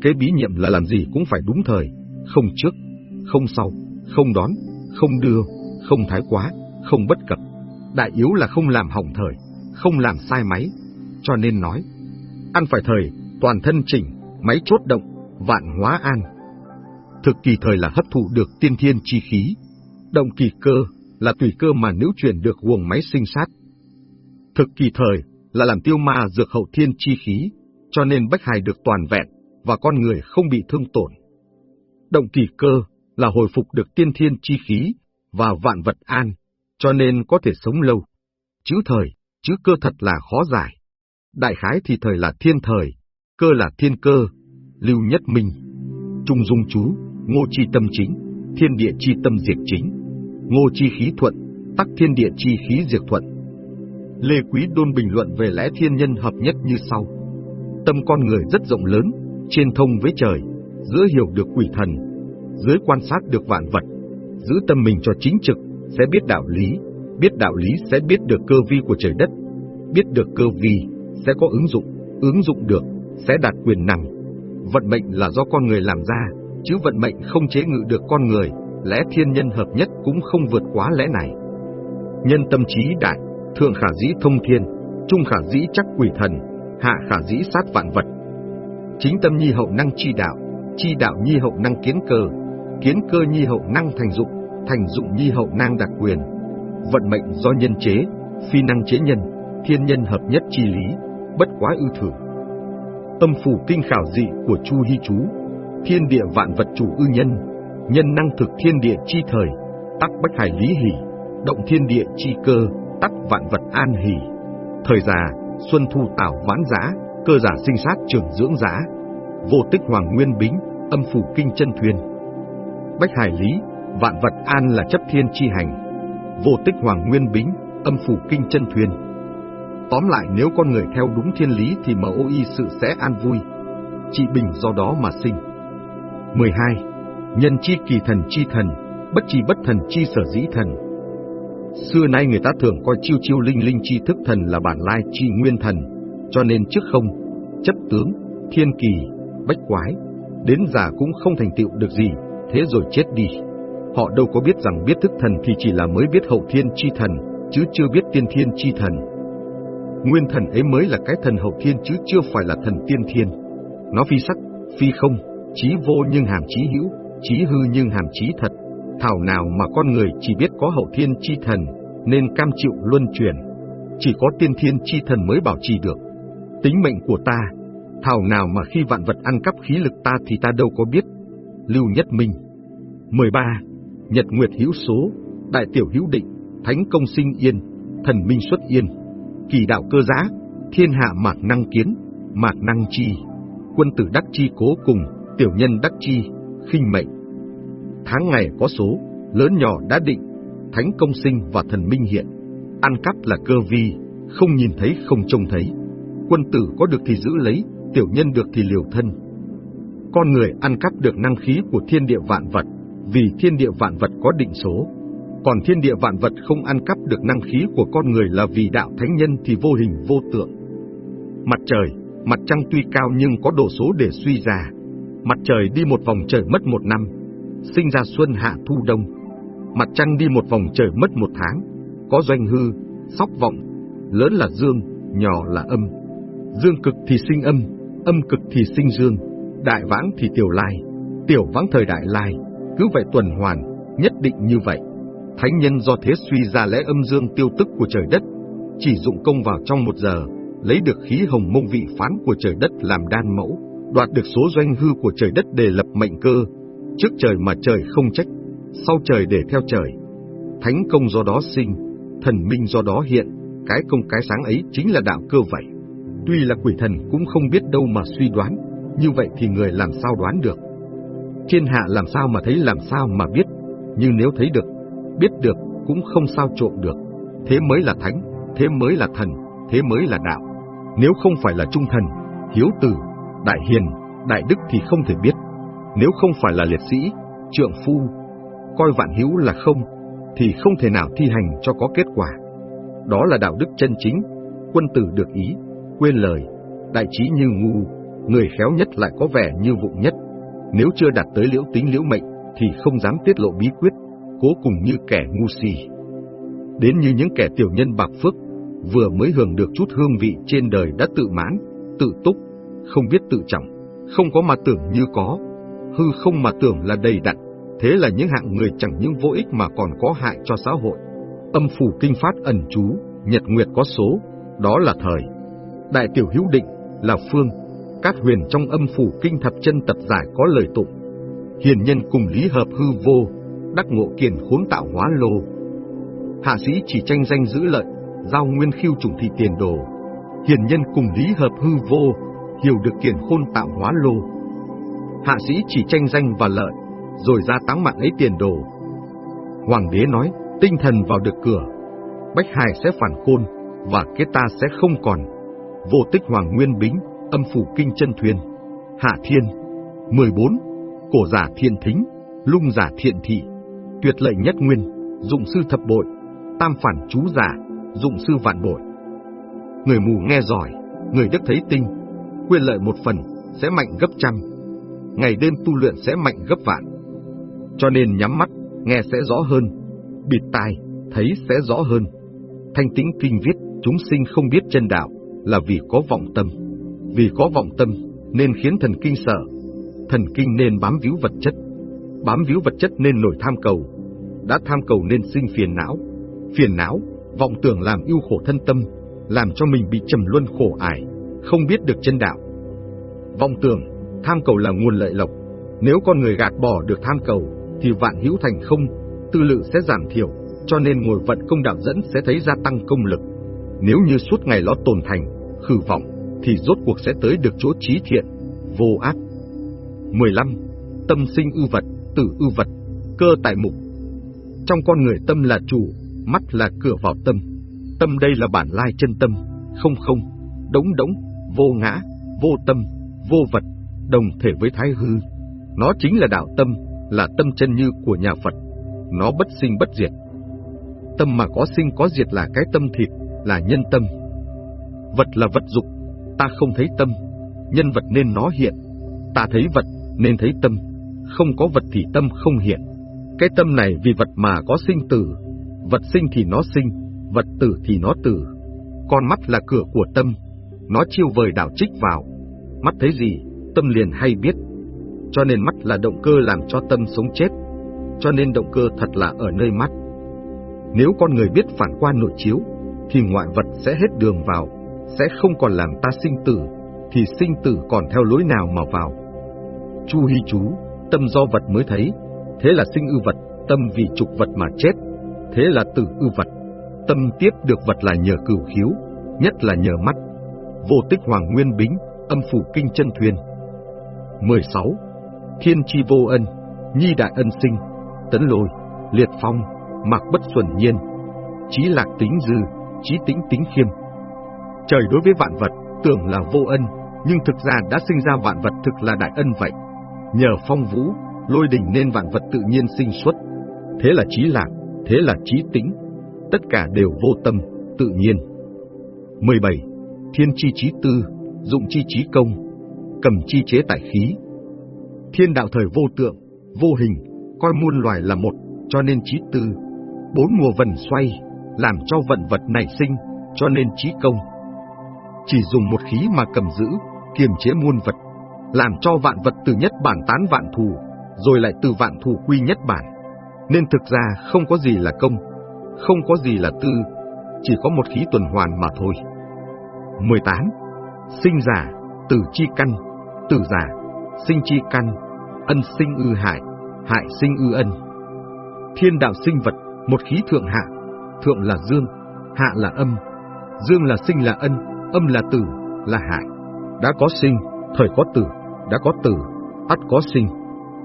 Cái bí nhiệm là làm gì cũng phải đúng thời, không trước, không sau, không đón, không đưa, không thái quá, không bất cập. Đại yếu là không làm hỏng thời, không làm sai máy, cho nên nói, ăn phải thời, toàn thân chỉnh, máy chốt động, vạn hóa an. Thực kỳ thời là hấp thụ được tiên thiên chi khí, động kỳ cơ là tùy cơ mà nếu chuyển được guồng máy sinh sát. Thực kỳ thời là làm tiêu ma dược hậu thiên chi khí, cho nên bách hài được toàn vẹn và con người không bị thương tổn. Động kỳ cơ là hồi phục được tiên thiên chi khí và vạn vật an, cho nên có thể sống lâu. Chữ thời, chữ cơ thật là khó giải. Đại khái thì thời là thiên thời, cơ là thiên cơ, lưu nhất minh. Trung dung chú, ngô chi tâm chính, thiên địa chi tâm diệt chính. Ngô chi khí thuận, tắc thiên địa chi khí diệt thuận. Lê Quý Đôn bình luận về lẽ thiên nhân hợp nhất như sau. Tâm con người rất rộng lớn, trên thông với trời, giữa hiểu được quỷ thần, dưới quan sát được vạn vật, giữ tâm mình cho chính trực, sẽ biết đạo lý, biết đạo lý sẽ biết được cơ vi của trời đất, biết được cơ vi, sẽ có ứng dụng, ứng dụng được, sẽ đạt quyền năng. Vận mệnh là do con người làm ra, chứ vận mệnh không chế ngự được con người, lẽ thiên nhân hợp nhất cũng không vượt quá lẽ này. Nhân tâm trí đại, thượng khả dĩ thông thiên, trung khả dĩ chắc quỷ thần, hạ khả dĩ sát vạn vật. Chính tâm nhi hậu năng chi đạo, chi đạo nhi hậu năng kiến cơ, kiến cơ nhi hậu năng thành dụng, thành dụng nhi hậu năng đặc quyền. Vận mệnh do nhân chế, phi năng chế nhân, thiên nhân hợp nhất chi lý, bất quá ư thử. Tâm phủ kinh khảo dị của Chu Hy Chú, thiên địa vạn vật chủ ư nhân, nhân năng thực thiên địa chi thời, tắc bách hải lý hỷ, động thiên địa chi cơ, tắc vạn vật an hỷ. Thời già, xuân thu tảo vãn giá, cơ giả sinh sát trường dưỡng giá, vô tích hoàng nguyên bính, âm phủ kinh chân thuyền. Bách hải lý, vạn vật an là chấp thiên chi hành, vô tích hoàng nguyên bính, âm phủ kinh chân thuyền. Tóm lại nếu con người theo đúng thiên lý thì MOI sự sẽ an vui. Trị bình do đó mà sinh. 12. Nhân chi kỳ thần chi thần, bất chi bất thần chi sở dĩ thần. Xưa nay người ta thường coi chiêu chiêu linh linh chi thức thần là bản lai chi nguyên thần, cho nên trước không, chấp tướng, thiên kỳ, bách quái, đến già cũng không thành tựu được gì, thế rồi chết đi. Họ đâu có biết rằng biết thức thần thì chỉ là mới biết hậu thiên chi thần, chứ chưa biết tiên thiên chi thần. Nguyên thần ấy mới là cái thần hậu thiên chứ chưa phải là thần tiên thiên. Nó phi sắc, phi không, trí vô nhưng hàm trí hữu, trí hư nhưng hàm trí thật. Thảo nào mà con người chỉ biết có hậu thiên chi thần, nên cam chịu luân chuyển. Chỉ có tiên thiên chi thần mới bảo trì được. Tính mệnh của ta, thảo nào mà khi vạn vật ăn cắp khí lực ta thì ta đâu có biết. Lưu Nhất Minh 13. Nhật Nguyệt hữu số, Đại Tiểu hữu định, Thánh công sinh yên, Thần minh xuất yên, Kỳ đạo cơ giá, Thiên hạ mạc năng kiến, mạc năng chi, Quân tử đắc chi cố cùng, Tiểu nhân đắc chi, khinh mệnh. Tháng ngày có số, lớn nhỏ đã định, Thánh công sinh và thần minh hiện, ăn cắp là cơ vi, không nhìn thấy không trông thấy. Quân tử có được thì giữ lấy, tiểu nhân được thì liều thân. Con người ăn cắp được năng khí của thiên địa vạn vật, vì thiên địa vạn vật có định số. Còn thiên địa vạn vật không ăn cắp được năng khí của con người là vì đạo thánh nhân thì vô hình vô tượng. Mặt trời, mặt trăng tuy cao nhưng có độ số để suy ra. Mặt trời đi một vòng trời mất một năm, sinh ra xuân hạ thu đông. Mặt trăng đi một vòng trời mất một tháng, có doanh hư, sóc vọng, lớn là dương, nhỏ là âm. Dương cực thì sinh âm, âm cực thì sinh dương, đại vãng thì tiểu lai, tiểu vãng thời đại lai, cứ vậy tuần hoàn, nhất định như vậy. Thánh nhân do thế suy ra lẽ âm dương tiêu tức của trời đất, chỉ dụng công vào trong một giờ, lấy được khí hồng mông vị phán của trời đất làm đan mẫu, đoạt được số doanh hư của trời đất để lập mệnh cơ, trước trời mà trời không trách, sau trời để theo trời. Thánh công do đó sinh, thần minh do đó hiện, cái công cái sáng ấy chính là đạo cơ vậy. Tuy là quỷ thần cũng không biết đâu mà suy đoán, như vậy thì người làm sao đoán được. Thiên hạ làm sao mà thấy làm sao mà biết, nhưng nếu thấy được, biết được cũng không sao trộm được. Thế mới là thánh, thế mới là thần, thế mới là đạo. Nếu không phải là trung thần, hiếu tử, đại hiền, đại đức thì không thể biết. Nếu không phải là liệt sĩ, trượng phu, coi vạn hữu là không, thì không thể nào thi hành cho có kết quả. Đó là đạo đức chân chính, quân tử được ý, quên lời, đại trí như ngu, người khéo nhất lại có vẻ như vụng nhất. Nếu chưa đạt tới liễu tính liễu mệnh, thì không dám tiết lộ bí quyết, cố cùng như kẻ ngu si. Đến như những kẻ tiểu nhân bạc phước, vừa mới hưởng được chút hương vị trên đời đã tự mãn, tự túc, không biết tự trọng, không có mà tưởng như có, hư không mà tưởng là đầy đặn, thế là những hạng người chẳng những vô ích mà còn có hại cho xã hội. Âm phủ kinh phát ẩn chú, nhật nguyệt có số, đó là thời. Đại tiểu hữu định, là phương, các huyền trong âm phủ kinh thập chân tập giải có lời tụng. Hiền nhân cùng lý hợp hư vô, đắc ngộ kiền khốn tạo hóa lô. Hạ sĩ chỉ tranh danh giữ lợi, giao nguyên khiêu trùng thị tiền đồ. Hiền nhân cùng lý hợp hư vô, hiểu được kiền khôn tạo hóa lô. Hạ sĩ chỉ tranh danh và lợi, rồi ra táng mạng ấy tiền đồ. Hoàng đế nói, tinh thần vào được cửa, Bách Hải sẽ phản khôn, và kết ta sẽ không còn. Vô tích Hoàng Nguyên Bính, âm phủ kinh chân thuyền. Hạ Thiên 14. Cổ giả thiên thính, lung giả thiện thị, tuyệt lệ nhất nguyên, dụng sư thập bội, tam phản chú giả, dụng sư vạn bội. Người mù nghe giỏi, người đức thấy tinh, quyền lợi một phần, sẽ mạnh gấp trăm. Ngày đêm tu luyện sẽ mạnh gấp vạn. Cho nên nhắm mắt, nghe sẽ rõ hơn, bịt tai, thấy sẽ rõ hơn. Thanh tĩnh kinh viết, chúng sinh không biết chân đạo, là vì có vọng tâm. Vì có vọng tâm, nên khiến thần kinh sợ. Thần kinh nên bám víu vật chất. Bám víu vật chất nên nổi tham cầu. Đã tham cầu nên sinh phiền não. Phiền não, vọng tưởng làm yêu khổ thân tâm, làm cho mình bị trầm luân khổ ải, không biết được chân đạo. Vọng tưởng, tham cầu là nguồn lợi lộc. Nếu con người gạt bỏ được tham cầu, thì vạn hữu thành không, tư lự sẽ giảm thiểu, cho nên ngồi vận công đạo dẫn sẽ thấy gia tăng công lực. Nếu như suốt ngày lo tồn thành, khử vọng, thì rốt cuộc sẽ tới được chỗ trí thiện, vô ác. 15. Tâm sinh ư vật, tử ư vật, cơ tại mục. Trong con người tâm là chủ, mắt là cửa vào tâm. Tâm đây là bản lai chân tâm, không không, đống đống, vô ngã, vô tâm, vô vật, đồng thể với thái hư. Nó chính là đạo tâm, là tâm chân như của nhà Phật. Nó bất sinh bất diệt. Tâm mà có sinh có diệt là cái tâm thịt, là nhân tâm. Vật là vật dục, ta không thấy tâm, nhân vật nên nó hiện. Ta thấy vật, nên thấy tâm, không có vật thì tâm không hiện. Cái tâm này vì vật mà có sinh tử, vật sinh thì nó sinh, vật tử thì nó tử. Con mắt là cửa của tâm, nó chiêu vời đảo trích vào. Mắt thấy gì, tâm liền hay biết. Cho nên mắt là động cơ làm cho tâm sống chết. Cho nên động cơ thật là ở nơi mắt. Nếu con người biết phản quan nội chiếu, thì ngoại vật sẽ hết đường vào, sẽ không còn làm ta sinh tử, thì sinh tử còn theo lối nào mà vào. Chu Hy chú, tâm do vật mới thấy, thế là sinh ư vật, tâm vì trục vật mà chết, thế là tử ư vật. Tâm tiếp được vật là nhờ cửu khiếu, nhất là nhờ mắt. Vô tích hoàng nguyên bính, âm phủ kinh chân thuyền. 16. Thiên chi vô ân, nhi đại ân sinh, tấn lôi, liệt phong, mặc bất xuẩn nhiên, trí lạc tính dư, trí tĩnh tính khiêm. Trời đối với vạn vật, tưởng là vô ân, nhưng thực ra đã sinh ra vạn vật thực là đại ân vậy. Nhờ phong vũ, lôi đỉnh nên vạn vật tự nhiên sinh xuất. Thế là trí lạc, thế là trí tĩnh, tất cả đều vô tâm, tự nhiên. 17. Thiên chi trí tư, dụng chi trí công, cầm chi chế tại khí. Thiên đạo thời vô tượng, vô hình, coi muôn loài là một, cho nên trí tư. Bốn mùa vần xoay, làm cho vận vật nảy sinh, cho nên trí công. Chỉ dùng một khí mà cầm giữ, kiềm chế muôn vật, làm cho vạn vật từ nhất bản tán vạn thù, rồi lại từ vạn thù quy nhất bản. Nên thực ra không có gì là công, không có gì là tư, chỉ có một khí tuần hoàn mà thôi. 18. Sinh giả, tử chi căn, tử giả, sinh chi căn, ân sinh ư hại, hại sinh ư ân. Thiên đạo sinh vật, một khí thượng hạ, thượng là dương, hạ là âm. Dương là sinh là ân, âm là tử, là hại. Đã có sinh, thời có tử, đã có tử, ắt có sinh.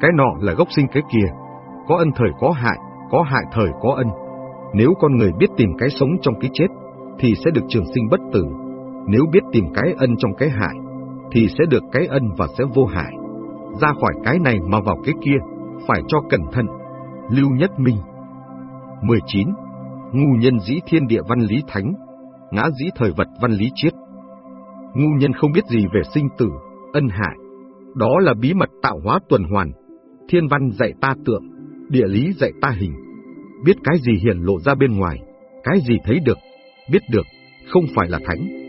Cái nọ là gốc sinh cái kia, có ân thời có hại, có hại thời có ân. Nếu con người biết tìm cái sống trong cái chết, thì sẽ được trường sinh bất tử. Nếu biết tìm cái ân trong cái hại, thì sẽ được cái ân và sẽ vô hại. Ra khỏi cái này mà vào cái kia, phải cho cẩn thận. Lưu Nhất Minh 19. Ngu nhân dĩ thiên địa văn lý thánh, ngã dĩ thời vật văn lý chiết. Ngu nhân không biết gì về sinh tử, ân hại. Đó là bí mật tạo hóa tuần hoàn. Thiên văn dạy ta tượng, địa lý dạy ta hình. Biết cái gì hiển lộ ra bên ngoài, cái gì thấy được, biết được, không phải là thánh.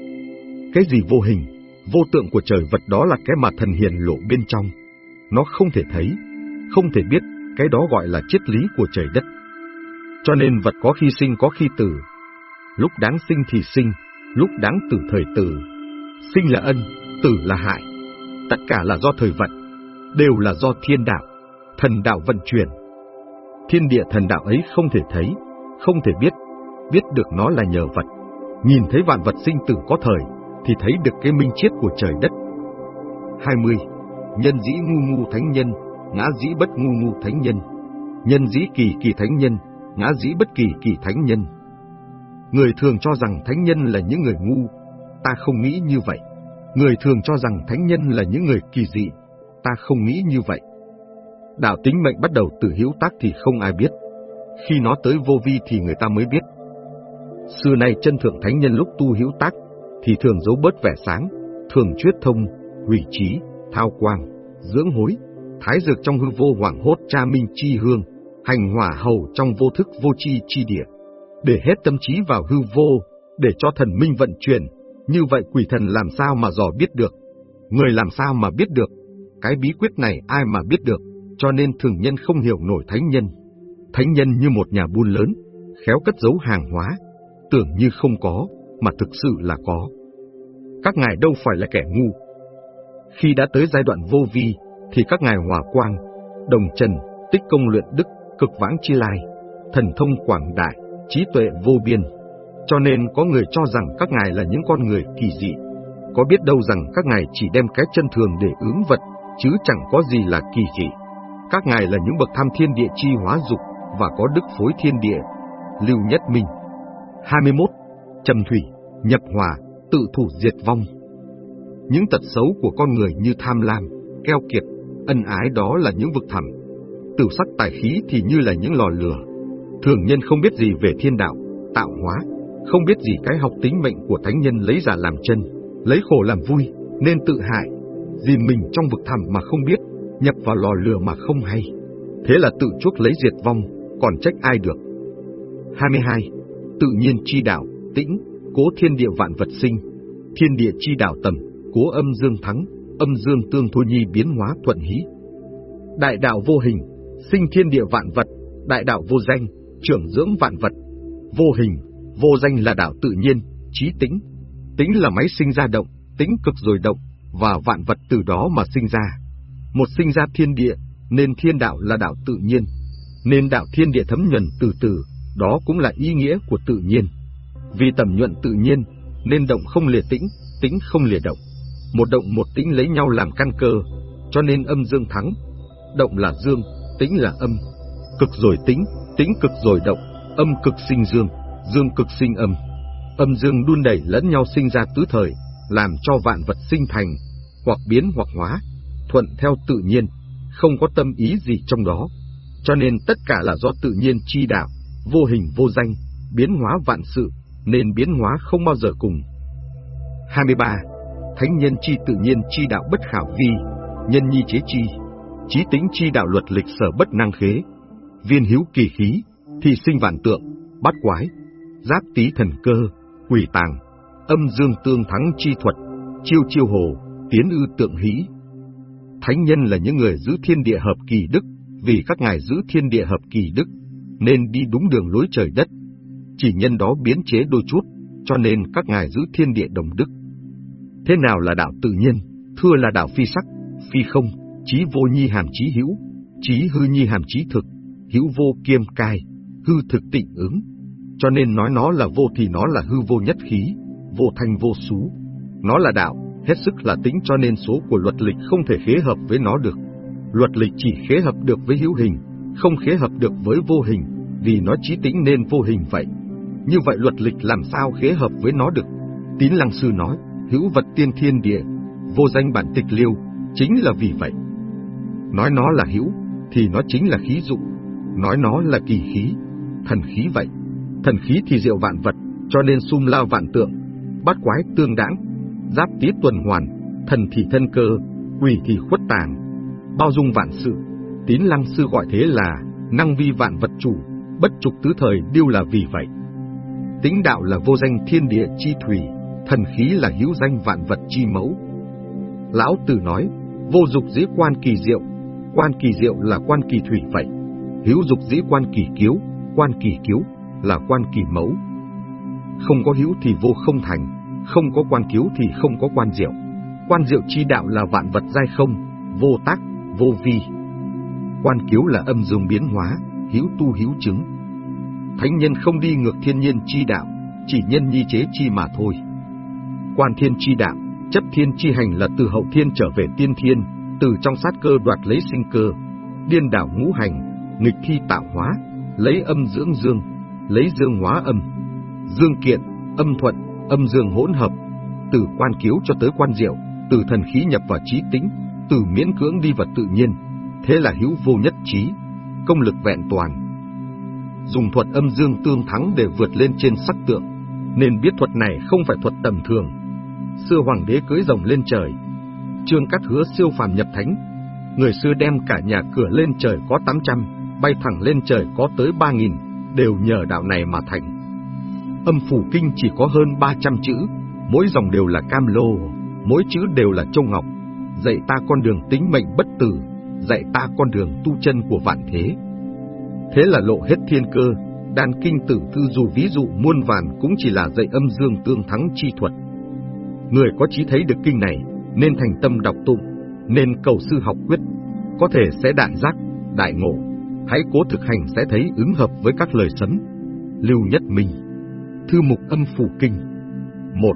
Cái gì vô hình, vô tượng của trời vật đó là cái mà thần hiền lộ bên trong. Nó không thể thấy, không thể biết, cái đó gọi là triết lý của trời đất. Cho nên vật có khi sinh có khi tử. Lúc đáng sinh thì sinh, lúc đáng tử thời tử. Sinh là ân, tử là hại. Tất cả là do thời vận, đều là do thiên đạo, thần đạo vận chuyển. Thiên địa thần đạo ấy không thể thấy, không thể biết, biết được nó là nhờ vật. Nhìn thấy vạn vật sinh tử có thời, thì thấy được cái minh chiết của trời đất. 20. Nhân dĩ ngu ngu thánh nhân, ngã dĩ bất ngu ngu thánh nhân. Nhân dĩ kỳ kỳ thánh nhân, ngã dĩ bất kỳ kỳ thánh nhân. Người thường cho rằng thánh nhân là những người ngu, ta không nghĩ như vậy. Người thường cho rằng thánh nhân là những người kỳ dị, ta không nghĩ như vậy. Đạo tính mệnh bắt đầu từ hữu tác thì không ai biết, khi nó tới vô vi thì người ta mới biết. Xưa nay chân thượng thánh nhân lúc tu hữu tác thì thường giấu bớt vẻ sáng, thường chuyết thông, hủy trí, thao quang, dưỡng hối, thái dược trong hư vô hoảng hốt cha minh chi hương, hành hỏa hầu trong vô thức vô chi chi địa, để hết tâm trí vào hư vô, để cho thần minh vận chuyển, như vậy quỷ thần làm sao mà dò biết được, người làm sao mà biết được, cái bí quyết này ai mà biết được, cho nên thường nhân không hiểu nổi thánh nhân. Thánh nhân như một nhà buôn lớn, khéo cất giấu hàng hóa, tưởng như không có, mà thực sự là có. Các ngài đâu phải là kẻ ngu. Khi đã tới giai đoạn vô vi, thì các ngài hòa quang, đồng trần, tích công luyện đức, cực vãng chi lai, thần thông quảng đại, trí tuệ vô biên. Cho nên có người cho rằng các ngài là những con người kỳ dị. Có biết đâu rằng các ngài chỉ đem cái chân thường để ứng vật, chứ chẳng có gì là kỳ dị. Các ngài là những bậc tham thiên địa chi hóa dục và có đức phối thiên địa. Lưu Nhất Minh 21. Trầm thủy, nhập hòa, tự thủ diệt vong. Những tật xấu của con người như tham lam, keo kiệt, ân ái đó là những vực thẳm. Tử sắc tài khí thì như là những lò lửa. Thường nhân không biết gì về thiên đạo, tạo hóa, không biết gì cái học tính mệnh của thánh nhân lấy giả làm chân, lấy khổ làm vui, nên tự hại, dìm mình trong vực thẳm mà không biết, nhập vào lò lửa mà không hay. Thế là tự chuốc lấy diệt vong, còn trách ai được. 22. Tự nhiên chi đạo, tĩnh, cố thiên địa vạn vật sinh, thiên địa chi đạo tầm, cố âm dương thắng, âm dương tương thôi nhi biến hóa thuận hí. Đại đạo vô hình, sinh thiên địa vạn vật, đại đạo vô danh, trưởng dưỡng vạn vật. Vô hình, vô danh là đạo tự nhiên, trí tính tính là máy sinh ra động, tính cực rồi động, và vạn vật từ đó mà sinh ra. Một sinh ra thiên địa, nên thiên đạo là đạo tự nhiên. Nên đạo thiên địa thấm nhuần từ từ, đó cũng là ý nghĩa của tự nhiên. Vì tầm nhuận tự nhiên, nên động không lìa tĩnh, tĩnh không lìa động. Một động một tĩnh lấy nhau làm căn cơ, cho nên âm dương thắng. Động là dương, tĩnh là âm. Cực rồi tĩnh, tĩnh cực rồi động, âm cực sinh dương, dương cực sinh âm. Âm dương đun đẩy lẫn nhau sinh ra tứ thời, làm cho vạn vật sinh thành, hoặc biến hoặc hóa, thuận theo tự nhiên, không có tâm ý gì trong đó. Cho nên tất cả là do tự nhiên chi đạo, vô hình vô danh, biến hóa vạn sự, nên biến hóa không bao giờ cùng. 23. Thánh nhân chi tự nhiên chi đạo bất khảo vi, nhân nhi chế chi, trí tính chi đạo luật lịch sở bất năng khế, viên hiếu kỳ khí, thì sinh vạn tượng, bát quái, giáp tý thần cơ, quỷ tàng, âm dương tương thắng chi thuật, chiêu chiêu hồ, tiến ư tượng hỷ. Thánh nhân là những người giữ thiên địa hợp kỳ đức, vì các ngài giữ thiên địa hợp kỳ đức, nên đi đúng đường lối trời đất. Chỉ nhân đó biến chế đôi chút, cho nên các ngài giữ thiên địa đồng đức. Thế nào là đạo tự nhiên? Thưa là đạo phi sắc, phi không, trí vô nhi hàm trí hữu, trí hư nhi hàm trí thực, hữu vô kiêm cai, hư thực tịnh ứng. Cho nên nói nó là vô thì nó là hư vô nhất khí, vô thanh vô xú. Nó là đạo, hết sức là tính cho nên số của luật lịch không thể khế hợp với nó được. Luật lịch chỉ khế hợp được với hữu hình, không khế hợp được với vô hình, vì nó trí tĩnh nên vô hình vậy. Như vậy luật lịch làm sao khế hợp với nó được? Tín Lăng Sư nói, hữu vật tiên thiên địa, vô danh bản tịch liêu, chính là vì vậy. Nói nó là hữu, thì nó chính là khí dụng, nói nó là kỳ khí, thần khí vậy. Thần khí thì diệu vạn vật, cho nên sum lao vạn tượng, bát quái tương đãng, giáp tý tuần hoàn, thần thì thân cơ, quỷ thì khuất tàng, bao dung vạn sự. Tín lăng sư gọi thế là năng vi vạn vật chủ, bất trục tứ thời điêu là vì vậy. Tính đạo là vô danh thiên địa chi thủy, thần khí là hữu danh vạn vật chi mẫu. Lão Tử nói, vô dục dĩ quan kỳ diệu, quan kỳ diệu là quan kỳ thủy vậy. Hữu dục dĩ quan kỳ kiếu, quan kỳ kiếu là quan kỳ mẫu. Không có hữu thì vô không thành, không có quan kiếu thì không có quan diệu. Quan diệu chi đạo là vạn vật giai không, vô tác, vô vi. Quan kiếu là âm dương biến hóa, hữu tu hữu chứng. Thánh nhân không đi ngược thiên nhiên chi đạo, chỉ nhân nhi chế chi mà thôi. Quan thiên chi đạo, chấp thiên chi hành là từ hậu thiên trở về tiên thiên, từ trong sát cơ đoạt lấy sinh cơ, điên đảo ngũ hành, nghịch thi tạo hóa, lấy âm dưỡng dương, lấy dương hóa âm, dương kiện, âm thuận, âm dương hỗn hợp, từ quan kiếu cho tới quan diệu, từ thần khí nhập vào trí tính từ miễn cưỡng đi vào tự nhiên, thế là hữu vô nhất trí, công lực vẹn toàn. Dùng thuật âm dương tương thắng để vượt lên trên sắc tượng, nên biết thuật này không phải thuật tầm thường. Xưa hoàng đế cưới rồng lên trời, trương cắt hứa siêu phàm nhập thánh, người xưa đem cả nhà cửa lên trời có 800, bay thẳng lên trời có tới 3.000, đều nhờ đạo này mà thành. Âm phủ kinh chỉ có hơn 300 chữ, mỗi dòng đều là cam lô, mỗi chữ đều là châu ngọc, dạy ta con đường tính mệnh bất tử, dạy ta con đường tu chân của vạn thế. Thế là lộ hết thiên cơ, đan kinh tử thư dù ví dụ muôn vàn cũng chỉ là dạy âm dương tương thắng chi thuật. Người có trí thấy được kinh này, nên thành tâm đọc tụng, nên cầu sư học quyết, có thể sẽ đại giác, đại ngộ. Hãy cố thực hành sẽ thấy ứng hợp với các lời sấm. Lưu Nhất Minh Thư mục âm phủ kinh 1.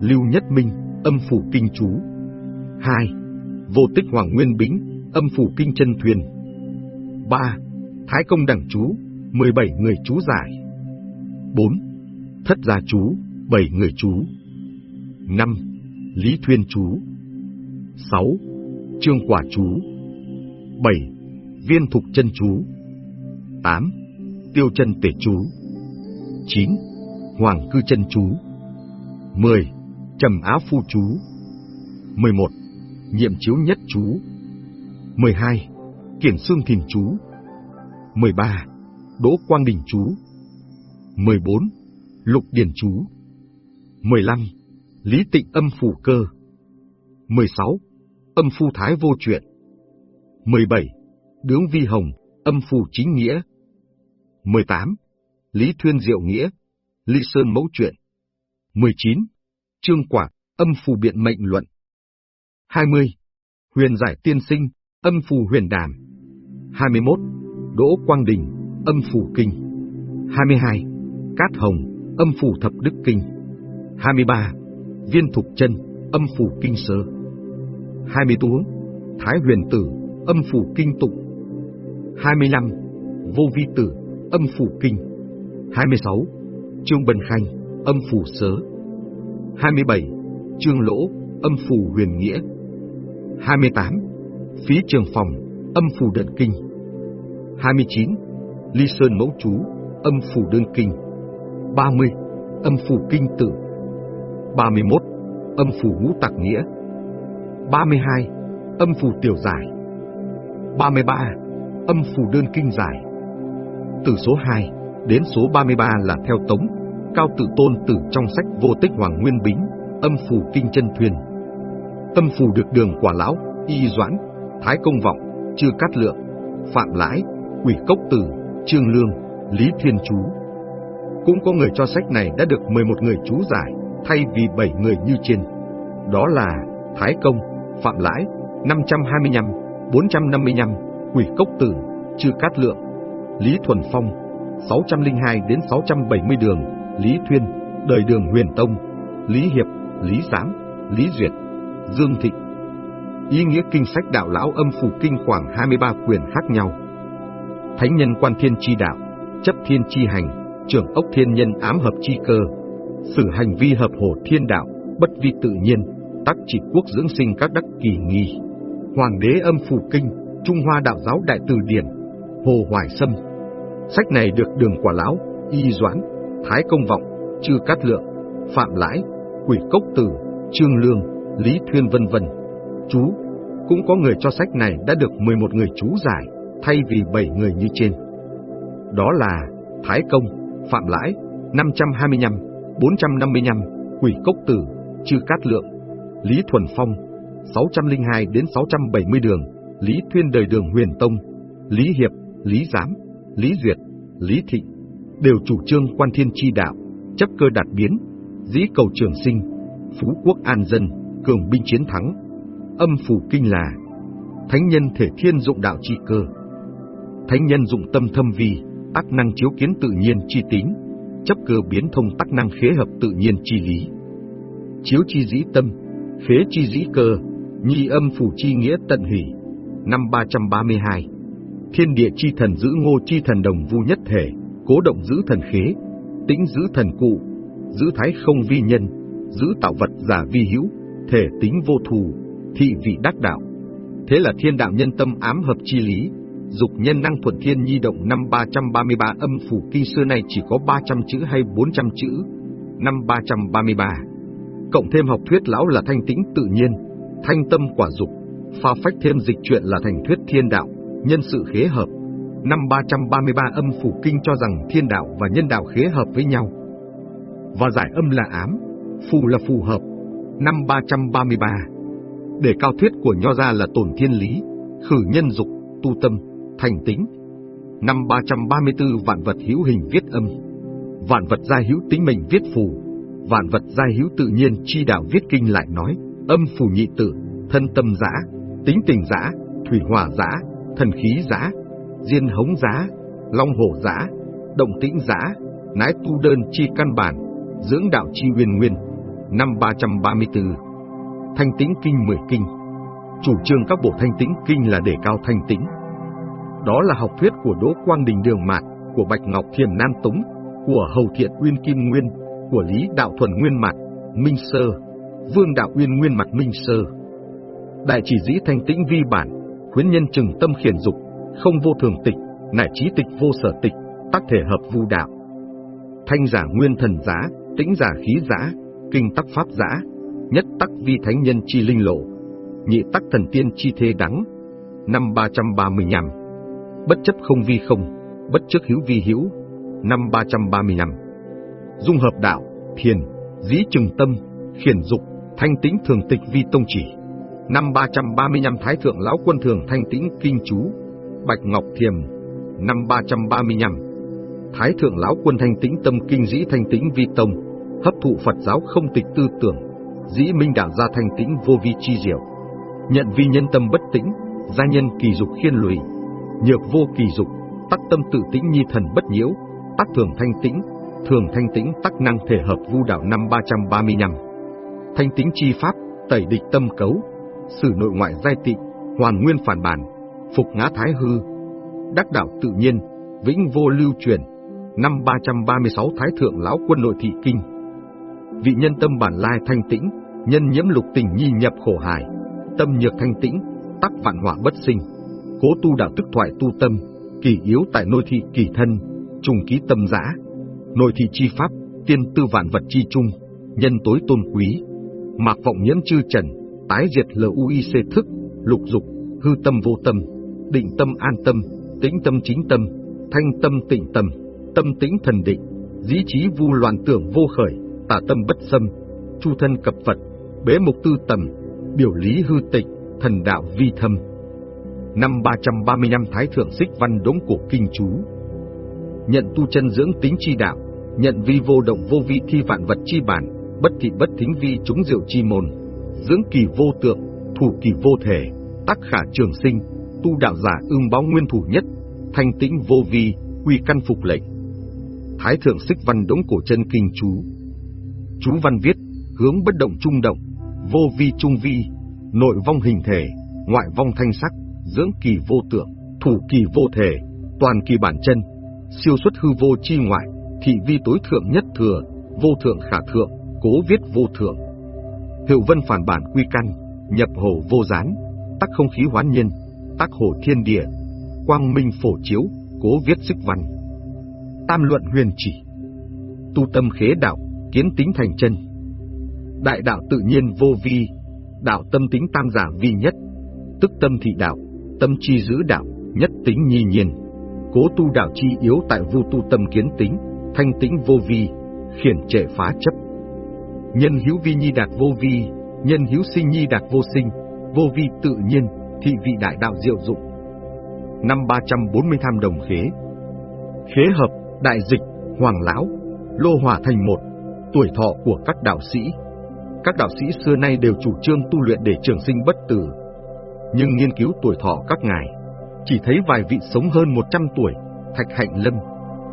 Lưu Nhất Minh, âm phủ kinh chú 2. Vô tích Hoàng Nguyên Bính, âm phủ kinh chân thuyền 3. Thái công đẳng chú, 17 người chú giải 4. Thất gia chú, 7 người chú 5. Lý Thuyên chú 6. Trương Quả chú 7. Viên Thục chân chú 8. Tiêu chân tể chú 9. Hoàng cư chân chú 10. Trầm áo phu chú 11. Nhiệm chiếu nhất chú 12. Kiển xương thìn chú 13. Đỗ Quang Đình chú 14. Lục Điển chú 15. Lý Tịnh âm phủ cơ 16. Âm phu thái vô chuyện 17. Đướng vi hồng, âm phù chính nghĩa 18. Lý Thuyên Diệu Nghĩa Ly Sơn Mẫu Chuyện 19. Trương Quả, âm phù biện mệnh luận 20. Huyền giải tiên sinh, âm phù huyền đàm 21. Đỗ Quang Đình, âm phủ kinh 22. Cát Hồng, âm phủ thập đức kinh 23. Viên Thục chân âm phủ kinh sơ 24. Thái huyền tử, âm phủ kinh tụng 25. Vô vi tử, âm phủ kinh 26. Trương Bần Khanh, âm phủ sớ 27. Trương Lỗ, âm phủ huyền nghĩa 28. Phí trường phòng, âm phủ đận kinh 29. Ly Sơn mẫu chú, âm phủ đơn kinh 30. Âm phủ kinh tử 31. Âm phủ ngũ tạc nghĩa 32. Âm phủ tiểu giải 33. Âm phủ đơn kinh giải Từ số 2 đến số 33 là theo tống, cao tự tôn tử trong sách vô tích Hoàng Nguyên Bính, âm phủ kinh chân thuyền. Âm phủ được đường quả lão, y doãn, thái công vọng, chưa cát lượng, phạm lãi, quỷ cốc tử, trương lương, lý thiên chú. Cũng có người cho sách này đã được 11 người chú giải, thay vì 7 người như trên. Đó là Thái Công, Phạm Lãi, 525, 455, Quỷ Cốc Tử, Trư Cát Lượng, Lý Thuần Phong, 602 đến 670 đường, Lý Thuyên, đời đường Huyền Tông, Lý Hiệp, Lý Giám, Lý Duyệt, Dương Thịnh. Ý nghĩa kinh sách đạo lão âm phủ kinh khoảng 23 quyền khác nhau. Thánh nhân quan thiên chi đạo, chấp thiên chi hành, trưởng ốc thiên nhân ám hợp chi cơ, xử hành vi hợp hồ thiên đạo, bất vi tự nhiên, tác trị quốc dưỡng sinh các đắc kỳ nghi. Hoàng đế âm phủ kinh, Trung Hoa đạo giáo đại từ điển, Hồ Hoài Sâm. Sách này được đường quả lão, y doãn, thái công vọng, chư cát lượng, phạm lãi, quỷ cốc tử, trương lương, lý thuyên vân vân. Chú, cũng có người cho sách này đã được 11 người chú giải, thay vì 7 người như trên. Đó là Thái Công, Phạm Lãi, 525, 455, Quỷ Cốc Tử, Chư Cát Lượng, Lý Thuần Phong, 602 đến 670 đường, Lý Thuyên đời đường Huyền Tông, Lý Hiệp, Lý Giám, Lý Duyệt, Lý Thị, đều chủ trương quan thiên chi đạo, chấp cơ đạt biến, dĩ cầu trường sinh, phú quốc an dân, cường binh chiến thắng. Âm phủ kinh là thánh nhân thể thiên dụng đạo chi cơ. Thánh nhân dụng tâm thâm vi, tác năng chiếu kiến tự nhiên chi tín, chấp cơ biến thông tác năng khế hợp tự nhiên chi lý. Chiếu chi dĩ tâm, khế chi dĩ cơ, nhi âm phủ chi nghĩa tận hủy. Năm 332 Thiên địa chi thần giữ ngô chi thần đồng vu nhất thể, cố động giữ thần khế, tĩnh giữ thần cụ, giữ thái không vi nhân, giữ tạo vật giả vi hữu, thể tính vô thù, thị vị đắc đạo. Thế là thiên đạo nhân tâm ám hợp chi lý, dục nhân năng thuận thiên nhi động năm 333 âm phủ kinh xưa này chỉ có 300 chữ hay 400 chữ, năm 333. Cộng thêm học thuyết lão là thanh tĩnh tự nhiên, thanh tâm quả dục, pha phách thêm dịch chuyện là thành thuyết thiên đạo, nhân sự khế hợp. Năm 333 âm phủ kinh cho rằng thiên đạo và nhân đạo khế hợp với nhau. Và giải âm là ám, phù là phù hợp. Năm 333 Để cao thuyết của Nho gia là tổn thiên lý, khử nhân dục, tu tâm, thành tính. Năm 334 vạn vật hữu hình viết âm. Vạn vật gia hữu tính mình viết phù. Vạn vật gia hữu tự nhiên chi đạo viết kinh lại nói, âm phù nhị tử, thân tâm giã, tính tình giã, thủy hỏa giã, thần khí giã, diên hống giã, long hổ giã, động tĩnh giã, nái tu đơn chi căn bản, dưỡng đạo chi nguyên nguyên. Năm 334 Thanh tĩnh kinh 10 kinh Chủ trương các bộ thanh tĩnh kinh là để cao thanh tĩnh. Đó là học thuyết của Đỗ Quang Đình Đường Mạt, của Bạch Ngọc Thiềm Nam Túng, của Hầu Thiện Uyên Kim Nguyên, của Lý Đạo Thuần Nguyên Mạt, Minh Sơ, Vương Đạo Uyên Nguyên Mạt Minh Sơ. Đại chỉ dĩ thanh tĩnh vi bản, khuyến nhân trừng tâm khiển dục, không vô thường tịch, nải trí tịch vô sở tịch, tác thể hợp vu đạo. Thanh giả nguyên thần giá, tĩnh giả khí giả, kinh tắc pháp giả, nhất tắc vi thánh nhân chi linh lộ, nhị tắc thần tiên chi thế đắng. Năm 335 Bất chấp không vi không, bất chấp hữu vi hữu. Năm 335 Dung hợp đạo, thiền, dĩ trừng tâm, khiển dục, thanh tĩnh thường tịch vi tông chỉ. Năm 335 Thái Thượng Lão Quân Thường Thanh Tĩnh Kinh Chú, Bạch Ngọc Thiềm. Năm 335 Thái Thượng Lão Quân Thanh Tĩnh Tâm Kinh Dĩ Thanh Tĩnh Vi Tông, hấp thụ Phật giáo không tịch tư tưởng, dĩ minh đạo gia thanh tĩnh vô vi chi diệu. Nhận vi nhân tâm bất tĩnh, gia nhân kỳ dục khiên lùi, nhược vô kỳ dục, tắc tâm tự tĩnh nhi thần bất nhiễu, tắc thường thanh tĩnh, thường thanh tĩnh tắc năng thể hợp vu đạo năm 335. Thanh tĩnh chi pháp, tẩy địch tâm cấu, xử nội ngoại giai tị, hoàn nguyên phản bản, phục ngã thái hư, đắc đạo tự nhiên, vĩnh vô lưu truyền, năm 336 Thái Thượng Lão Quân Nội Thị Kinh. Vị nhân tâm bản lai thanh tĩnh, nhân nhiễm lục tình nhi nhập khổ hải, tâm nhược thanh tĩnh, tắc vạn họa bất sinh. Cố tu đạo tức thoại tu tâm, kỳ yếu tại nội thị kỳ thân, trùng ký tâm giã. Nội thị chi pháp, tiên tư vạn vật chi chung, nhân tối tôn quý. Mạc vọng nhiễm chư trần, tái diệt LUIC thức, lục dục, hư tâm vô tâm, định tâm an tâm, tĩnh tâm chính tâm, thanh tâm tịnh tâm, tâm tĩnh thần định, dĩ trí vu loạn tưởng vô khởi, tả tâm bất xâm, chu thân cập Phật, bế mục tư tầm, biểu lý hư tịch, thần đạo vi thâm. Năm 335 Thái Thượng Xích Văn Đống Cổ Kinh Chú. Nhận tu chân dưỡng tính chi đạo, nhận vi vô động vô vi thi vạn vật chi bản, bất thị bất thính vi chúng diệu chi môn, dưỡng kỳ vô tượng, thủ kỳ vô thể, tác khả trường sinh, tu đạo giả ương báo nguyên thủ nhất, thanh tĩnh vô vi, quy căn phục lệnh. Thái Thượng Xích Văn Đống Cổ chân Kinh Chú. Chú văn viết, hướng bất động trung động, vô vi trung vi, nội vong hình thể, ngoại vong thanh sắc, dưỡng kỳ vô tượng, thủ kỳ vô thể, toàn kỳ bản chân, siêu xuất hư vô chi ngoại, thị vi tối thượng nhất thừa, vô thượng khả thượng, cố viết vô thượng. Hiệu vân phản bản quy căn, nhập hồ vô gián, tắc không khí hoán nhân, tắc hồ thiên địa, quang minh phổ chiếu, cố viết sức văn. Tam luận huyền chỉ, tu tâm khế đạo, kiến tính thành chân. Đại đạo tự nhiên vô vi, đạo tâm tính tam giả vi nhất, tức tâm thị đạo, tâm chi giữ đạo, nhất tính nhi nhiên. Cố tu đạo chi yếu tại vô tu tâm kiến tính, thanh tĩnh vô vi, khiển trệ phá chấp. Nhân hữu vi nhi đạt vô vi, nhân hữu sinh nhi đạt vô sinh, vô vi tự nhiên, thị vị đại đạo diệu dụng. Năm 340 tham đồng khế. Khế hợp, đại dịch, hoàng lão, lô hòa thành một, tuổi thọ của các đạo sĩ. Các đạo sĩ xưa nay đều chủ trương tu luyện để trường sinh bất tử. Nhưng nghiên cứu tuổi thọ các ngài, chỉ thấy vài vị sống hơn 100 tuổi, Thạch Hạnh Lâm,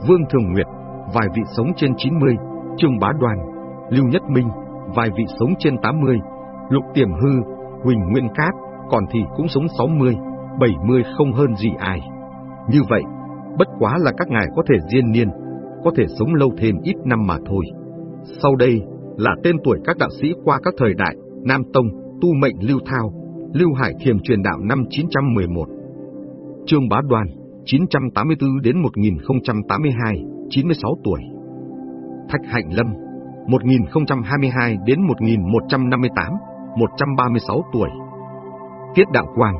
Vương Thường Nguyệt, vài vị sống trên 90, Trương Bá Đoàn, Lưu Nhất Minh, vài vị sống trên 80, Lục Tiềm Hư, Huỳnh Nguyên Cát, còn thì cũng sống 60, 70 không hơn gì ai. Như vậy, bất quá là các ngài có thể diên niên, có thể sống lâu thêm ít năm mà thôi. Sau đây là tên tuổi các đạo sĩ qua các thời đại, Nam Tông, Tu Mệnh Lưu Thao, Lưu Hải Thiềm truyền đạo năm 911. Trương Bá Đoàn, 984 đến 1082, 96 tuổi. Thạch Hạnh Lâm, 1022 đến 1158, 136 tuổi. Tiết Đạo Quang,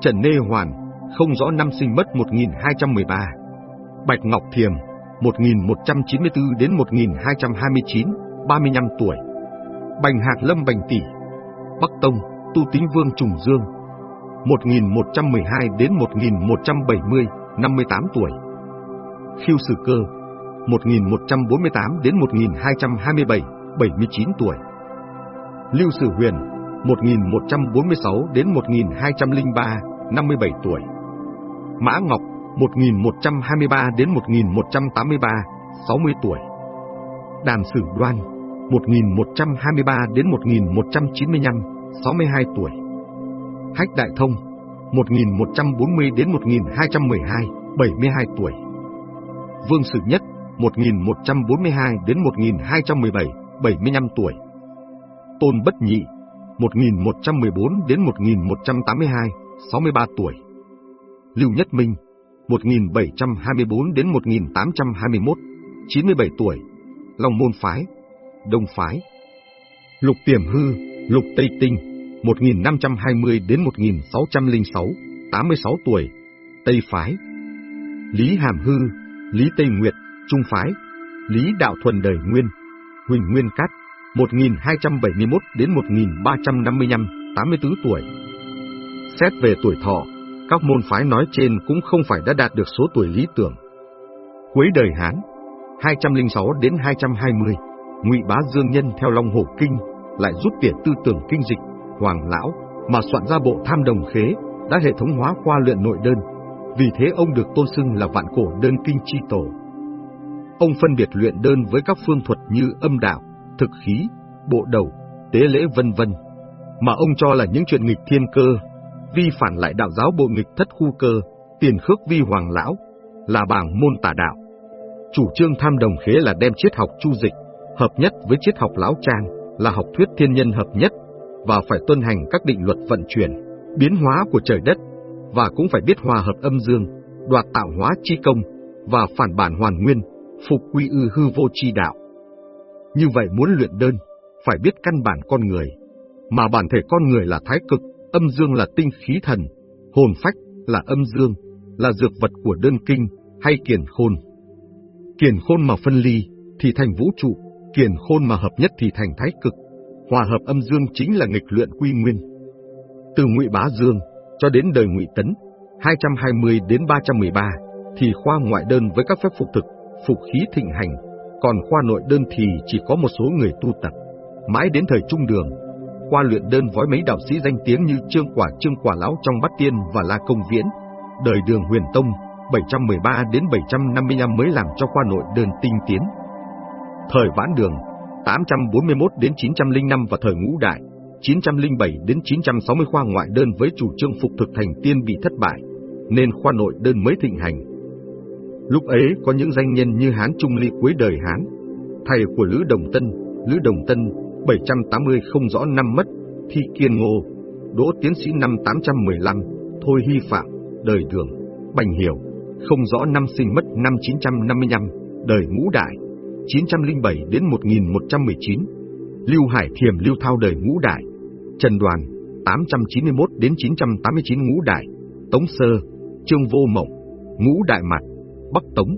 Trần Nê Hoàn, không rõ năm sinh mất 1213. Bạch Ngọc Thiềm, 1194 đến 1229, 35 tuổi. Bành Hạc Lâm Bành Tỷ, Bắc Tông, Tu Tính Vương Trùng Dương, 1112 đến 1170, 58 tuổi. Khiêu Sử Cơ, 1148 đến 1227, 79 tuổi. Lưu Sử Huyền, 1146 đến 1203, 57 tuổi. Mã Ngọc, 1123 đến 1183, 60 tuổi. Đàn Sử Đoan, 1123 đến 1195, 62 tuổi. Hách Đại Thông, 1140 đến 1212, 72 tuổi. Vương Sử Nhất, 1142 đến 1217, 75 tuổi. Tôn Bất Nhị, 1114 đến 1182, 63 tuổi. Lưu Nhất Minh, 1724 đến 1821, 97 tuổi. Long Môn Phái, Đông Phái. Lục Tiềm Hư, Lục Tây Tinh, 1520 đến 1606, 86 tuổi. Tây Phái. Lý Hàm Hư, Lý Tây Nguyệt, Trung Phái. Lý Đạo Thuần Đời Nguyên, Huỳnh Nguyên Cát, 1271 đến 1355, 84 tuổi. Xét về tuổi thọ, các môn phái nói trên cũng không phải đã đạt được số tuổi lý tưởng. Cuối đời Hán, 206 đến 220, Ngụy Bá Dương Nhân theo Long Hổ Kinh lại rút tỉa tư tưởng kinh dịch, hoàng lão mà soạn ra bộ tham đồng khế, đã hệ thống hóa qua luyện nội đơn. Vì thế ông được tôn xưng là vạn cổ đơn kinh chi tổ. Ông phân biệt luyện đơn với các phương thuật như âm đạo, thực khí, bộ đầu, tế lễ vân vân, mà ông cho là những chuyện nghịch thiên cơ, vi phản lại đạo giáo bộ nghịch thất khu cơ, tiền khước vi hoàng lão, là bảng môn tà đạo. Chủ trương tham đồng khế là đem triết học chu dịch, hợp nhất với triết học lão trang, là học thuyết thiên nhân hợp nhất, và phải tuân hành các định luật vận chuyển, biến hóa của trời đất, và cũng phải biết hòa hợp âm dương, đoạt tạo hóa chi công, và phản bản hoàn nguyên, phục quy ư hư vô chi đạo. Như vậy muốn luyện đơn, phải biết căn bản con người, mà bản thể con người là thái cực, âm dương là tinh khí thần, hồn phách là âm dương, là dược vật của đơn kinh hay kiền khôn. Kiền khôn mà phân ly thì thành vũ trụ, kiền khôn mà hợp nhất thì thành thái cực. Hòa hợp âm dương chính là nghịch luyện quy nguyên. Từ Ngụy Bá Dương cho đến đời Ngụy Tấn, 220 đến 313 thì khoa ngoại đơn với các phép phục thực, phục khí thịnh hành, còn khoa nội đơn thì chỉ có một số người tu tập. Mãi đến thời trung đường, qua luyện đơn với mấy đạo sĩ danh tiếng như Trương Quả Trương Quả Lão trong Bát Tiên và La Công Viễn, đời đường huyền tông, 713 đến 755 mới làm cho khoa nội đơn tinh tiến. Thời vãn đường, 841 đến 905 và thời ngũ đại, 907 đến 960 khoa ngoại đơn với chủ trương phục thực thành tiên bị thất bại, nên khoa nội đơn mới thịnh hành. Lúc ấy có những danh nhân như Hán Trung Ly cuối đời Hán, thầy của Lữ Đồng Tân, Lữ Đồng Tân 780 không rõ năm mất, Thi Kiên Ngô, Đỗ Tiến sĩ năm 815, Thôi Hy Phạm, đời Đường, Bành Hiểu, không rõ năm sinh mất năm 955, đời Ngũ Đại, 907 đến 1119, Lưu Hải Thiềm Lưu Thao đời Ngũ Đại, Trần Đoàn, 891 đến 989 Ngũ Đại, Tống Sơ, Trương Vô Mộng, Ngũ Đại Mặt, Bắc Tống.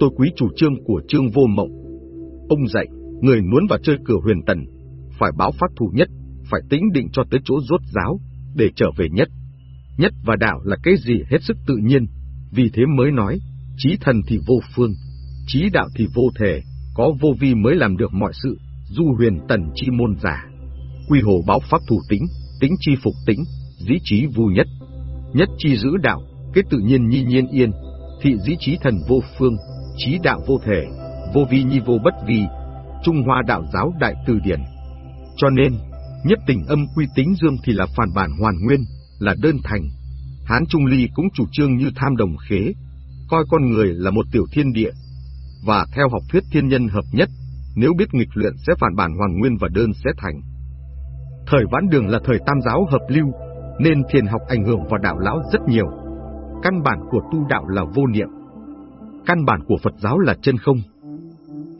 Tôi quý chủ trương của Trương Vô Mộng. Ông dạy, người muốn vào chơi cửa huyền tần, phải báo phát thủ nhất, phải tính định cho tới chỗ rốt giáo, để trở về nhất. Nhất và đạo là cái gì hết sức tự nhiên, vì thế mới nói, trí thần thì vô phương, trí đạo thì vô thể, có vô vi mới làm được mọi sự, du huyền tần chi môn giả. Quy hồ báo pháp thủ tính, tính chi phục tính, dĩ trí vui nhất. Nhất chi giữ đạo, kết tự nhiên nhi nhiên yên, thị dĩ trí thần vô phương, trí đạo vô thể, vô vi nhi vô bất vi, Trung Hoa đạo giáo đại từ điển. Cho nên, nhất tình âm quy tính dương thì là phản bản hoàn nguyên, là đơn thành. Hán Trung Ly cũng chủ trương như tham đồng khế, coi con người là một tiểu thiên địa, và theo học thuyết thiên nhân hợp nhất, nếu biết nghịch luyện sẽ phản bản hoàn nguyên và đơn sẽ thành. Thời vãn đường là thời tam giáo hợp lưu, nên thiền học ảnh hưởng vào đạo lão rất nhiều. Căn bản của tu đạo là vô niệm. Căn bản của Phật giáo là chân không.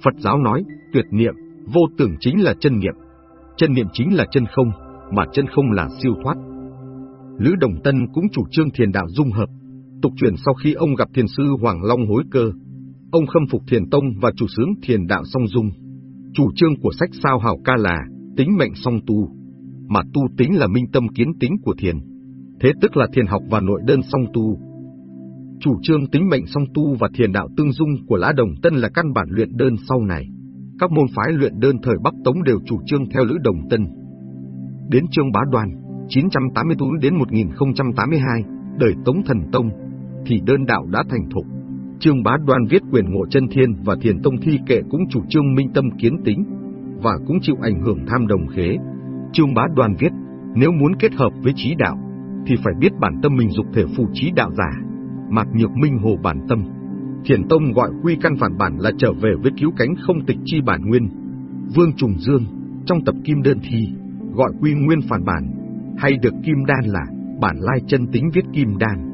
Phật giáo nói, tuyệt niệm, vô tưởng chính là chân niệm. Chân niệm chính là chân không, mà chân không là siêu thoát. Lữ Đồng Tân cũng chủ trương thiền đạo dung hợp. Tục truyền sau khi ông gặp thiền sư Hoàng Long hối cơ, ông khâm phục thiền tông và chủ sướng thiền đạo song dung. Chủ trương của sách sao Hảo ca là tính mệnh song tu, mà tu tính là minh tâm kiến tính của thiền. Thế tức là thiền học và nội đơn song tu. Chủ trương tính mệnh song tu và thiền đạo tương dung của Lã Đồng Tân là căn bản luyện đơn sau này. Các môn phái luyện đơn thời Bắc Tống đều chủ trương theo Lữ Đồng Tân. Đến Trương Bá Đoan, 984 đến 1082, đời Tống Thần Tông, thì đơn đạo đã thành thục. Trương Bá Đoan viết quyền ngộ chân thiên và thiền tông thi kệ cũng chủ trương minh tâm kiến tính, và cũng chịu ảnh hưởng tham đồng khế. Trương Bá Đoan viết, nếu muốn kết hợp với trí đạo, thì phải biết bản tâm mình dục thể phù trí đạo giả, mạc nhược minh hồ bản tâm. Thiền Tông gọi quy căn phản bản là trở về với cứu cánh không tịch chi bản nguyên. Vương Trùng Dương, trong tập Kim Đơn Thi, gọi quy nguyên phản bản, hay được Kim Đan là bản lai chân tính viết Kim Đan.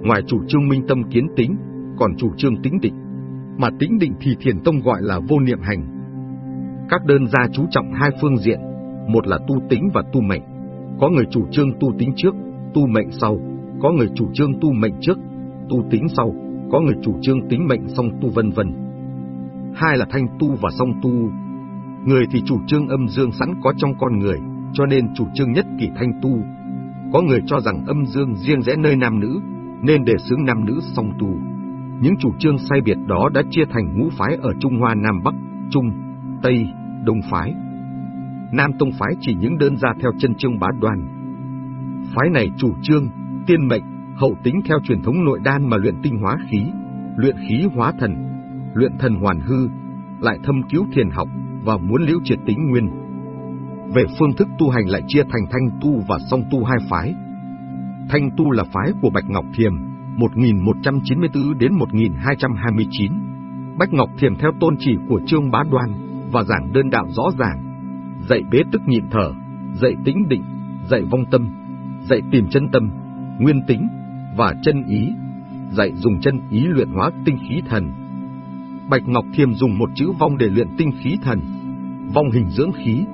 Ngoài chủ trương minh tâm kiến tính, còn chủ trương tĩnh định, mà tĩnh định thì Thiền Tông gọi là vô niệm hành. Các đơn gia chú trọng hai phương diện, một là tu tính và tu mệnh. Có người chủ trương tu tính trước, tu mệnh sau, có người chủ trương tu mệnh trước, tu tính sau có người chủ trương tính mệnh song tu vân vân. Hai là thanh tu và song tu. Người thì chủ trương âm dương sẵn có trong con người, cho nên chủ trương nhất kỳ thanh tu. Có người cho rằng âm dương riêng rẽ nơi nam nữ, nên để xướng nam nữ song tu. Những chủ trương sai biệt đó đã chia thành ngũ phái ở Trung Hoa Nam Bắc, Trung, Tây, Đông phái. Nam Tông phái chỉ những đơn ra theo chân chương bá đoàn. Phái này chủ trương, tiên mệnh, hậu tính theo truyền thống nội đan mà luyện tinh hóa khí, luyện khí hóa thần, luyện thần hoàn hư, lại thâm cứu thiền học và muốn liễu triệt tính nguyên. Về phương thức tu hành lại chia thành thanh tu và song tu hai phái. Thanh tu là phái của Bạch Ngọc Thiềm, 1194 đến 1229. Bạch Ngọc Thiềm theo tôn chỉ của Trương Bá Đoan và giảng đơn đạo rõ ràng, dạy bế tức nhịn thở, dạy tĩnh định, dạy vong tâm, dạy tìm chân tâm, nguyên tính, và chân ý, dạy dùng chân ý luyện hóa tinh khí thần. Bạch Ngọc Thiềm dùng một chữ vong để luyện tinh khí thần, vong hình dưỡng khí,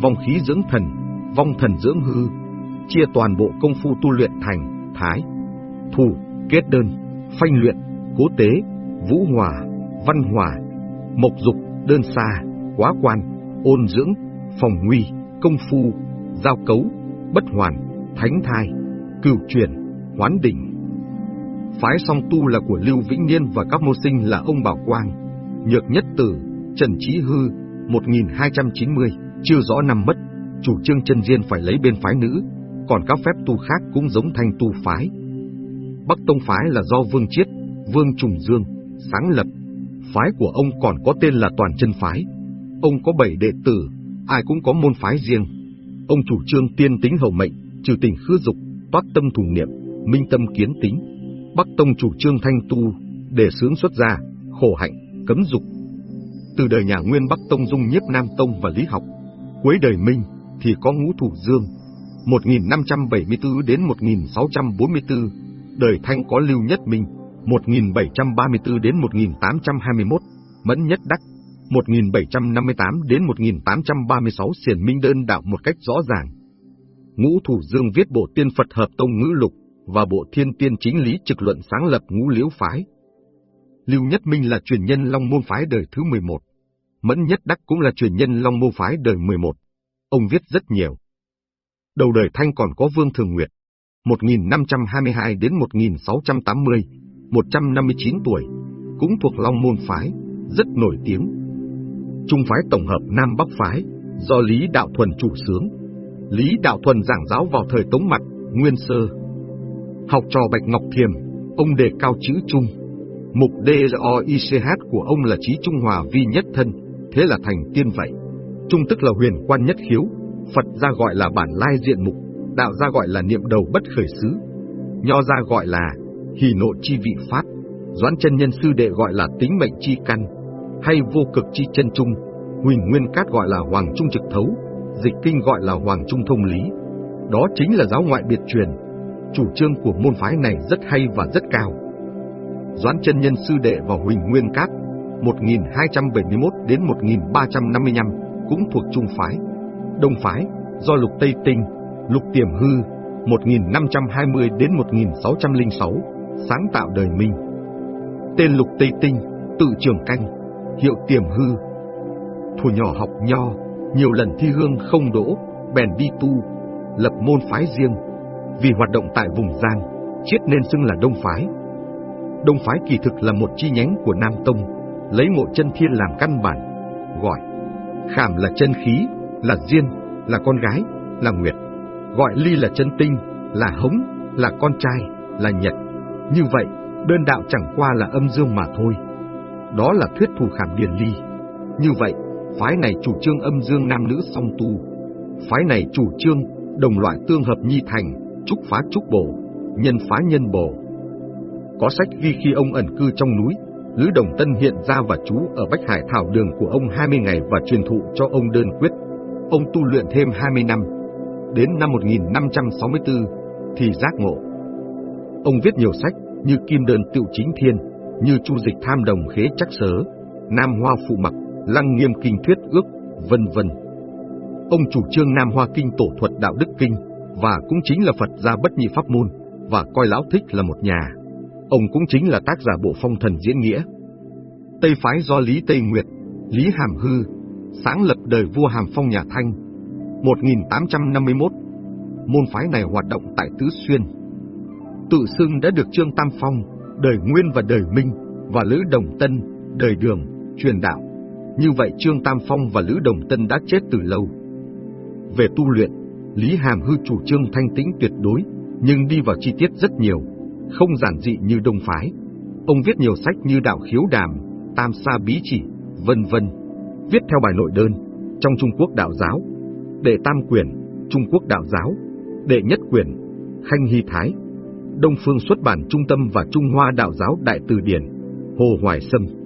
vong khí dưỡng thần, vong thần dưỡng hư, chia toàn bộ công phu tu luyện thành, thái, thủ, kết đơn, phanh luyện, cố tế, vũ hòa, văn hòa, mộc dục, đơn xa, quá quan, ôn dưỡng, phòng nguy, công phu, giao cấu, bất hoàn, thánh thai, cửu truyền, hoán đỉnh. Phái song tu là của Lưu Vĩnh Niên và các mô sinh là ông Bảo Quang, Nhược Nhất Tử, Trần Chí Hư, 1290, chưa rõ năm mất, chủ trương chân diên phải lấy bên phái nữ, còn các phép tu khác cũng giống thanh tu phái. Bắc Tông phái là do Vương Chiết, Vương Trùng Dương, sáng lập. Phái của ông còn có tên là Toàn chân phái. Ông có bảy đệ tử, ai cũng có môn phái riêng. Ông chủ trương tiên tính hậu mệnh, trừ tình khứ dục, toát tâm thủ niệm, minh tâm kiến tính. Bắc Tông chủ trương thanh tu, để sướng xuất gia, khổ hạnh, cấm dục. Từ đời nhà Nguyên Bắc Tông dung nhiếp Nam Tông và lý học, cuối đời Minh thì có ngũ thủ dương, 1574 đến 1644, đời Thanh có Lưu Nhất Minh, 1734 đến 1821, Mẫn Nhất Đắc, 1758 đến 1836 xiển minh đơn đạo một cách rõ ràng. Ngũ Thủ Dương viết bộ tiên Phật Hợp Tông Ngữ Lục và bộ Thiên Tiên Chính Lý trực luận sáng lập ngũ liễu phái. Lưu Nhất Minh là truyền nhân Long Môn phái đời thứ 11. Mẫn Nhất Đắc cũng là truyền nhân Long Môn phái đời 11. Ông viết rất nhiều. Đầu đời Thanh còn có Vương Thường Nguyệt, 1522 đến 1680, 159 tuổi, cũng thuộc Long Môn phái, rất nổi tiếng. Trung phái tổng hợp Nam Bắc phái, do Lý Đạo Thuần chủ sướng. Lý Đạo Thuần giảng giáo vào thời Tống Mặt, Nguyên Sơ. Học trò Bạch Ngọc Thiềm, ông đề cao chữ Trung. Mục D-O-I-C-H của ông là trí Trung Hòa vi nhất thân, thế là thành tiên vậy. Trung tức là huyền quan nhất khiếu, Phật ra gọi là bản lai diện mục, đạo gia gọi là niệm đầu bất khởi xứ, nho gia gọi là hỷ nộ chi vị phát, doãn chân nhân sư đệ gọi là tính mệnh chi căn, hay vô cực chi chân trung, huỳnh nguyên cát gọi là hoàng trung trực thấu, dịch kinh gọi là hoàng trung thông lý. Đó chính là giáo ngoại biệt truyền. Chủ trương của môn phái này rất hay và rất cao. Doãn chân nhân sư đệ và huỳnh nguyên cát 1271 đến 1355 cũng thuộc trung phái. Đông phái, do Lục Tây Tinh, Lục Tiềm Hư, 1520 đến 1606, sáng tạo đời Minh. Tên Lục Tây Tinh, tự Trường canh, hiệu Tiềm Hư. Thủ nhỏ học nho, nhiều lần thi hương không đỗ, bèn đi tu, lập môn phái riêng. Vì hoạt động tại vùng Giang, chiết nên xưng là Đông Phái. Đông Phái kỳ thực là một chi nhánh của Nam Tông, lấy mộ chân thiên làm căn bản, gọi khảm là chân khí, là diên, là con gái, là nguyệt, gọi ly là chân tinh, là hống, là con trai, là nhật. Như vậy, đơn đạo chẳng qua là âm dương mà thôi. Đó là thuyết thủ khảm điển ly. Như vậy, phái này chủ trương âm dương nam nữ song tu. Phái này chủ trương đồng loại tương hợp nhi thành, trúc phá trúc bổ, nhân phá nhân bổ. Có sách ghi khi ông ẩn cư trong núi, Lữ Đồng Tân hiện ra và trú ở Bách Hải Thảo Đường của ông 20 ngày và truyền thụ cho ông đơn quyết ông tu luyện thêm 20 năm. Đến năm 1564 thì giác ngộ. Ông viết nhiều sách như Kim Đơn Tựu Chính Thiên, như Chu Dịch Tham Đồng Khế Chắc Sớ, Nam Hoa Phụ Mặc, Lăng Nghiêm Kinh Thuyết Ước, vân vân. Ông chủ trương Nam Hoa Kinh Tổ Thuật Đạo Đức Kinh và cũng chính là Phật gia bất nhị pháp môn và coi Lão Thích là một nhà. Ông cũng chính là tác giả bộ phong thần diễn nghĩa. Tây phái do Lý Tây Nguyệt, Lý Hàm Hư, sáng lập đời vua Hàm Phong nhà Thanh, 1851. Môn phái này hoạt động tại Tứ Xuyên. Tự xưng đã được Trương Tam Phong, đời Nguyên và đời Minh, và Lữ Đồng Tân, đời Đường, truyền đạo. Như vậy Trương Tam Phong và Lữ Đồng Tân đã chết từ lâu. Về tu luyện, Lý Hàm Hư chủ trương thanh tĩnh tuyệt đối, nhưng đi vào chi tiết rất nhiều, không giản dị như Đông Phái. Ông viết nhiều sách như Đạo Khiếu Đàm, Tam Sa Bí Chỉ, vân vân viết theo bài nội đơn, trong Trung Quốc đạo giáo, đệ tam quyền, Trung Quốc đạo giáo, đệ nhất quyền, Khanh Hy Thái, Đông Phương xuất bản Trung tâm và Trung Hoa đạo giáo Đại Từ Điển, Hồ Hoài Sâm.